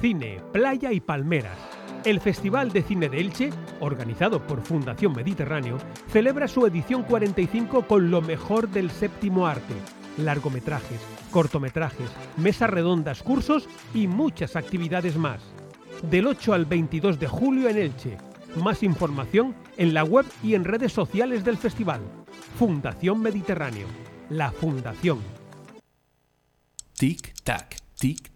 Cine, Playa y Palmeras. El Festival de Cine de Elche, organizado por Fundación Mediterráneo, celebra su edición 45 con lo mejor del séptimo arte. Largometrajes, cortometrajes, mesas redondas, cursos y muchas actividades más. Del 8 al 22 de julio en Elche. Más información en la web y en redes sociales del festival. Fundación Mediterráneo. La Fundación. Tic-tac, tic-tac.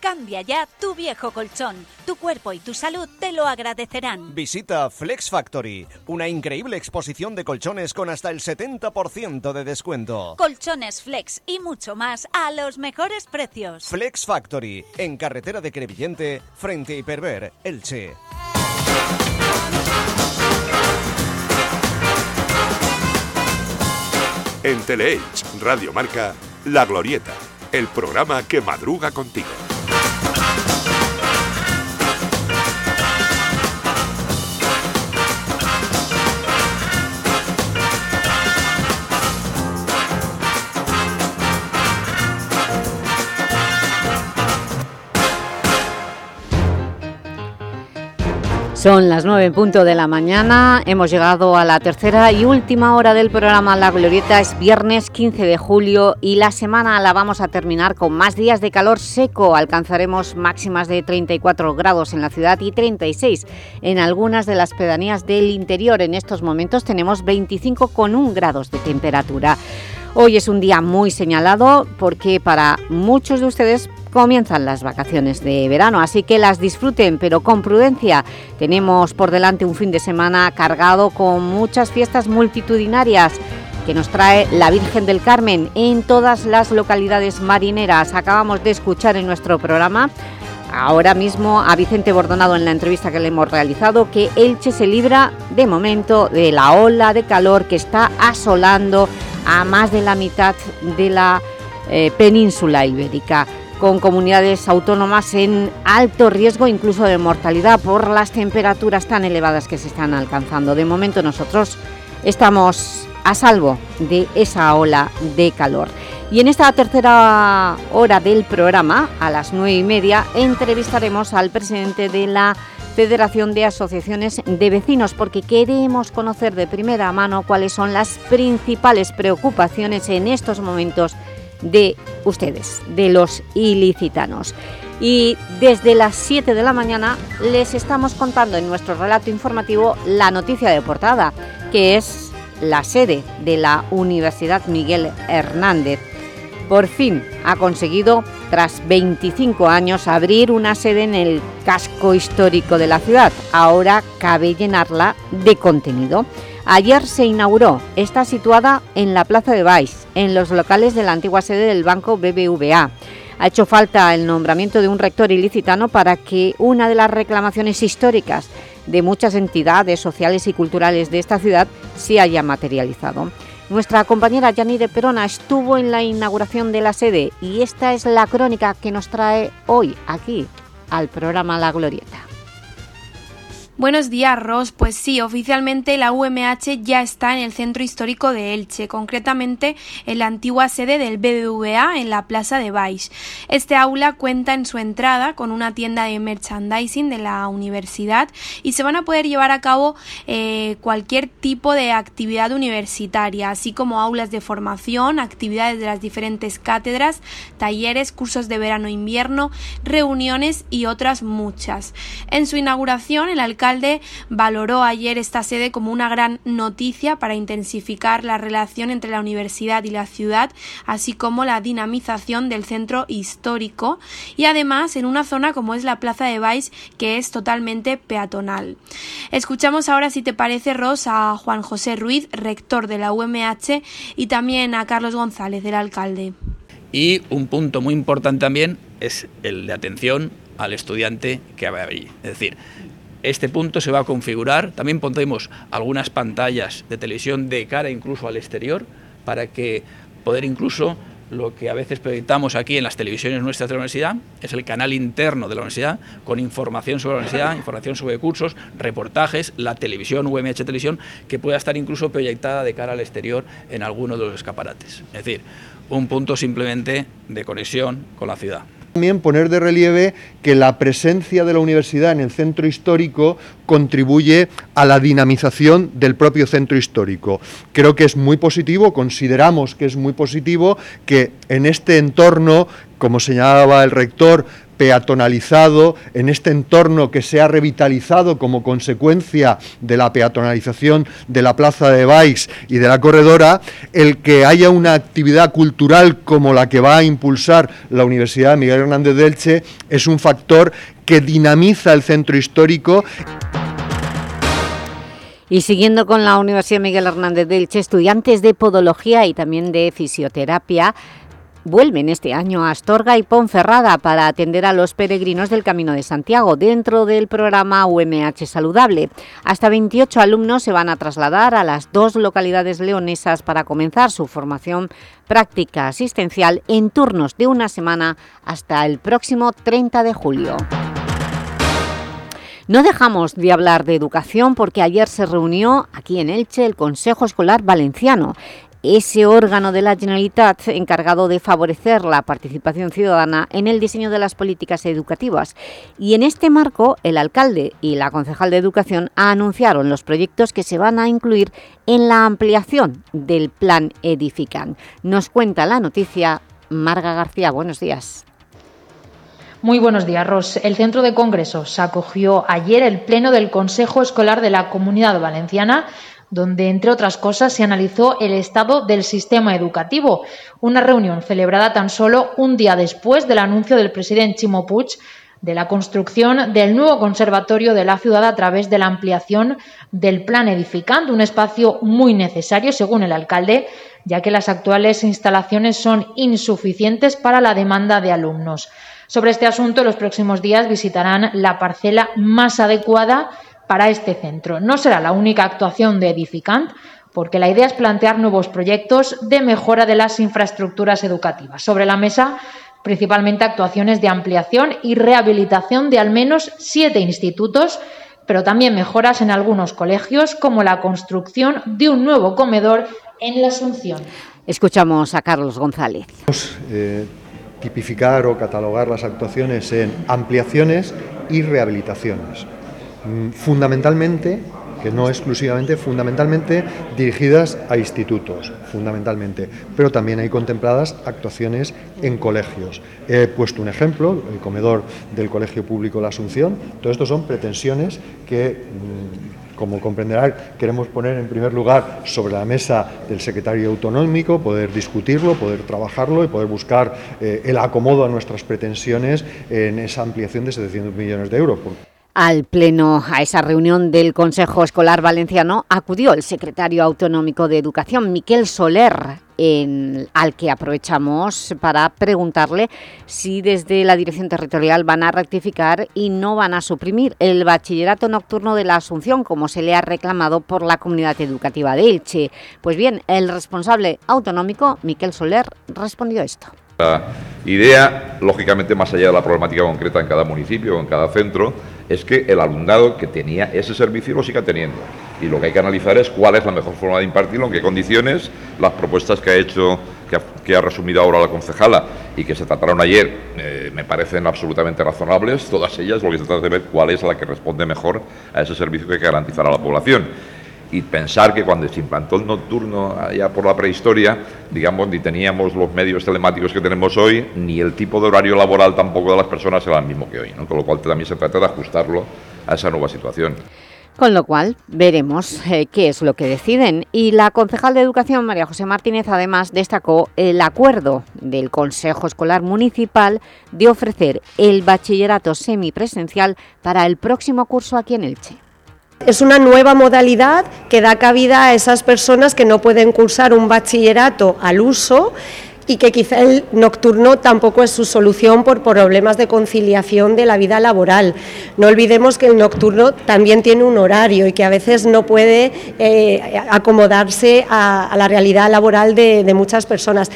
Cambia ya tu viejo colchón. Tu cuerpo y tu salud te lo agradecerán. Visita Flex Factory, una increíble exposición de colchones con hasta el 70% de descuento. Colchones Flex y mucho más a los mejores precios. Flex Factory, en carretera de Crevillente, frente a Hiperver, Elche. En Teleelch Radio Marca, La Glorieta, el programa que madruga contigo. Son las nueve en punto de la mañana, hemos llegado a la tercera y última hora del programa La Glorieta, es viernes 15 de julio y la semana la vamos a terminar con más días de calor seco, alcanzaremos máximas de 34 grados en la ciudad y 36 en algunas de las pedanías del interior, en estos momentos tenemos 25,1 grados de temperatura. Hoy es un día muy señalado porque para muchos de ustedes comienzan las vacaciones de verano, así que las disfruten, pero con prudencia. Tenemos por delante un fin de semana cargado con muchas fiestas multitudinarias que nos trae la Virgen del Carmen en todas las localidades marineras. Acabamos de escuchar en nuestro programa ahora mismo a Vicente Bordonado en la entrevista que le hemos realizado que Elche se libra de momento de la ola de calor que está asolando a más de la mitad de la eh, península ibérica con comunidades autónomas en alto riesgo incluso de mortalidad por las temperaturas tan elevadas que se están alcanzando. De momento nosotros estamos a salvo de esa ola de calor. Y en esta tercera hora del programa, a las nueve y media, entrevistaremos al presidente de la Federación de Asociaciones de Vecinos, porque queremos conocer de primera mano cuáles son las principales preocupaciones en estos momentos de ustedes, de los ilicitanos. Y desde las 7 de la mañana les estamos contando en nuestro relato informativo la noticia de portada, que es la sede de la Universidad Miguel Hernández. Por fin ha conseguido, tras 25 años, abrir una sede en el casco histórico de la ciudad. Ahora cabe llenarla de contenido. Ayer se inauguró, está situada en la Plaza de Baix, en los locales de la antigua sede del Banco BBVA. Ha hecho falta el nombramiento de un rector ilicitano para que una de las reclamaciones históricas de muchas entidades sociales y culturales de esta ciudad se haya materializado. Nuestra compañera Yanire Perona estuvo en la inauguración de la sede y esta es la crónica que nos trae hoy aquí al programa La Glorieta. Buenos días, Ros. Pues sí, oficialmente la UMH ya está en el centro histórico de Elche, concretamente en la antigua sede del BBVA en la Plaza de Baix. Este aula cuenta en su entrada con una tienda de merchandising de la universidad y se van a poder llevar a cabo eh, cualquier tipo de actividad universitaria, así como aulas de formación, actividades de las diferentes cátedras, talleres, cursos de verano-invierno, reuniones y otras muchas. En su inauguración, el alcalde alcalde valoró ayer esta sede como una gran noticia para intensificar la relación entre la universidad y la ciudad, así como la dinamización del centro histórico y además en una zona como es la Plaza de Baix que es totalmente peatonal. Escuchamos ahora, si te parece, Ros, a Juan José Ruiz, rector de la UMH, y también a Carlos González, del alcalde. Y un punto muy importante también es el de atención al estudiante que va allí. Es decir, este punto se va a configurar. También pondremos algunas pantallas de televisión de cara incluso al exterior para que poder incluso lo que a veces proyectamos aquí en las televisiones nuestras de la universidad es el canal interno de la universidad con información sobre la universidad, información sobre cursos, reportajes, la televisión, UMH Televisión, que pueda estar incluso proyectada de cara al exterior en alguno de los escaparates. Es decir, un punto simplemente de conexión con la ciudad. También poner de relieve que la presencia de la universidad en el centro histórico contribuye a la dinamización del propio centro histórico. Creo que es muy positivo, consideramos que es muy positivo que en este entorno, como señalaba el rector, peatonalizado, en este entorno que se ha revitalizado como consecuencia de la peatonalización de la plaza de Baix y de la corredora, el que haya una actividad cultural como la que va a impulsar la Universidad Miguel Hernández de Elche es un factor que dinamiza el centro histórico. Y siguiendo con la Universidad Miguel Hernández de Elche, estudiantes de Podología y también de Fisioterapia vuelven este año a Astorga y Ponferrada para atender a los peregrinos del Camino de Santiago dentro del programa UMH Saludable. Hasta 28 alumnos se van a trasladar a las dos localidades leonesas para comenzar su formación práctica asistencial en turnos de una semana hasta el próximo 30 de julio. No dejamos de hablar de educación porque ayer se reunió aquí en Elche el Consejo Escolar Valenciano ese órgano de la Generalitat encargado de favorecer la participación ciudadana en el diseño de las políticas educativas. Y en este marco, el alcalde y la concejal de Educación anunciaron los proyectos que se van a incluir en la ampliación del Plan Edifican. Nos cuenta la noticia Marga García. Buenos días. Muy buenos días, Ros. El Centro de Congresos acogió ayer el Pleno del Consejo Escolar de la Comunidad Valenciana donde, entre otras cosas, se analizó el estado del sistema educativo, una reunión celebrada tan solo un día después del anuncio del presidente Chimo de la construcción del nuevo conservatorio de la ciudad a través de la ampliación del plan edificando, un espacio muy necesario, según el alcalde, ya que las actuales instalaciones son insuficientes para la demanda de alumnos. Sobre este asunto, los próximos días visitarán la parcela más adecuada para este centro. No será la única actuación de Edificant, porque la idea es plantear nuevos proyectos de mejora de las infraestructuras educativas. Sobre la mesa, principalmente actuaciones de ampliación y rehabilitación de al menos siete institutos, pero también mejoras en algunos colegios, como la construcción de un nuevo comedor en la Asunción. Escuchamos a Carlos González. Eh, tipificar o catalogar las actuaciones en ampliaciones y rehabilitaciones. Mm, fundamentalmente, que no exclusivamente, fundamentalmente dirigidas a institutos, fundamentalmente, pero también hay contempladas actuaciones en colegios. He puesto un ejemplo, el comedor del Colegio Público La Asunción, todo esto son pretensiones que mm, como comprenderán, queremos poner en primer lugar sobre la mesa del secretario autonómico, poder discutirlo, poder trabajarlo y poder buscar eh, el acomodo a nuestras pretensiones en esa ampliación de 700 millones de euros al pleno, a esa reunión del Consejo Escolar Valenciano, acudió el secretario autonómico de Educación, Miquel Soler, al que aprovechamos para preguntarle si desde la Dirección Territorial van a rectificar y no van a suprimir el bachillerato nocturno de la Asunción, como se le ha reclamado por la comunidad educativa de Elche. Pues bien, el responsable autonómico, Miquel Soler, respondió esto. La idea, lógicamente, más allá de la problemática concreta en cada municipio o en cada centro, es que el alumnado que tenía ese servicio lo siga teniendo. Y lo que hay que analizar es cuál es la mejor forma de impartirlo, en qué condiciones, las propuestas que ha hecho, que ha, resumido ahora la concejala y que se trataron ayer, eh, me parecen absolutamente razonables, todas ellas, lo que se trata de ver cuál es la que responde mejor a ese servicio que hay que garantizar a la población y pensar que cuando se implantó el nocturno allá por la prehistoria, digamos, ni teníamos los medios telemáticos que tenemos hoy, ni el tipo de horario laboral tampoco de las personas era el mismo que hoy, ¿no? con lo cual también se trata de ajustarlo a esa nueva situación. Con lo cual, veremos eh, qué es lo que deciden. Y la concejal de Educación, María José Martínez, además destacó el acuerdo del Consejo Escolar Municipal de ofrecer el bachillerato semipresencial para el próximo curso aquí en Elche. Es una nueva modalidad que da cabida a esas personas que no pueden cursar un bachillerato al uso y que quizá el nocturno tampoco es su solución por problemas de conciliación de la vida laboral. No olvidemos que el nocturno también tiene un horario y que a veces no puede eh, acomodarse a, la realidad laboral de muchas personas.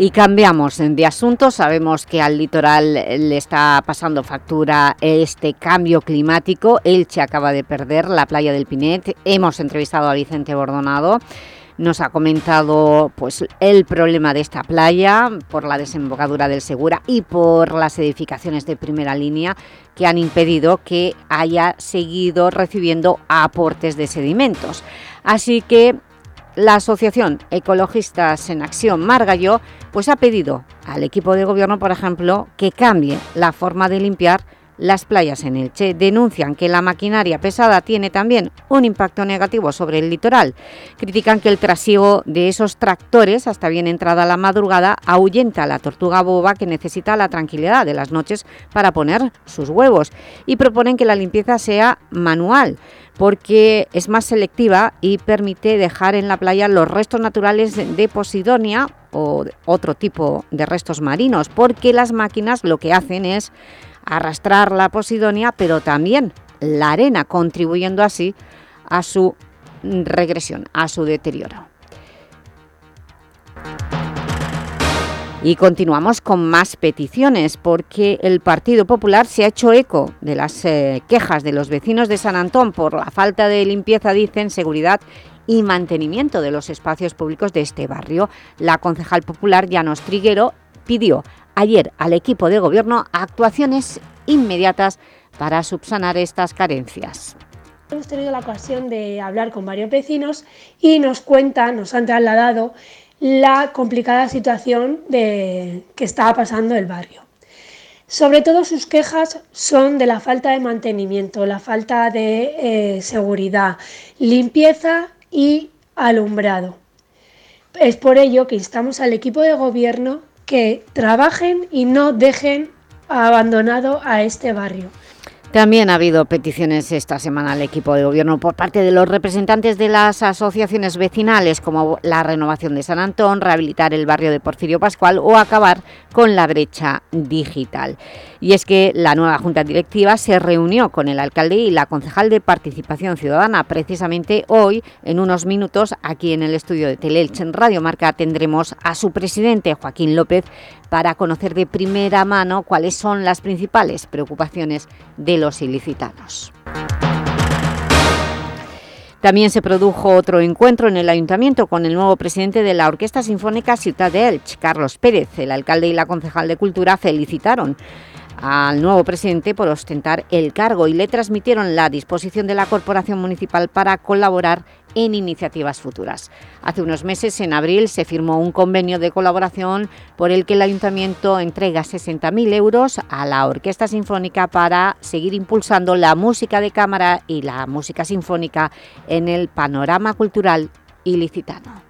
Y cambiamos de asunto, sabemos que al litoral le está pasando factura este cambio climático, Elche acaba de perder la playa del Pinet, hemos entrevistado a Vicente Bordonado, nos ha comentado pues, el problema de esta playa por la desembocadura del Segura y por las edificaciones de primera línea que han impedido que haya seguido recibiendo aportes de sedimentos. Así que La Asociación Ecologistas en Acción Margallo pues ha pedido al equipo de gobierno, por ejemplo, que cambie la forma de limpiar las playas en Elche denuncian que la maquinaria pesada tiene también un impacto negativo sobre el litoral. Critican que el trasiego de esos tractores hasta bien entrada la madrugada ahuyenta a la tortuga boba que necesita la tranquilidad de las noches para poner sus huevos y proponen que la limpieza sea manual porque es más selectiva y permite dejar en la playa los restos naturales de Posidonia o otro tipo de restos marinos, porque las máquinas lo que hacen es arrastrar la posidonia, pero también la arena, contribuyendo así a su regresión, a su deterioro. Y continuamos con más peticiones porque el Partido Popular se ha hecho eco de las eh, quejas de los vecinos de San Antón por la falta de limpieza, dicen, seguridad y mantenimiento de los espacios públicos de este barrio. La concejal popular Llanos Triguero pidió ayer al equipo de gobierno actuaciones inmediatas para subsanar estas carencias. Hemos tenido la ocasión de hablar con varios vecinos y nos cuentan, nos han trasladado la complicada situación de, que estaba pasando el barrio. Sobre todo sus quejas son de la falta de mantenimiento, la falta de eh, seguridad, limpieza y alumbrado. Es por ello que instamos al equipo de gobierno que trabajen y no dejen abandonado a este barrio. También ha habido peticiones esta semana al equipo de gobierno por parte de los representantes de las asociaciones vecinales como la renovación de San Antón, rehabilitar el barrio de Porfirio Pascual o acabar con la brecha digital. Y es que la nueva Junta Directiva se reunió con el alcalde y la concejal de Participación Ciudadana. Precisamente hoy, en unos minutos, aquí en el estudio de Teleelch en Radio Marca, tendremos a su presidente, Joaquín López, para conocer de primera mano cuáles son las principales preocupaciones de los ilicitanos. También se produjo otro encuentro en el Ayuntamiento con el nuevo presidente de la Orquesta Sinfónica Ciudad de Elche, Carlos Pérez. El alcalde y la concejal de Cultura felicitaron al nuevo presidente por ostentar el cargo y le transmitieron la disposición de la Corporación Municipal para colaborar en iniciativas futuras. Hace unos meses, en abril, se firmó un convenio de colaboración por el que el Ayuntamiento entrega 60.000 euros a la Orquesta Sinfónica para seguir impulsando la música de cámara y la música sinfónica en el panorama cultural ilicitano.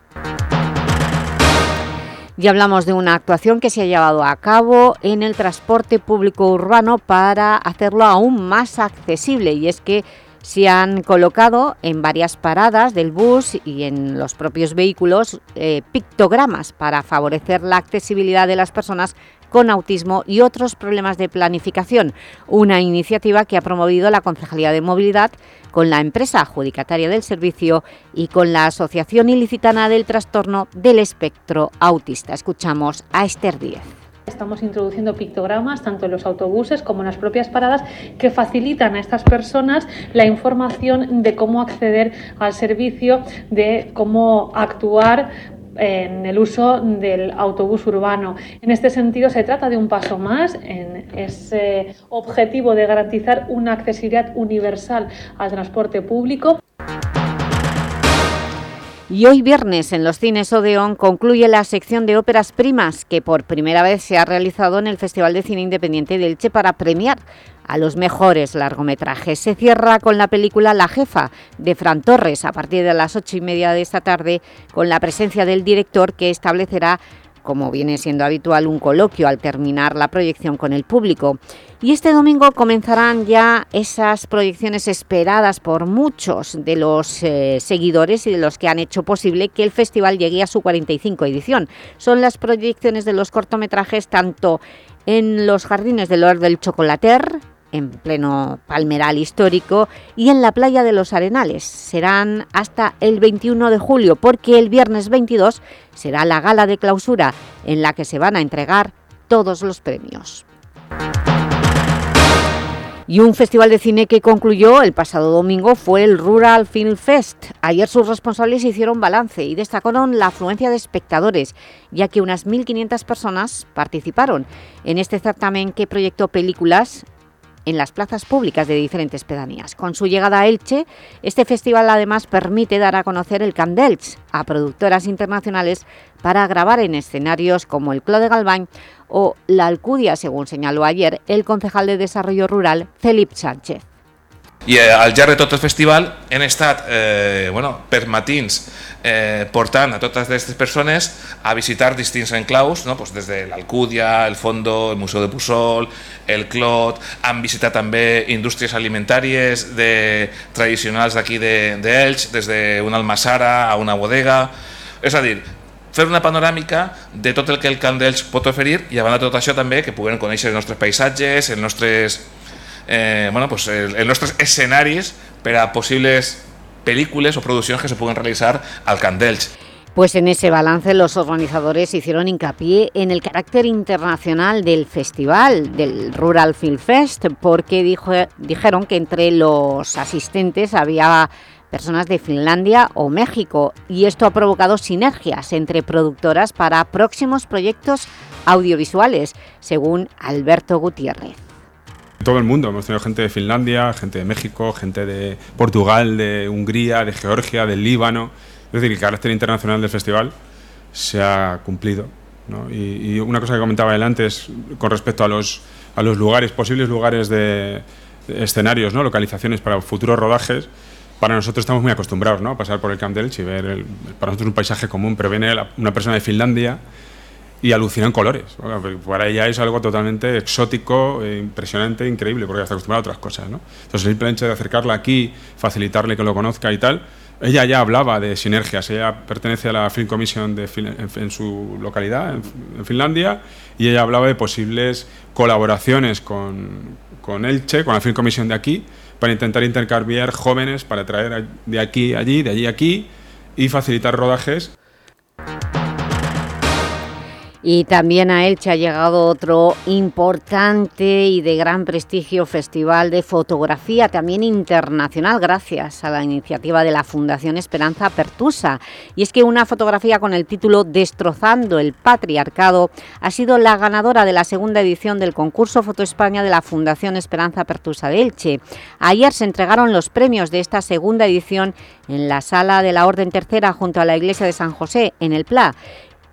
Y hablamos de una actuación que se ha llevado a cabo en el transporte público urbano para hacerlo aún más accesible. Y es que se han colocado en varias paradas del bus y en los propios vehículos eh, pictogramas para favorecer la accesibilidad de las personas con autismo y otros problemas de planificación, una iniciativa que ha promovido la Concejalía de Movilidad con la empresa adjudicataria del servicio y con la Asociación Ilicitana del Trastorno del Espectro Autista. Escuchamos a Esther Díez. Estamos introduciendo pictogramas tanto en los autobuses como en las propias paradas que facilitan a estas personas la información de cómo acceder al servicio, de cómo actuar en el uso del autobús urbano. En este sentido, se trata de un paso más en ese objetivo de garantizar una accesibilidad universal al transporte público. Y hoy viernes en los cines Odeón concluye la sección de óperas primas que por primera vez se ha realizado en el Festival de Cine Independiente de Elche para premiar a los mejores largometrajes. Se cierra con la película La Jefa de Fran Torres a partir de las ocho y media de esta tarde con la presencia del director que establecerá como viene siendo habitual, un coloquio al terminar la proyección con el público. Y este domingo comenzarán ya esas proyecciones esperadas por muchos de los eh, seguidores y de los que han hecho posible que el festival llegue a su 45 edición. Son las proyecciones de los cortometrajes tanto en los jardines del Lord del Chocolater, en pleno palmeral histórico y en la playa de los Arenales. Serán hasta el 21 de julio porque el viernes 22 será la gala de clausura en la que se van a entregar todos los premios. Y un festival de cine que concluyó el pasado domingo fue el Rural Film Fest. Ayer sus responsables hicieron balance y destacaron la afluencia de espectadores, ya que unas 1.500 personas participaron en este certamen que proyectó películas en las plazas públicas de diferentes pedanías. Con su llegada a Elche, este festival además permite dar a conocer el Candelch a productoras internacionales para grabar en escenarios como el Clos de Galván o la Alcudia, según señaló ayer el concejal de Desarrollo Rural, Felipe Sánchez. I eh, al llarg de tot el festival hem estat eh, bueno, per matins eh, portant a totes aquestes persones a visitar distints enclaus, no? pues des de l'Alcúdia, el Fondo, el Museu de Pussol, el Clot, han visitat també indústries alimentàries de, tradicionals d'aquí d'Elx, de, des d'una almassara a una bodega, és a dir, fer una panoràmica de tot el que el Camp d'Elx pot oferir i banda de tot això també que puguem conèixer els nostres paisatges, els nostres eh, bueno, pues el, els nostres escenaris per a possibles películas o producciones que se pueden realizar al Candelch. Pues en ese balance los organizadores hicieron hincapié en el carácter internacional del festival, del Rural Film Fest, porque dijeron que entre los asistentes había personas de Finlandia o México y esto ha provocado sinergias entre productoras para próximos proyectos audiovisuales, según Alberto Gutiérrez todo el mundo. Hemos tenido gente de Finlandia, gente de México, gente de Portugal, de Hungría, de Georgia, del Líbano. Es decir, el carácter internacional del festival se ha cumplido. Y, una cosa que comentaba él antes con respecto a los, a los lugares, posibles lugares de, escenarios, ¿no? localizaciones para futuros rodajes, para nosotros estamos muy acostumbrados ¿no? a pasar por el Camp Delch y ver, el, para nosotros un paisaje común, pero viene una persona de Finlandia y alucinan colores. Para ella es algo totalmente exótico, eh, impresionante, increíble, porque está acostumbrada a otras cosas. ¿no? Entonces, simplemente de acercarla aquí, facilitarle que lo conozca y tal, ella ya hablaba de sinergias. Ella pertenece a la Film Commission de en, su localidad, en, Finlandia, y ella hablaba de posibles colaboraciones con, con Elche, con la Film Commission de aquí, para intentar intercambiar jóvenes para traer de aquí allí, de allí aquí, y facilitar rodajes. Y también a Elche ha llegado otro importante y de gran prestigio festival de fotografía, también internacional, gracias a la iniciativa de la Fundación Esperanza Pertusa. Y es que una fotografía con el título Destrozando el Patriarcado ha sido la ganadora de la segunda edición del concurso Foto España de la Fundación Esperanza Pertusa de Elche. Ayer se entregaron los premios de esta segunda edición en la Sala de la Orden Tercera junto a la Iglesia de San José, en el Pla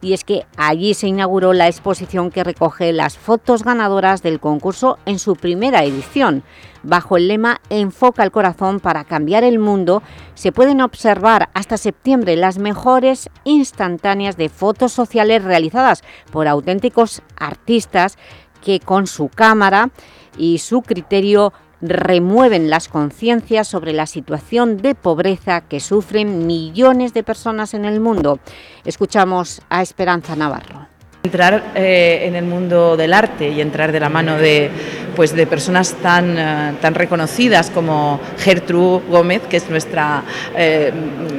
y es que allí se inauguró la exposición que recoge las fotos ganadoras del concurso en su primera edición. Bajo el lema Enfoca el corazón para cambiar el mundo, se pueden observar hasta septiembre las mejores instantáneas de fotos sociales realizadas por auténticos artistas que con su cámara y su criterio remueven las conciencias sobre la situación de pobreza que sufren millones de personas en el mundo. Escuchamos a Esperanza Navarro. Entrar eh, en el mundo del arte y entrar de la mano de, pues, de personas tan, eh, tan reconocidas como Gertrude Gómez, que es nuestra, eh,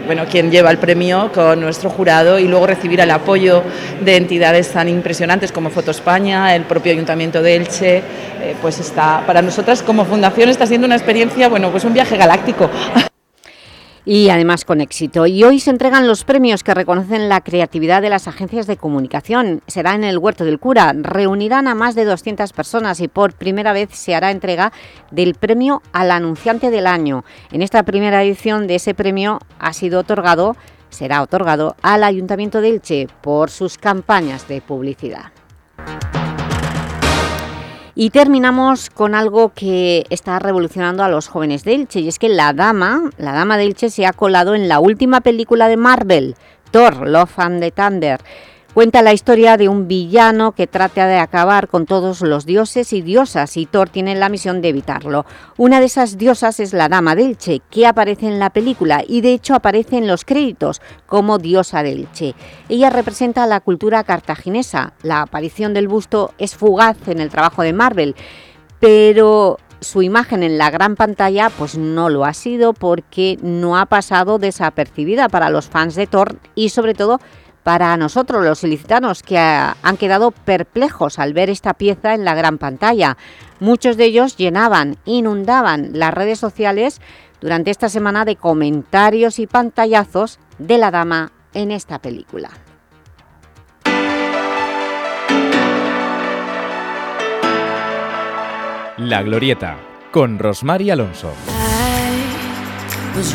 bueno, quien lleva el premio con nuestro jurado, y luego recibir el apoyo de entidades tan impresionantes como Foto España, el propio Ayuntamiento de Elche, pues está, para nosotras como fundación está siendo una experiencia, bueno, pues un viaje galáctico. y además con éxito. Y hoy se entregan los premios que reconocen la creatividad de las agencias de comunicación. Será en el Huerto del Cura. Reunirán a más de 200 personas y por primera vez se hará entrega del premio al anunciante del año. En esta primera edición de ese premio ha sido otorgado, será otorgado al Ayuntamiento de Elche por sus campañas de publicidad. Y terminamos con algo que está revolucionando a los jóvenes de Elche, y es que la dama, la dama de Elche se ha colado en la última película de Marvel, Thor, Love and the Thunder, Cuenta la historia de un villano que trata de acabar con todos los dioses y diosas y Thor tiene la misión de evitarlo. Una de esas diosas es la Dama Delche, que aparece en la película y de hecho aparece en los créditos como diosa Delche. Ella representa la cultura cartaginesa. La aparición del busto es fugaz en el trabajo de Marvel, pero su imagen en la gran pantalla pues no lo ha sido porque no ha pasado desapercibida para los fans de Thor y sobre todo para nosotros los ilicitanos que han quedado perplejos al ver esta pieza en la gran pantalla. Muchos de ellos llenaban, inundaban las redes sociales durante esta semana de comentarios y pantallazos de la dama en esta película. La Glorieta, con Rosmar y Alonso. was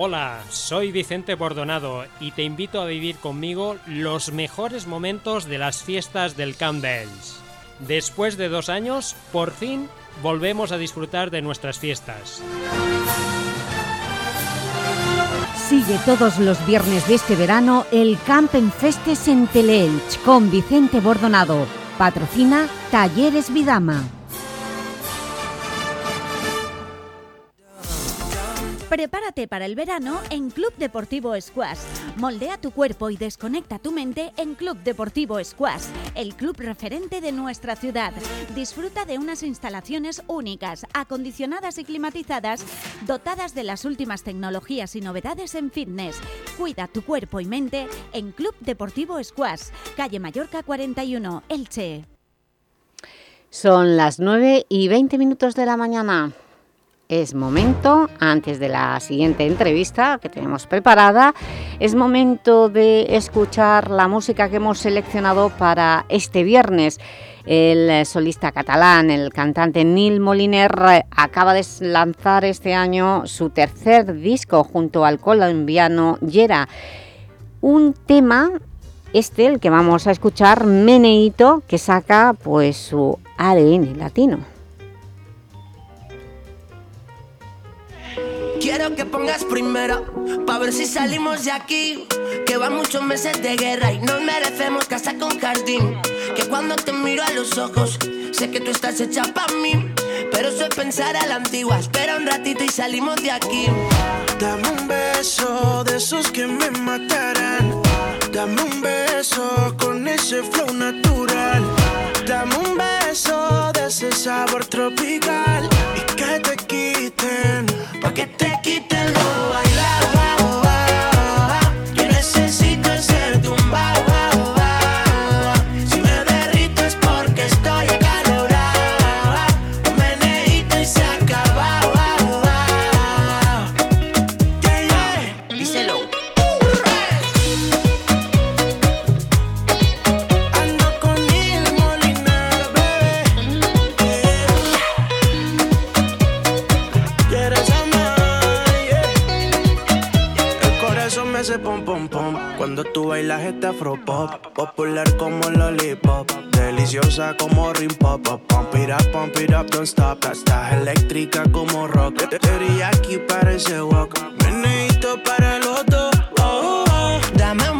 Hola, soy Vicente Bordonado y te invito a vivir conmigo los mejores momentos de las fiestas del Camp Bells. Después de dos años, por fin volvemos a disfrutar de nuestras fiestas. Sigue todos los viernes de este verano el Campen Festes en Teleelch con Vicente Bordonado. Patrocina Talleres Vidama. Prepárate para el verano en Club Deportivo Squash. Moldea tu cuerpo y desconecta tu mente en Club Deportivo Squash, el club referente de nuestra ciudad. Disfruta de unas instalaciones únicas, acondicionadas y climatizadas, dotadas de las últimas tecnologías y novedades en fitness. Cuida tu cuerpo y mente en Club Deportivo Squash, calle Mallorca 41, Elche. Son las 9 y 20 minutos de la mañana. Es momento, antes de la siguiente entrevista que tenemos preparada, es momento de escuchar la música que hemos seleccionado para este viernes. El solista catalán, el cantante Neil Moliner, acaba de lanzar este año su tercer disco junto al colombiano Yera. Un tema, este, el que vamos a escuchar, Meneito, que saca pues su ADN latino. Quiero que pongas primero, pa' ver si salimos de aquí. Que van muchos meses de guerra y nos merecemos casa con jardín. Que cuando te miro a los ojos, sé que tú estás hecha pa' mí. Pero eso es pensar a la antigua, espera un ratito y salimos de aquí. Dame un beso de esos que me matarán. Dame un beso con ese flow natural. Dame un beso de ese sabor tropical. Y que te quiten, pa' que te Cuando tú bailas este afro pop Popular como lollipop Deliciosa como rim pop. Pump it up, pump it up, don't stop Estás eléctrica como rock Teriyaki parece walk Meneíto para los dos oh, oh. Dame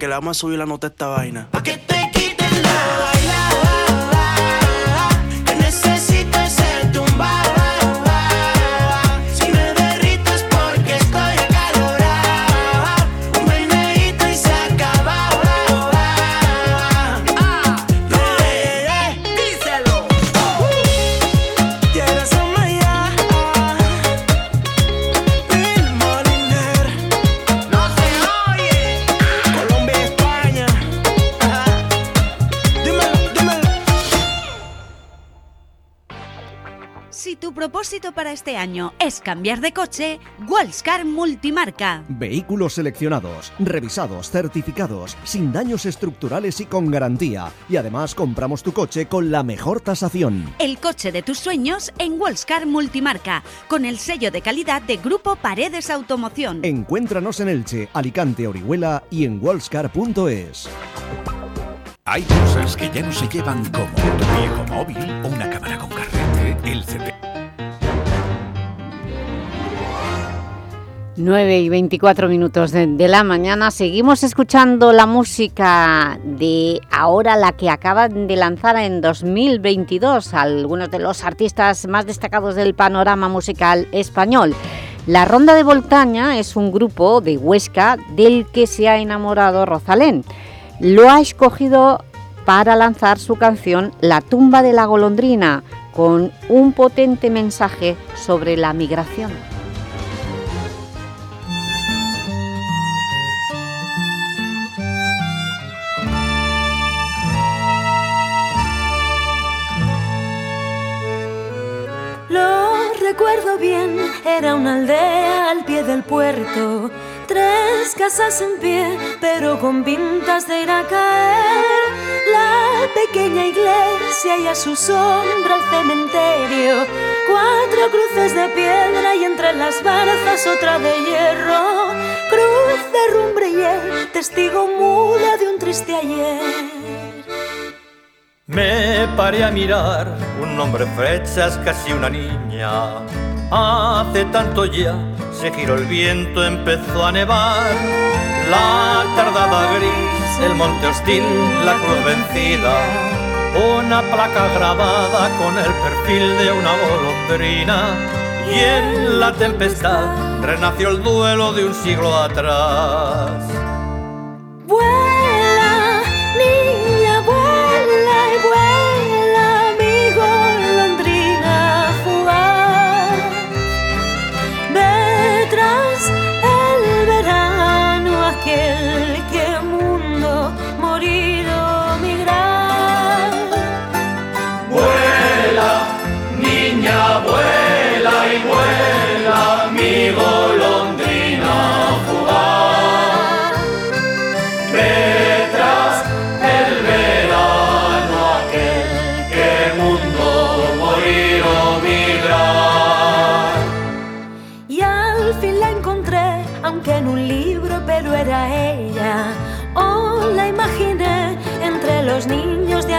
que le vamos a subir la nota a esta vaina. Propósito para este año es cambiar de coche, Wallscar Multimarca. Vehículos seleccionados, revisados, certificados, sin daños estructurales y con garantía. Y además compramos tu coche con la mejor tasación. El coche de tus sueños en Wallscar Multimarca, con el sello de calidad de Grupo Paredes Automoción. Encuéntranos en Elche, Alicante, Orihuela y en wallscar.es. Hay cosas que ya no se llevan como tu viejo móvil o una cámara con carrete, el CP. 9 y 24 minutos de, de la mañana. Seguimos escuchando la música de ahora la que acaban de lanzar en 2022 algunos de los artistas más destacados del panorama musical español. La Ronda de Voltaña es un grupo de Huesca del que se ha enamorado Rosalén. Lo ha escogido para lanzar su canción La tumba de la golondrina con un potente mensaje sobre la migración. Recuerdo bien, era una aldea al pie del puerto. Tres casas en pie, pero con pintas de ir a caer. La pequeña iglesia y a su sombra el cementerio. Cuatro cruces de piedra y entre las barzas otra de hierro. Cruz de rumbre y el testigo muda de un triste ayer. Me paré a mirar, un hombre fechas, casi una niña. Hace tanto ya, se giró el viento, empezó a nevar. La tardada gris, el monte hostil, la cruz vencida. Una placa grabada con el perfil de una golondrina. Y en la tempestad renació el duelo de un siglo atrás.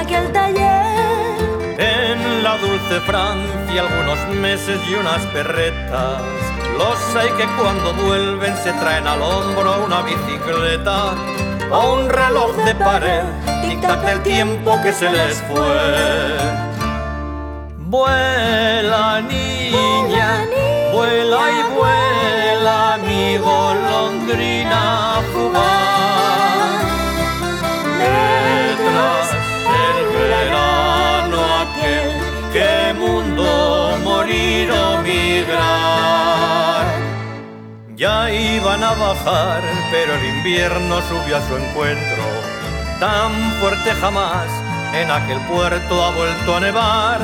Aquel taller. En la dulce Francia algunos meses y unas perretas. Los hay que cuando vuelven se traen al hombro una bicicleta o un reloj de pared, tic-tac del tiempo que se les fue. Vuela niña, vuela y vuela mi golondrina fugaz. Detrás que mundo morir o migrar. Ya iban a bajar, pero el invierno subió a su encuentro. Tan fuerte jamás en aquel puerto ha vuelto a nevar.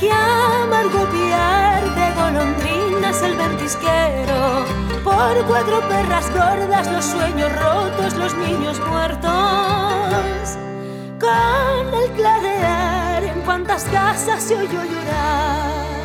Que amargo piar de golondrinas el ventisquero. Por cuatro perras gordas, los sueños rotos, los niños muertos. Con el clarear, en cuantas casas se oyó llorar.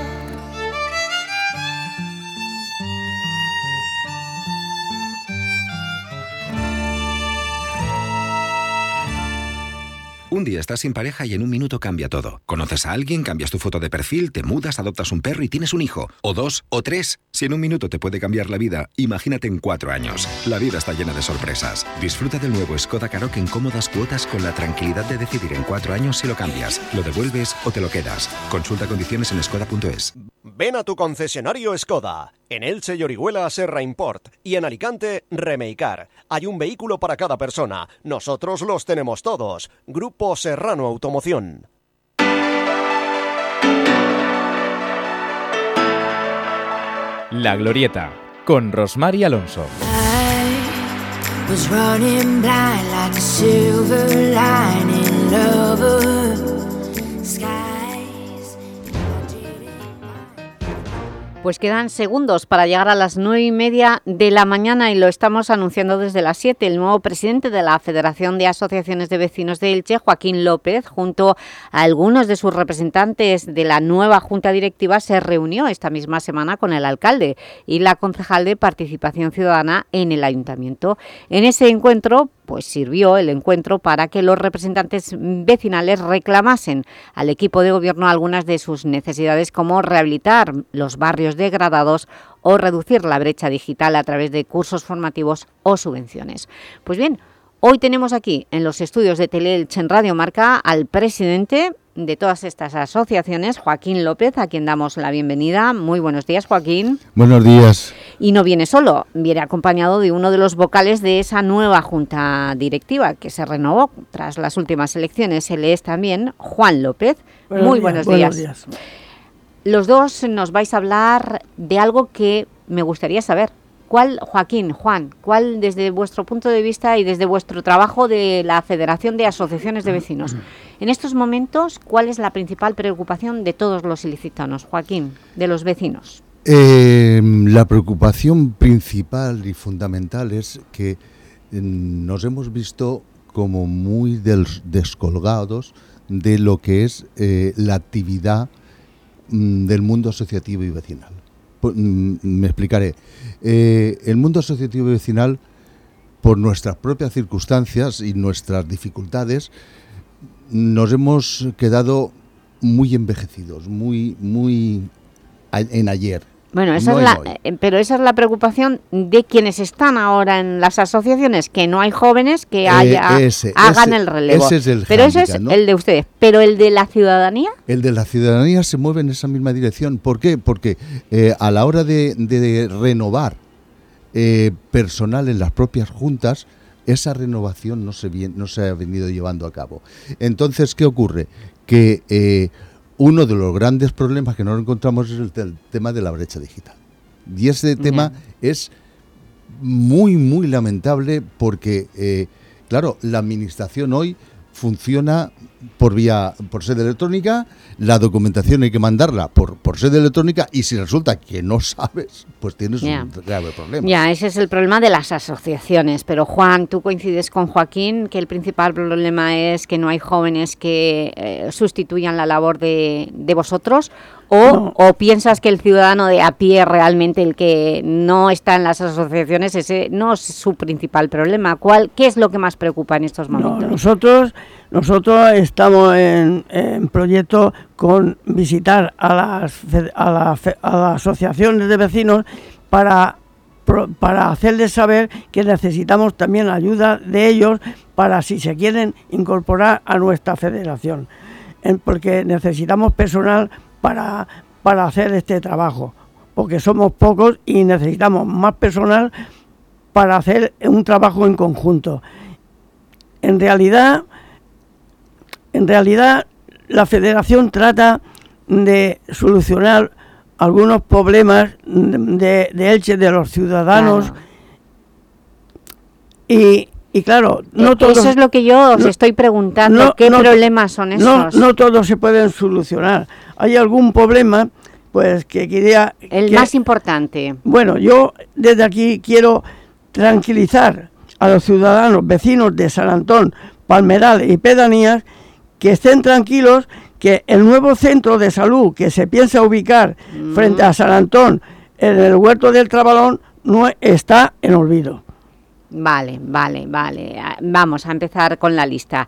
Un día estás sin pareja y en un minuto cambia todo. Conoces a alguien, cambias tu foto de perfil, te mudas, adoptas un perro y tienes un hijo. O dos, o tres. Si en un minuto te puede cambiar la vida, imagínate en cuatro años. La vida está llena de sorpresas. Disfruta del nuevo Skoda Karoq en cómodas cuotas con la tranquilidad de decidir en cuatro años si lo cambias, lo devuelves o te lo quedas. Consulta condiciones en skoda.es. Ven a tu concesionario Skoda. En Elche y Orihuela Serra Import y en Alicante Remeicar. Hay un vehículo para cada persona. Nosotros los tenemos todos. Grupo Serrano Automoción. La Glorieta, con Rosmar y Alonso. Pues quedan segundos para llegar a las nueve y media de la mañana y lo estamos anunciando desde las 7. El nuevo presidente de la Federación de Asociaciones de Vecinos de Elche, Joaquín López, junto a algunos de sus representantes de la nueva Junta Directiva, se reunió esta misma semana con el alcalde y la concejal de Participación Ciudadana en el Ayuntamiento. En ese encuentro pues sirvió el encuentro para que los representantes vecinales reclamasen al equipo de gobierno algunas de sus necesidades como rehabilitar los barrios degradados o reducir la brecha digital a través de cursos formativos o subvenciones. Pues bien, hoy tenemos aquí en los estudios de Teleelch en Radio Marca al presidente de todas estas asociaciones, Joaquín López, a quien damos la bienvenida. Muy buenos días, Joaquín. Buenos días. Y no viene solo, viene acompañado de uno de los vocales de esa nueva Junta Directiva que se renovó tras las últimas elecciones. Él es también Juan López. Buenos Muy días, buenos buenos días. Los dos nos vais a hablar de algo que me gustaría saber. ¿Cuál, Joaquín, Juan, cuál desde vuestro punto de vista y desde vuestro trabajo de la Federación de Asociaciones de Vecinos, en estos momentos, cuál es la principal preocupación de todos los ilicitanos, Joaquín, de los vecinos? Eh, la preocupación principal y fundamental es que eh, nos hemos visto como muy des- descolgados de lo que es eh, la actividad mm, del mundo asociativo y vecinal. Pu- mm, Me explicaré. Eh, el mundo asociativo y vecinal, por nuestras propias circunstancias y nuestras dificultades, nos hemos quedado muy envejecidos, muy, muy en ayer. Bueno, esa no es la, eh, pero esa es la preocupación de quienes están ahora en las asociaciones, que no hay jóvenes que Eh, haya, ese- hagan ese- el relevo. ese es el pero ese es el de ustedes. Pero el de la ciudadanía, El de la ciudadanía se mueve en esa misma dirección. ¿Por qué? Porque eh, a la hora de, de renovar eh, personal en las propias juntas, esa renovación no se, vien- no se ha venido llevando a cabo. Entonces, ¿qué ocurre? Que eh, uno de los grandes problemas que nos encontramos es el, tema de la brecha digital. Y ese tema es muy, muy lamentable porque, eh, claro, la administración hoy funciona por vía por sede electrónica, la documentación hay que mandarla por, por sede electrónica y si resulta que no sabes, pues tienes un grave problema. ya, ese es el problema de las asociaciones. Pero Juan, tú coincides con Joaquín que el principal problema es que no hay jóvenes que eh, sustituyan la labor de, de vosotros. O, ¿O piensas que el ciudadano de a pie realmente el que no está en las asociaciones, ese no es su principal problema? ¿Cuál, ¿Qué es lo que más preocupa en estos No, momentos? nosotros, nosotros estamos en, en proyecto con visitar a las, a, la a las asociaciones de vecinos para, para hacerles saber que necesitamos también la ayuda de ellos para si se quieren incorporar a nuestra federación. Porque necesitamos personal para, para hacer este trabajo, porque somos pocos y necesitamos más personal para hacer un trabajo en conjunto. En realidad, en realidad la federación trata de solucionar algunos problemas de, de Elche, de los ciudadanos. Y, y claro, no todos... Eso es lo que yo os no- estoy preguntando. no- ¿Qué no- problemas son no, esos? no todos se pueden solucionar. Hay algún problema, pues que quería... el que- más importante. bueno, yo desde aquí quiero tranquilizar a los ciudadanos vecinos de San Antón, Palmeral y Pedanías que estén tranquilos que el nuevo centro de salud que se piensa ubicar frente a San Antón en el huerto del Trabalón no está en olvido. Vale, vale, vale. Ah, Vamos a empezar con la lista.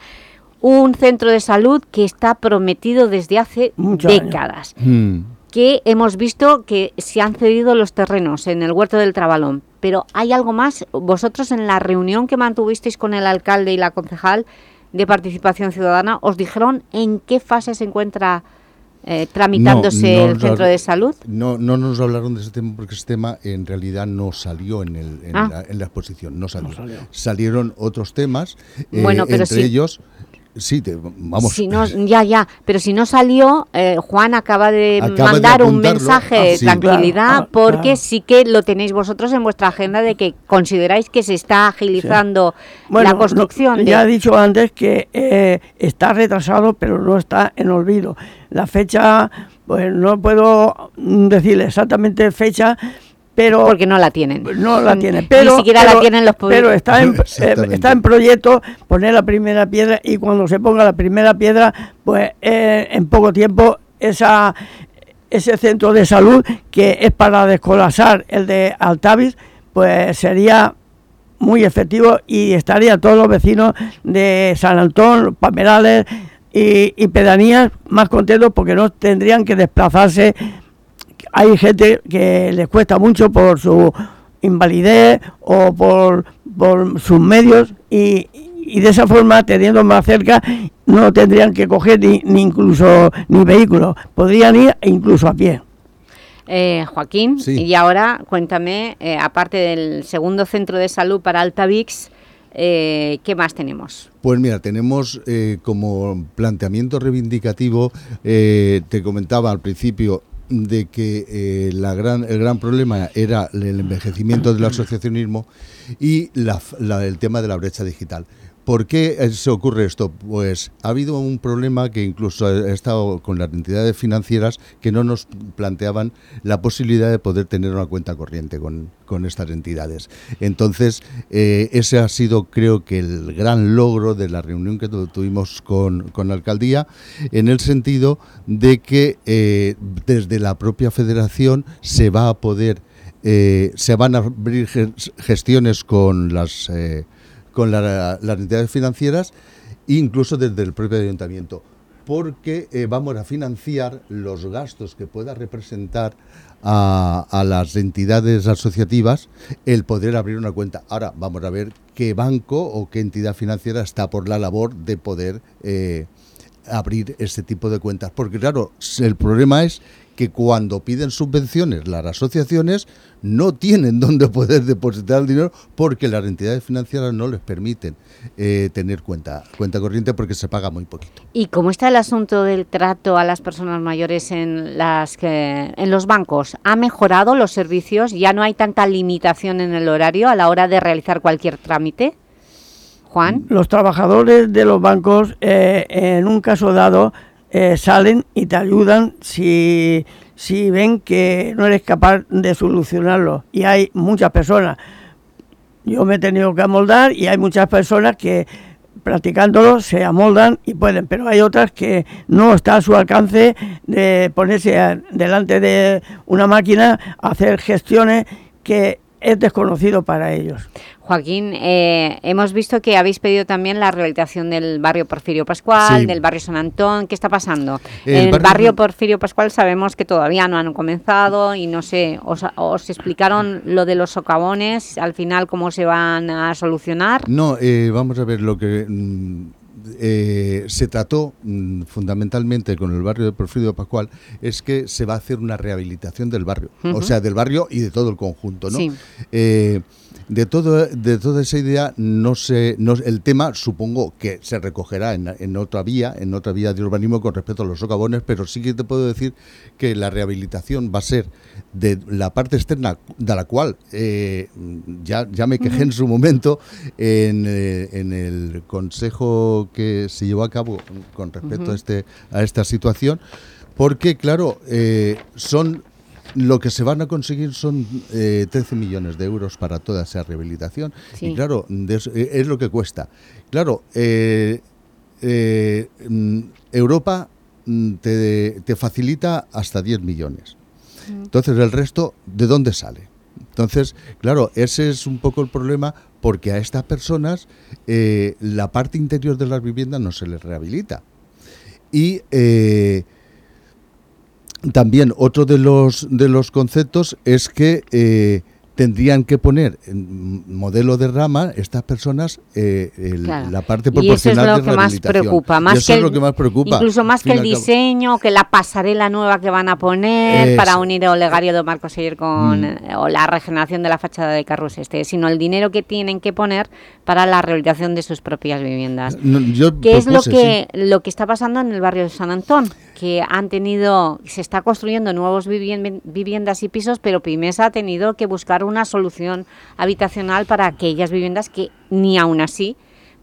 Un centro de salud que está prometido desde hace décadas. Mm. Que hemos visto que se han cedido los terrenos en el Huerto del Trabalón. Pero ¿hay algo más? Vosotros en la reunión que mantuvisteis con el alcalde y la concejal de Participación Ciudadana, ¿os dijeron en qué fase se encuentra eh, tramitándose No, no el nos centro de salud? No, no nos hablaron de ese tema porque ese tema en realidad no salió en, el, en, Ah. la, en la exposición, no salió. salió. Salieron otros temas, eh, Bueno, pero entre sí. ellos sí, te- vamos. Si no, ya, ya, pero si no salió, eh, Juan acaba de Acaba de mandar un apuntarlo. mensaje Ah, de sí. tranquilidad Claro, ah, porque claro. sí que lo tenéis vosotros en vuestra agenda de que consideráis que se está agilizando Bueno, la construcción. no, de- ya he dicho antes que eh, está retrasado, pero no está en olvido. La fecha, pues no puedo mm, decirle exactamente fecha, pero porque no la tienen. no la Ni tiene, pero siquiera la tienen los Pero está en, eh, está en proyecto poner la primera piedra y cuando se ponga la primera piedra, pues eh, en poco tiempo esa ese centro de salud que es para descolapsar el de Altavis, pues sería muy efectivo y estarían todos los vecinos de San Antón, Pamerales y, y pedanías más contentos porque no tendrían que desplazarse. Hay gente que les cuesta mucho por su invalidez o por, por sus medios y, y de esa forma, teniendo más cerca, no tendrían que coger ni, ni incluso ni vehículos, podrían ir incluso a pie. Eh, Joaquín, Sí. y ahora cuéntame, eh, aparte del segundo centro de salud para Altavix, eh, ¿qué más tenemos? Pues mira, tenemos eh, como planteamiento reivindicativo, eh, te comentaba al principio, de que eh, la gran, el gran problema era el envejecimiento del asociacionismo y la el tema de la brecha digital. ¿Por qué eh, se ocurre esto? Pues ha habido un problema que incluso he estado con las entidades financieras que no nos planteaban la posibilidad de poder tener una cuenta corriente con, con estas entidades. Entonces, eh, ese ha sido creo que el gran logro de la reunión que tu- tuvimos con, con la alcaldía, en el sentido de que eh, desde la propia federación se va a poder, se van a abrir ges- gestiones con las... con la- las entidades financieras incluso desde el propio ayuntamiento, porque eh, vamos a financiar los gastos que pueda representar a, las entidades asociativas el poder abrir una cuenta. Ahora vamos a ver qué banco o qué entidad financiera está por la labor de poder eh, abrir este tipo de cuentas. Porque claro, el problema es que cuando piden subvenciones las asociaciones no tienen dónde poder depositar el dinero porque las entidades financieras no les permiten eh, tener cuenta, cuenta corriente porque se paga muy poquito. ¿Y cómo está el asunto del trato a las personas mayores en, las que, en los bancos? ¿Ha mejorado los servicios? ¿Ya no hay tanta limitación en el horario a la hora de realizar cualquier trámite? Juan. Los trabajadores de los bancos, eh, en un caso dado, eh, salen y te ayudan si, si ven que no eres capaz de solucionarlo. Y hay muchas personas. Yo me he tenido que amoldar y hay muchas personas que practicándolo se amoldan y pueden, pero hay otras que no está a su alcance de ponerse delante de una máquina hacer gestiones que es desconocido para ellos. Joaquín, eh, hemos visto que habéis pedido también la rehabilitación del barrio Porfirio Pascual, Sí. del barrio San Antón. ¿Qué está pasando? El en el barrio- barrio Porfirio Pascual sabemos que todavía no han comenzado y no sé, os, os explicaron lo de los socavones, al final cómo se van a solucionar. No, eh, vamos a ver lo que mm, eh, se trató mm, fundamentalmente con el barrio de Porfirio Pascual es que se va a hacer una rehabilitación del barrio, o sea, del barrio y de todo el conjunto, ¿no? Sí. Eh, de todo de toda esa idea no sé no, el tema supongo que se recogerá en, en otra vía en otra vía de urbanismo con respecto a los socavones pero sí que te puedo decir que la rehabilitación va a ser de la parte externa de la cual eh, ya ya me quejé en su momento en, eh, en el consejo que se llevó a cabo con respecto a este a esta situación porque claro eh, son lo que se van a conseguir son eh, 13 millones de euros para toda esa rehabilitación. Sí. Y claro, eh, es lo que cuesta. Claro, eh, eh, mm, Europa mm, te, te facilita hasta 10 millones. Entonces, el resto, ¿de dónde sale? Entonces, claro, ese es un poco el problema porque a estas personas la parte interior de las viviendas no se les rehabilita. Y también otro de los, de los conceptos es que eh, tendrían que poner en modelo de rama estas personas eh, el- Claro. la parte Y eso es proporcional lo de que más preocupa, más eso que es lo que más preocupa. Incluso más que el diseño, que la pasarela nueva que van a poner para unir el Olegario de Marcos Ayer con Mm. eh, o la regeneración de la fachada de Carrus Este, sino el dinero que tienen que poner para la rehabilitación de sus propias viviendas. No, yo ¿Qué es lo que, lo que está pasando en el barrio de San Antón? Que han tenido, se está construyendo nuevos vivien- viviendas y pisos, pero Pimesa ha tenido que buscar una solución habitacional para aquellas viviendas que ni aún así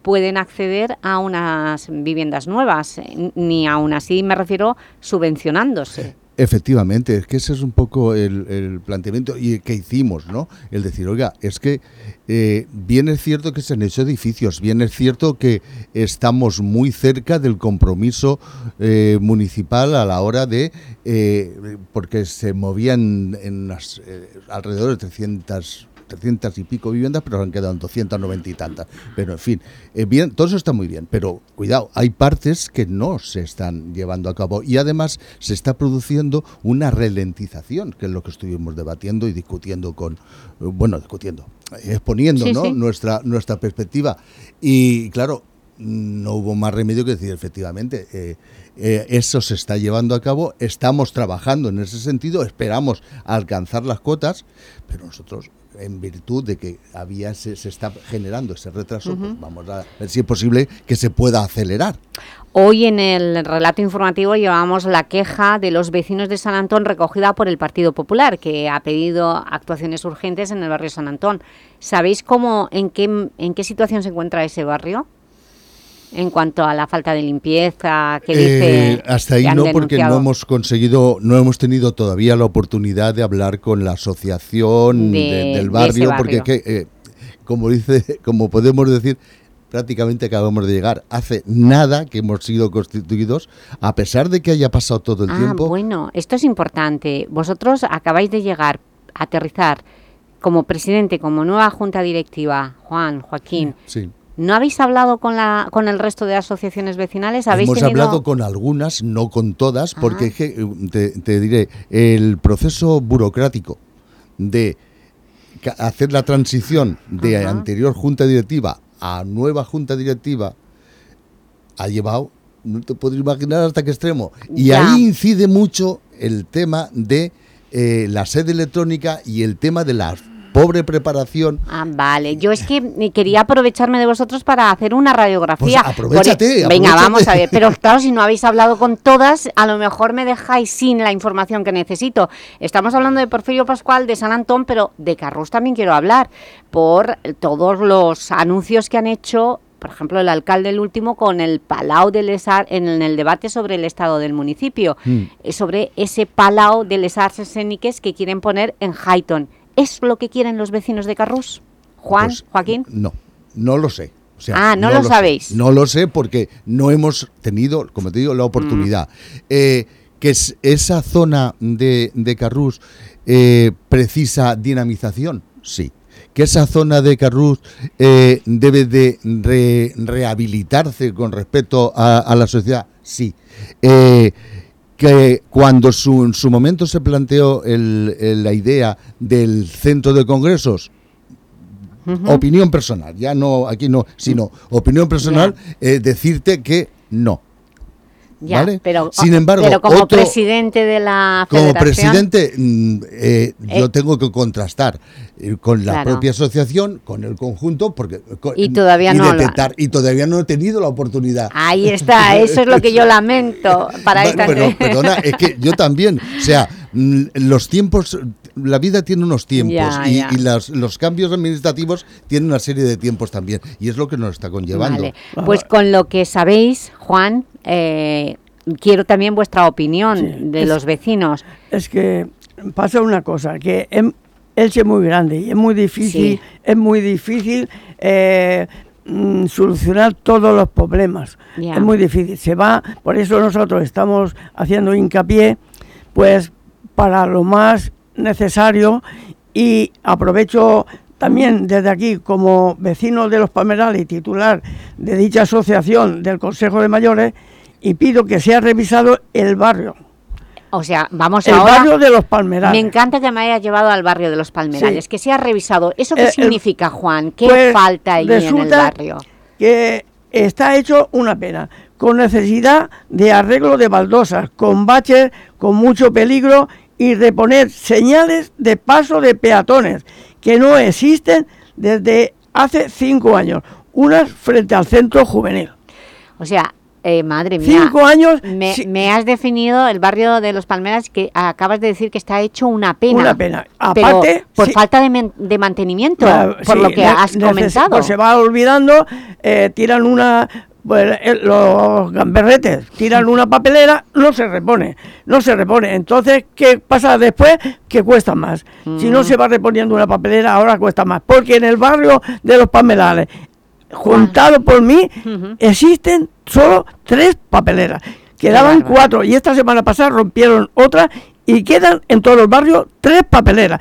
pueden acceder a unas viviendas nuevas, ni aún así me refiero subvencionándose. Efectivamente, es que ese es un poco el, el planteamiento y que hicimos, ¿no? El decir, oiga, es que eh, bien es cierto que se han hecho edificios, bien es cierto que estamos muy cerca del compromiso eh, municipal a la hora de, eh, porque se movían en las, alrededor de 300 300 y pico viviendas, pero han quedado en 290 y tantas. Pero en fin, eh, bien, todo eso está muy bien, pero cuidado, hay partes que no se están llevando a cabo y además se está produciendo una ralentización, que es lo que estuvimos debatiendo y discutiendo con, eh, bueno, discutiendo, exponiendo Sí, ¿no? sí. nuestra nuestra perspectiva. Y claro, no hubo más remedio que decir, efectivamente, eh, eh, eso se está llevando a cabo, estamos trabajando en ese sentido, esperamos alcanzar las cuotas, pero nosotros, en virtud de que había se, se está generando ese retraso, pues vamos a ver si es posible que se pueda acelerar. Hoy en el relato informativo llevamos la queja de los vecinos de San Antón recogida por el Partido Popular, que ha pedido actuaciones urgentes en el barrio San Antón. ¿Sabéis cómo, en qué, en qué situación se encuentra ese barrio? En cuanto a la falta de limpieza, que dice Eh, hasta ahí no, porque no hemos conseguido, no hemos tenido todavía la oportunidad de hablar con la asociación De- de- de del barrio, porque barrio. es que, eh, como dice, como podemos decir, prácticamente acabamos de llegar. Hace nada que hemos sido constituidos, a pesar de que haya pasado todo el ah, tiempo. bueno, esto es importante. Vosotros acabáis de llegar, a aterrizar como presidente, como nueva junta directiva, Juan, Joaquín. Sí. ¿No habéis hablado con, la, con el resto de asociaciones vecinales? ¿Habéis Hemos tenido- hablado con algunas, no con todas, porque eh, te, te diré, el proceso burocrático de hacer la transición de Ajá. anterior junta directiva a nueva junta directiva ha llevado, no te puedes imaginar hasta qué extremo. Y Ya. ahí incide mucho el tema de eh, la sede electrónica y el tema de la pobre preparación Ah, vale. Yo es que eh, quería aprovecharme de vosotros para hacer una radiografía. Pues aprovechate, Por- Venga, aprovechate. vamos a ver. Pero claro, si no habéis hablado con todas, a lo mejor me dejáis sin la información que necesito. Estamos hablando de Porfirio Pascual, de San Antón, pero de Carrús también quiero hablar, por todos los anuncios que han hecho, por ejemplo, el alcalde el último con el Palau de Les Arts, en el debate sobre el estado del municipio, Mm. eh, sobre ese Palau de Les Arts escéniques que quieren poner en Highton. ¿Es lo que quieren los vecinos de Carrús? Juan, Pues, Joaquín. No, no lo sé. O sea, Ah, no lo sé. sabéis. No lo sé porque no hemos tenido, como te digo, la oportunidad. Mm. Eh, que es- esa zona de, de Carrús eh, precisa dinamización, sí. Que esa zona de Carrús eh, debe de re- rehabilitarse con respecto a, a la sociedad, sí. Que cuando su, en su momento se planteó el- el- la idea del centro de congresos, opinión personal, ya no aquí no, sino opinión personal, eh, decirte que no. Ya, ¿Vale? pero, Sin embargo, pero como otro- presidente de la Como federación... presidente, mm, eh, yo Eh. tengo que contrastar eh, con la Claro. propia asociación, con el conjunto, porque con- Y todavía no detectar- y todavía no he tenido la oportunidad. Ahí está, eso es lo que yo lamento para Bueno, esta pero perdona, es que yo también, o sea, mm, los tiempos, la vida tiene unos tiempos Ya, y, ya. y las- los cambios administrativos tienen una serie de tiempos también y es lo que nos está conllevando. Vale, Pues con lo que sabéis, Juan, eh, quiero también vuestra opinión de es- los vecinos. Es que pasa una cosa, que em- Elche es muy grande y es muy difícil, Sí. es muy difícil eh, mm, solucionar todos los problemas. Es muy difícil. Se va, por eso nosotros estamos haciendo hincapié, pues para lo más necesario y aprovecho también desde aquí como vecino de los Palmerales y titular de dicha asociación del Consejo de Mayores y pido que sea revisado el barrio O sea, vamos el ahora... barrio de los Palmerales. Me encanta que me hayas llevado al barrio de los Palmerales, Sí. que se ha revisado. ¿Eso qué Eh, el- significa, Juan? ¿Qué Pues, falta allí en el barrio? que está hecho una pena, con necesidad de arreglo de baldosas, con baches, con mucho peligro y de poner señales de paso de peatones que no existen desde hace cinco años, unas frente al centro juvenil. O sea, eh, madre mía. Cinco años, Me, me has definido el barrio de los Palmeras que acabas de decir que está hecho una pena. Una pena. Aparte, por falta de, de mantenimiento, por sí, lo que has comentado. pues se va olvidando, eh, tiran una... pues, eh, los gamberretes tiran una papelera, no se repone, no se repone. Entonces, ¿qué pasa después? Que cuesta más. Si no Mm. se va reponiendo una papelera, ahora cuesta más. Porque en el barrio de los Pamelales, juntado por mí, existen solo tres papeleras. Quedaban cuatro y esta semana pasada rompieron otra y quedan en todos los barrios tres papeleras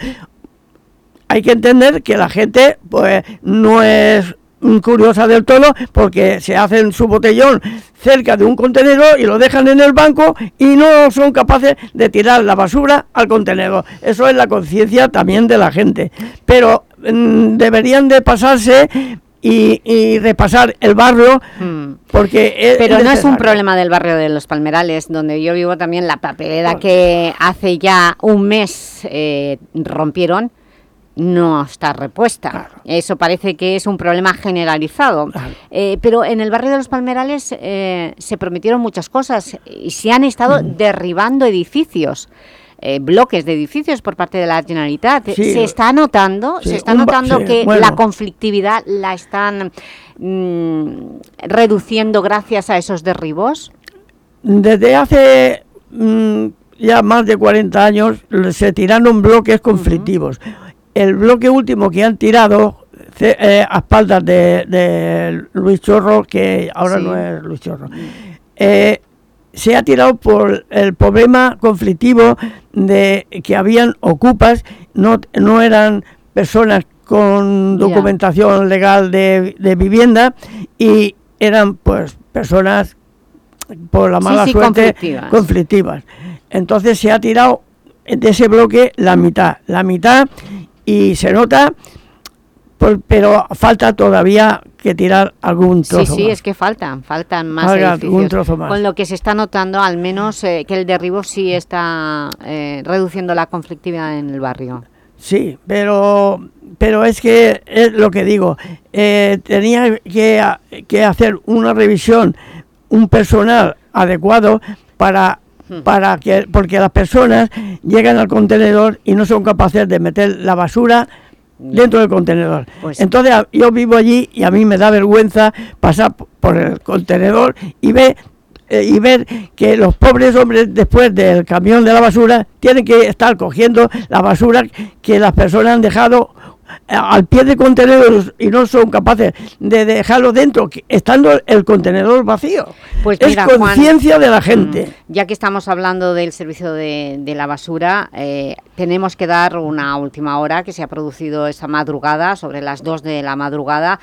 hay que entender que la gente pues no es mm, curiosa del todo porque se hacen su botellón cerca de un contenedor y lo dejan en el banco y no son capaces de tirar la basura al contenedor. Eso es la conciencia también de la gente. Pero mm, deberían de pasarse y, y repasar el barrio porque es Hmm. Pero no es un problema del barrio de Los Palmerales, donde yo vivo también, la papelera que hace ya un mes eh, rompieron, no está repuesta. Eso parece que es un problema generalizado. Eh, pero en el barrio de Los Palmerales eh, se prometieron muchas cosas y se han estado Mm. derribando edificios. eh, bloques de edificios por parte de la Generalitat. Sí. se está notando, Sí, se está notando sí, que bueno. la conflictividad la están mm, reduciendo gracias a esos derribos. Desde hace mm, ya más de 40 años se tiraron bloques conflictivos. El bloque último que han tirado eh, a espaldas de, de Luis Chorro, que ahora Sí. no es Luis Chorro, eh, se ha tirado por el problema conflictivo de que habían ocupas, no, no eran personas con documentación legal de, de vivienda y eran pues personas por la Sí, mala sí, suerte conflictivas. conflictivas. Entonces se ha tirado de ese bloque la mitad, la mitad y se nota, pero falta todavía que tirar algún Sí, trozo sí, más. es que faltan, faltan más edificios. un trozo más. Con lo que se está notando, al menos, eh, que el derribo sí está eh, reduciendo la conflictividad en el barrio. Sí, pero pero es que es lo que digo, eh, tenía que, que hacer una revisión, un personal adecuado para para que porque las personas llegan al contenedor y no son capaces de meter la basura dentro del contenedor. Pues- Entonces yo vivo allí y a mí me da vergüenza pasar por el contenedor y ver eh, y ver que los pobres hombres después del camión de la basura tienen que estar cogiendo la basura que las personas han dejado al pie del contenedor y no son capaces de dejarlo dentro, estando el contenedor vacío. Pues es mira, conciencia de la gente. mm, Ya que estamos hablando del servicio de, de la basura, eh, tenemos que dar una última hora que se ha producido esa madrugada, sobre las 2 de la madrugada,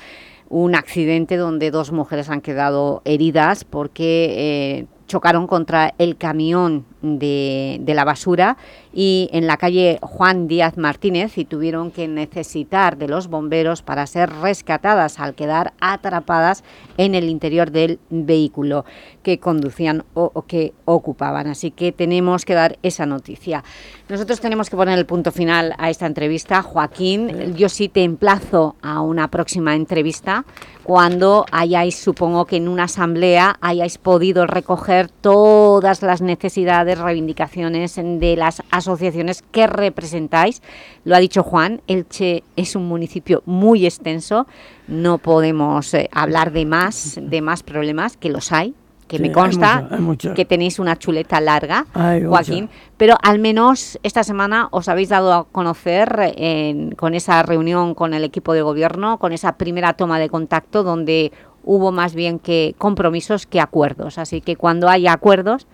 un accidente donde dos mujeres han quedado heridas porque eh, chocaron contra el camión de, de la basura y en la calle Juan Díaz Martínez y tuvieron que necesitar de los bomberos para ser rescatadas al quedar atrapadas en el interior del vehículo que conducían o, o que ocupaban. Así que tenemos que dar esa noticia. Nosotros tenemos que poner el punto final a esta entrevista. Joaquín, yo sí te emplazo a una próxima entrevista cuando hayáis, supongo que en una asamblea, hayáis podido recoger todas las necesidades, reivindicaciones de las asociaciones que representáis. Lo ha dicho Juan, Elche es un municipio muy extenso, no podemos eh, hablar de más, de más problemas, que los hay, que Sí, me hay consta mucho, hay mucho. que tenéis una chuleta larga, Hay mucho. Joaquín, pero al menos esta semana os habéis dado a conocer en- con esa reunión con el equipo de gobierno, con esa primera toma de contacto donde hubo más bien que compromisos que acuerdos. Así que cuando haya acuerdos,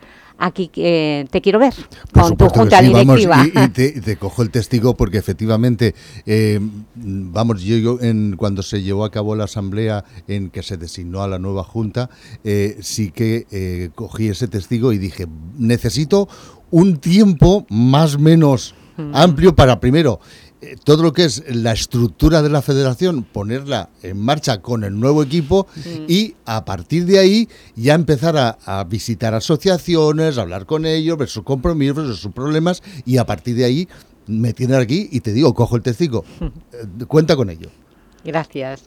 aquí eh, te quiero ver Por con tu junta sí, vamos, directiva. y, y te, te cojo el testigo porque efectivamente, eh, vamos, yo, yo en, cuando se llevó a cabo la asamblea en que se designó a la nueva junta, eh, sí que eh, cogí ese testigo y dije, necesito un tiempo más o menos amplio para primero eh, todo lo que es la estructura de la federación, ponerla en marcha con el nuevo equipo y a partir de ahí ya empezar a, a visitar asociaciones, hablar con ellos, ver sus compromisos, ver sus problemas y a partir de ahí me tienen aquí y te digo, cojo el testigo, Eh, cuenta con ello. Gracias.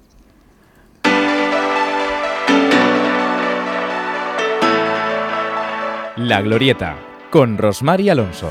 La Glorieta, con Rosmar y Alonso.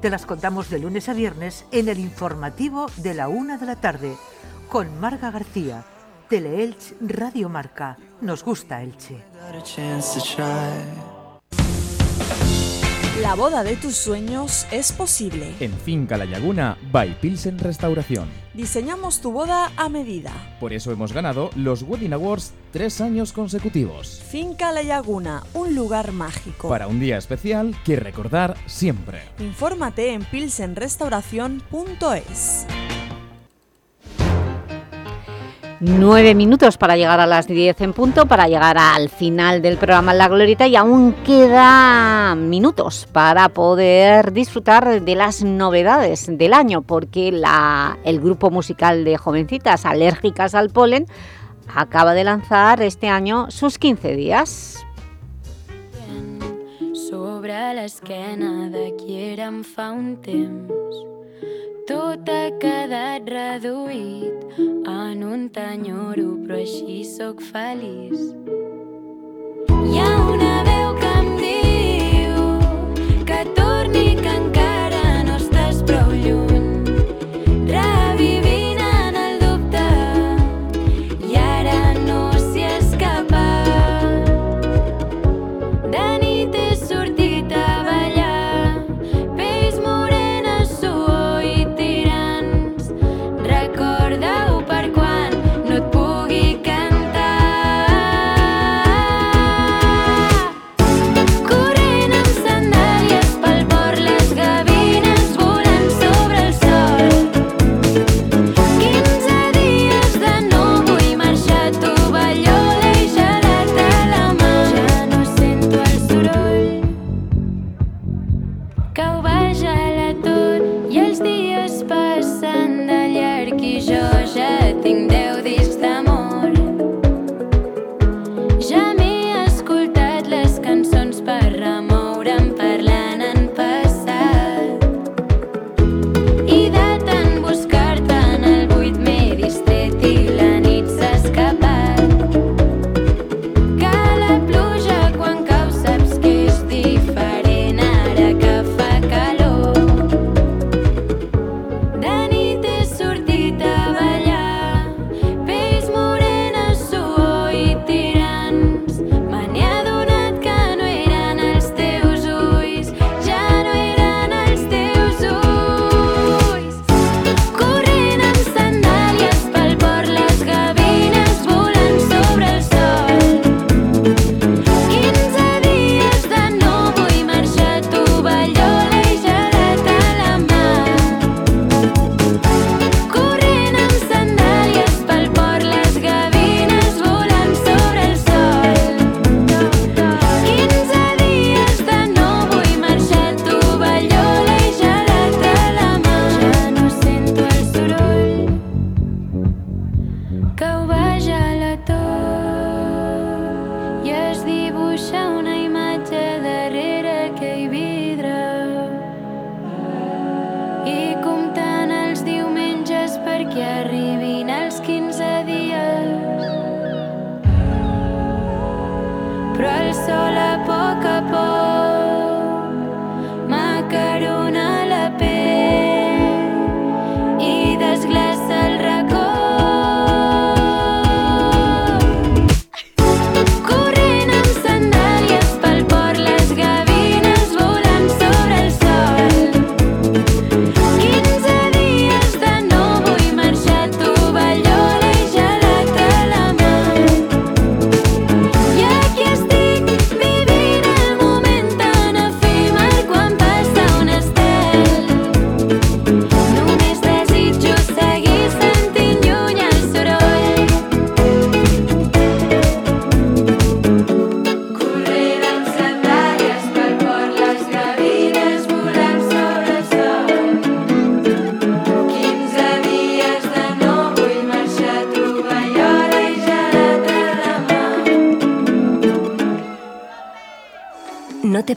te las contamos de lunes a viernes en el informativo de la una de la tarde con Marga García. Teleelch Radio Marca. Nos gusta Elche. La boda de tus sueños es posible. En Finca La Laguna, by Pilsen Restauración. Diseñamos tu boda a medida. Por eso hemos ganado los Wedding Awards tres años consecutivos. Finca La Laguna, un lugar mágico. Para un día especial que recordar siempre. Infórmate en pilsenrestauración.es. Nueve minutos para llegar a las 10 en punto, para llegar al final del programa La Glorieta y aún quedan minutos para poder disfrutar de las novedades del año porque la, el grupo musical de jovencitas alérgicas al polen acaba de lanzar este año sus 15 días. Sobre l'esquena de tot ha quedat reduït en un t'enyoro, però així sóc feliç. Hi ha una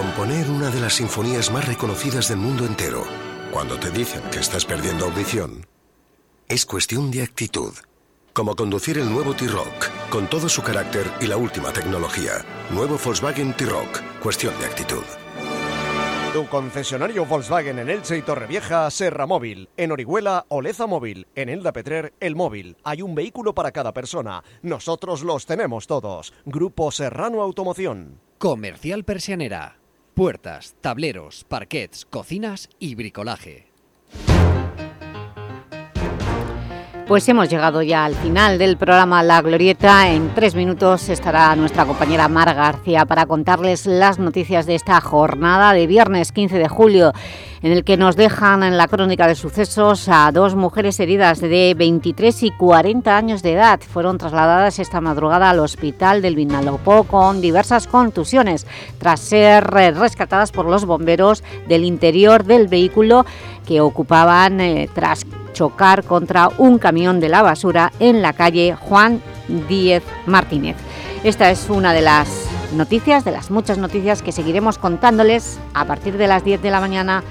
Componer una de las sinfonías más reconocidas del mundo entero, cuando te dicen que estás perdiendo audición, es cuestión de actitud. Como conducir el nuevo T-Rock, con todo su carácter y la última tecnología. Nuevo Volkswagen T-Rock, cuestión de actitud. Tu concesionario Volkswagen en Elche y Torrevieja, Serra Móvil. En Orihuela, Oleza Móvil. En Elda Petrer, El Móvil. Hay un vehículo para cada persona. Nosotros los tenemos todos. Grupo Serrano Automoción. Comercial Persianera. Puertas, tableros, parquets, cocinas y bricolaje. Pues hemos llegado ya al final del programa La Glorieta. En tres minutos estará nuestra compañera Mar García para contarles las noticias de esta jornada de viernes 15 de julio, en el que nos dejan en la crónica de sucesos a dos mujeres heridas de 23 y 40 años de edad. Fueron trasladadas esta madrugada al hospital del Vinalopó con diversas contusiones, tras ser rescatadas por los bomberos del interior del vehículo que ocupaban eh, tras chocar contra un camión de la basura en la calle Juan Díez Martínez. Esta es una de las noticias, de las muchas noticias que seguiremos contándoles a partir de las 10 de la mañana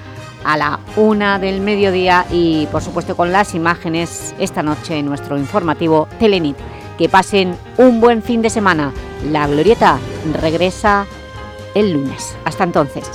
a la 1 del mediodía y por supuesto con las imágenes esta noche en nuestro informativo Telenit. Que pasen un buen fin de semana. La Glorieta regresa el lunes. Hasta entonces.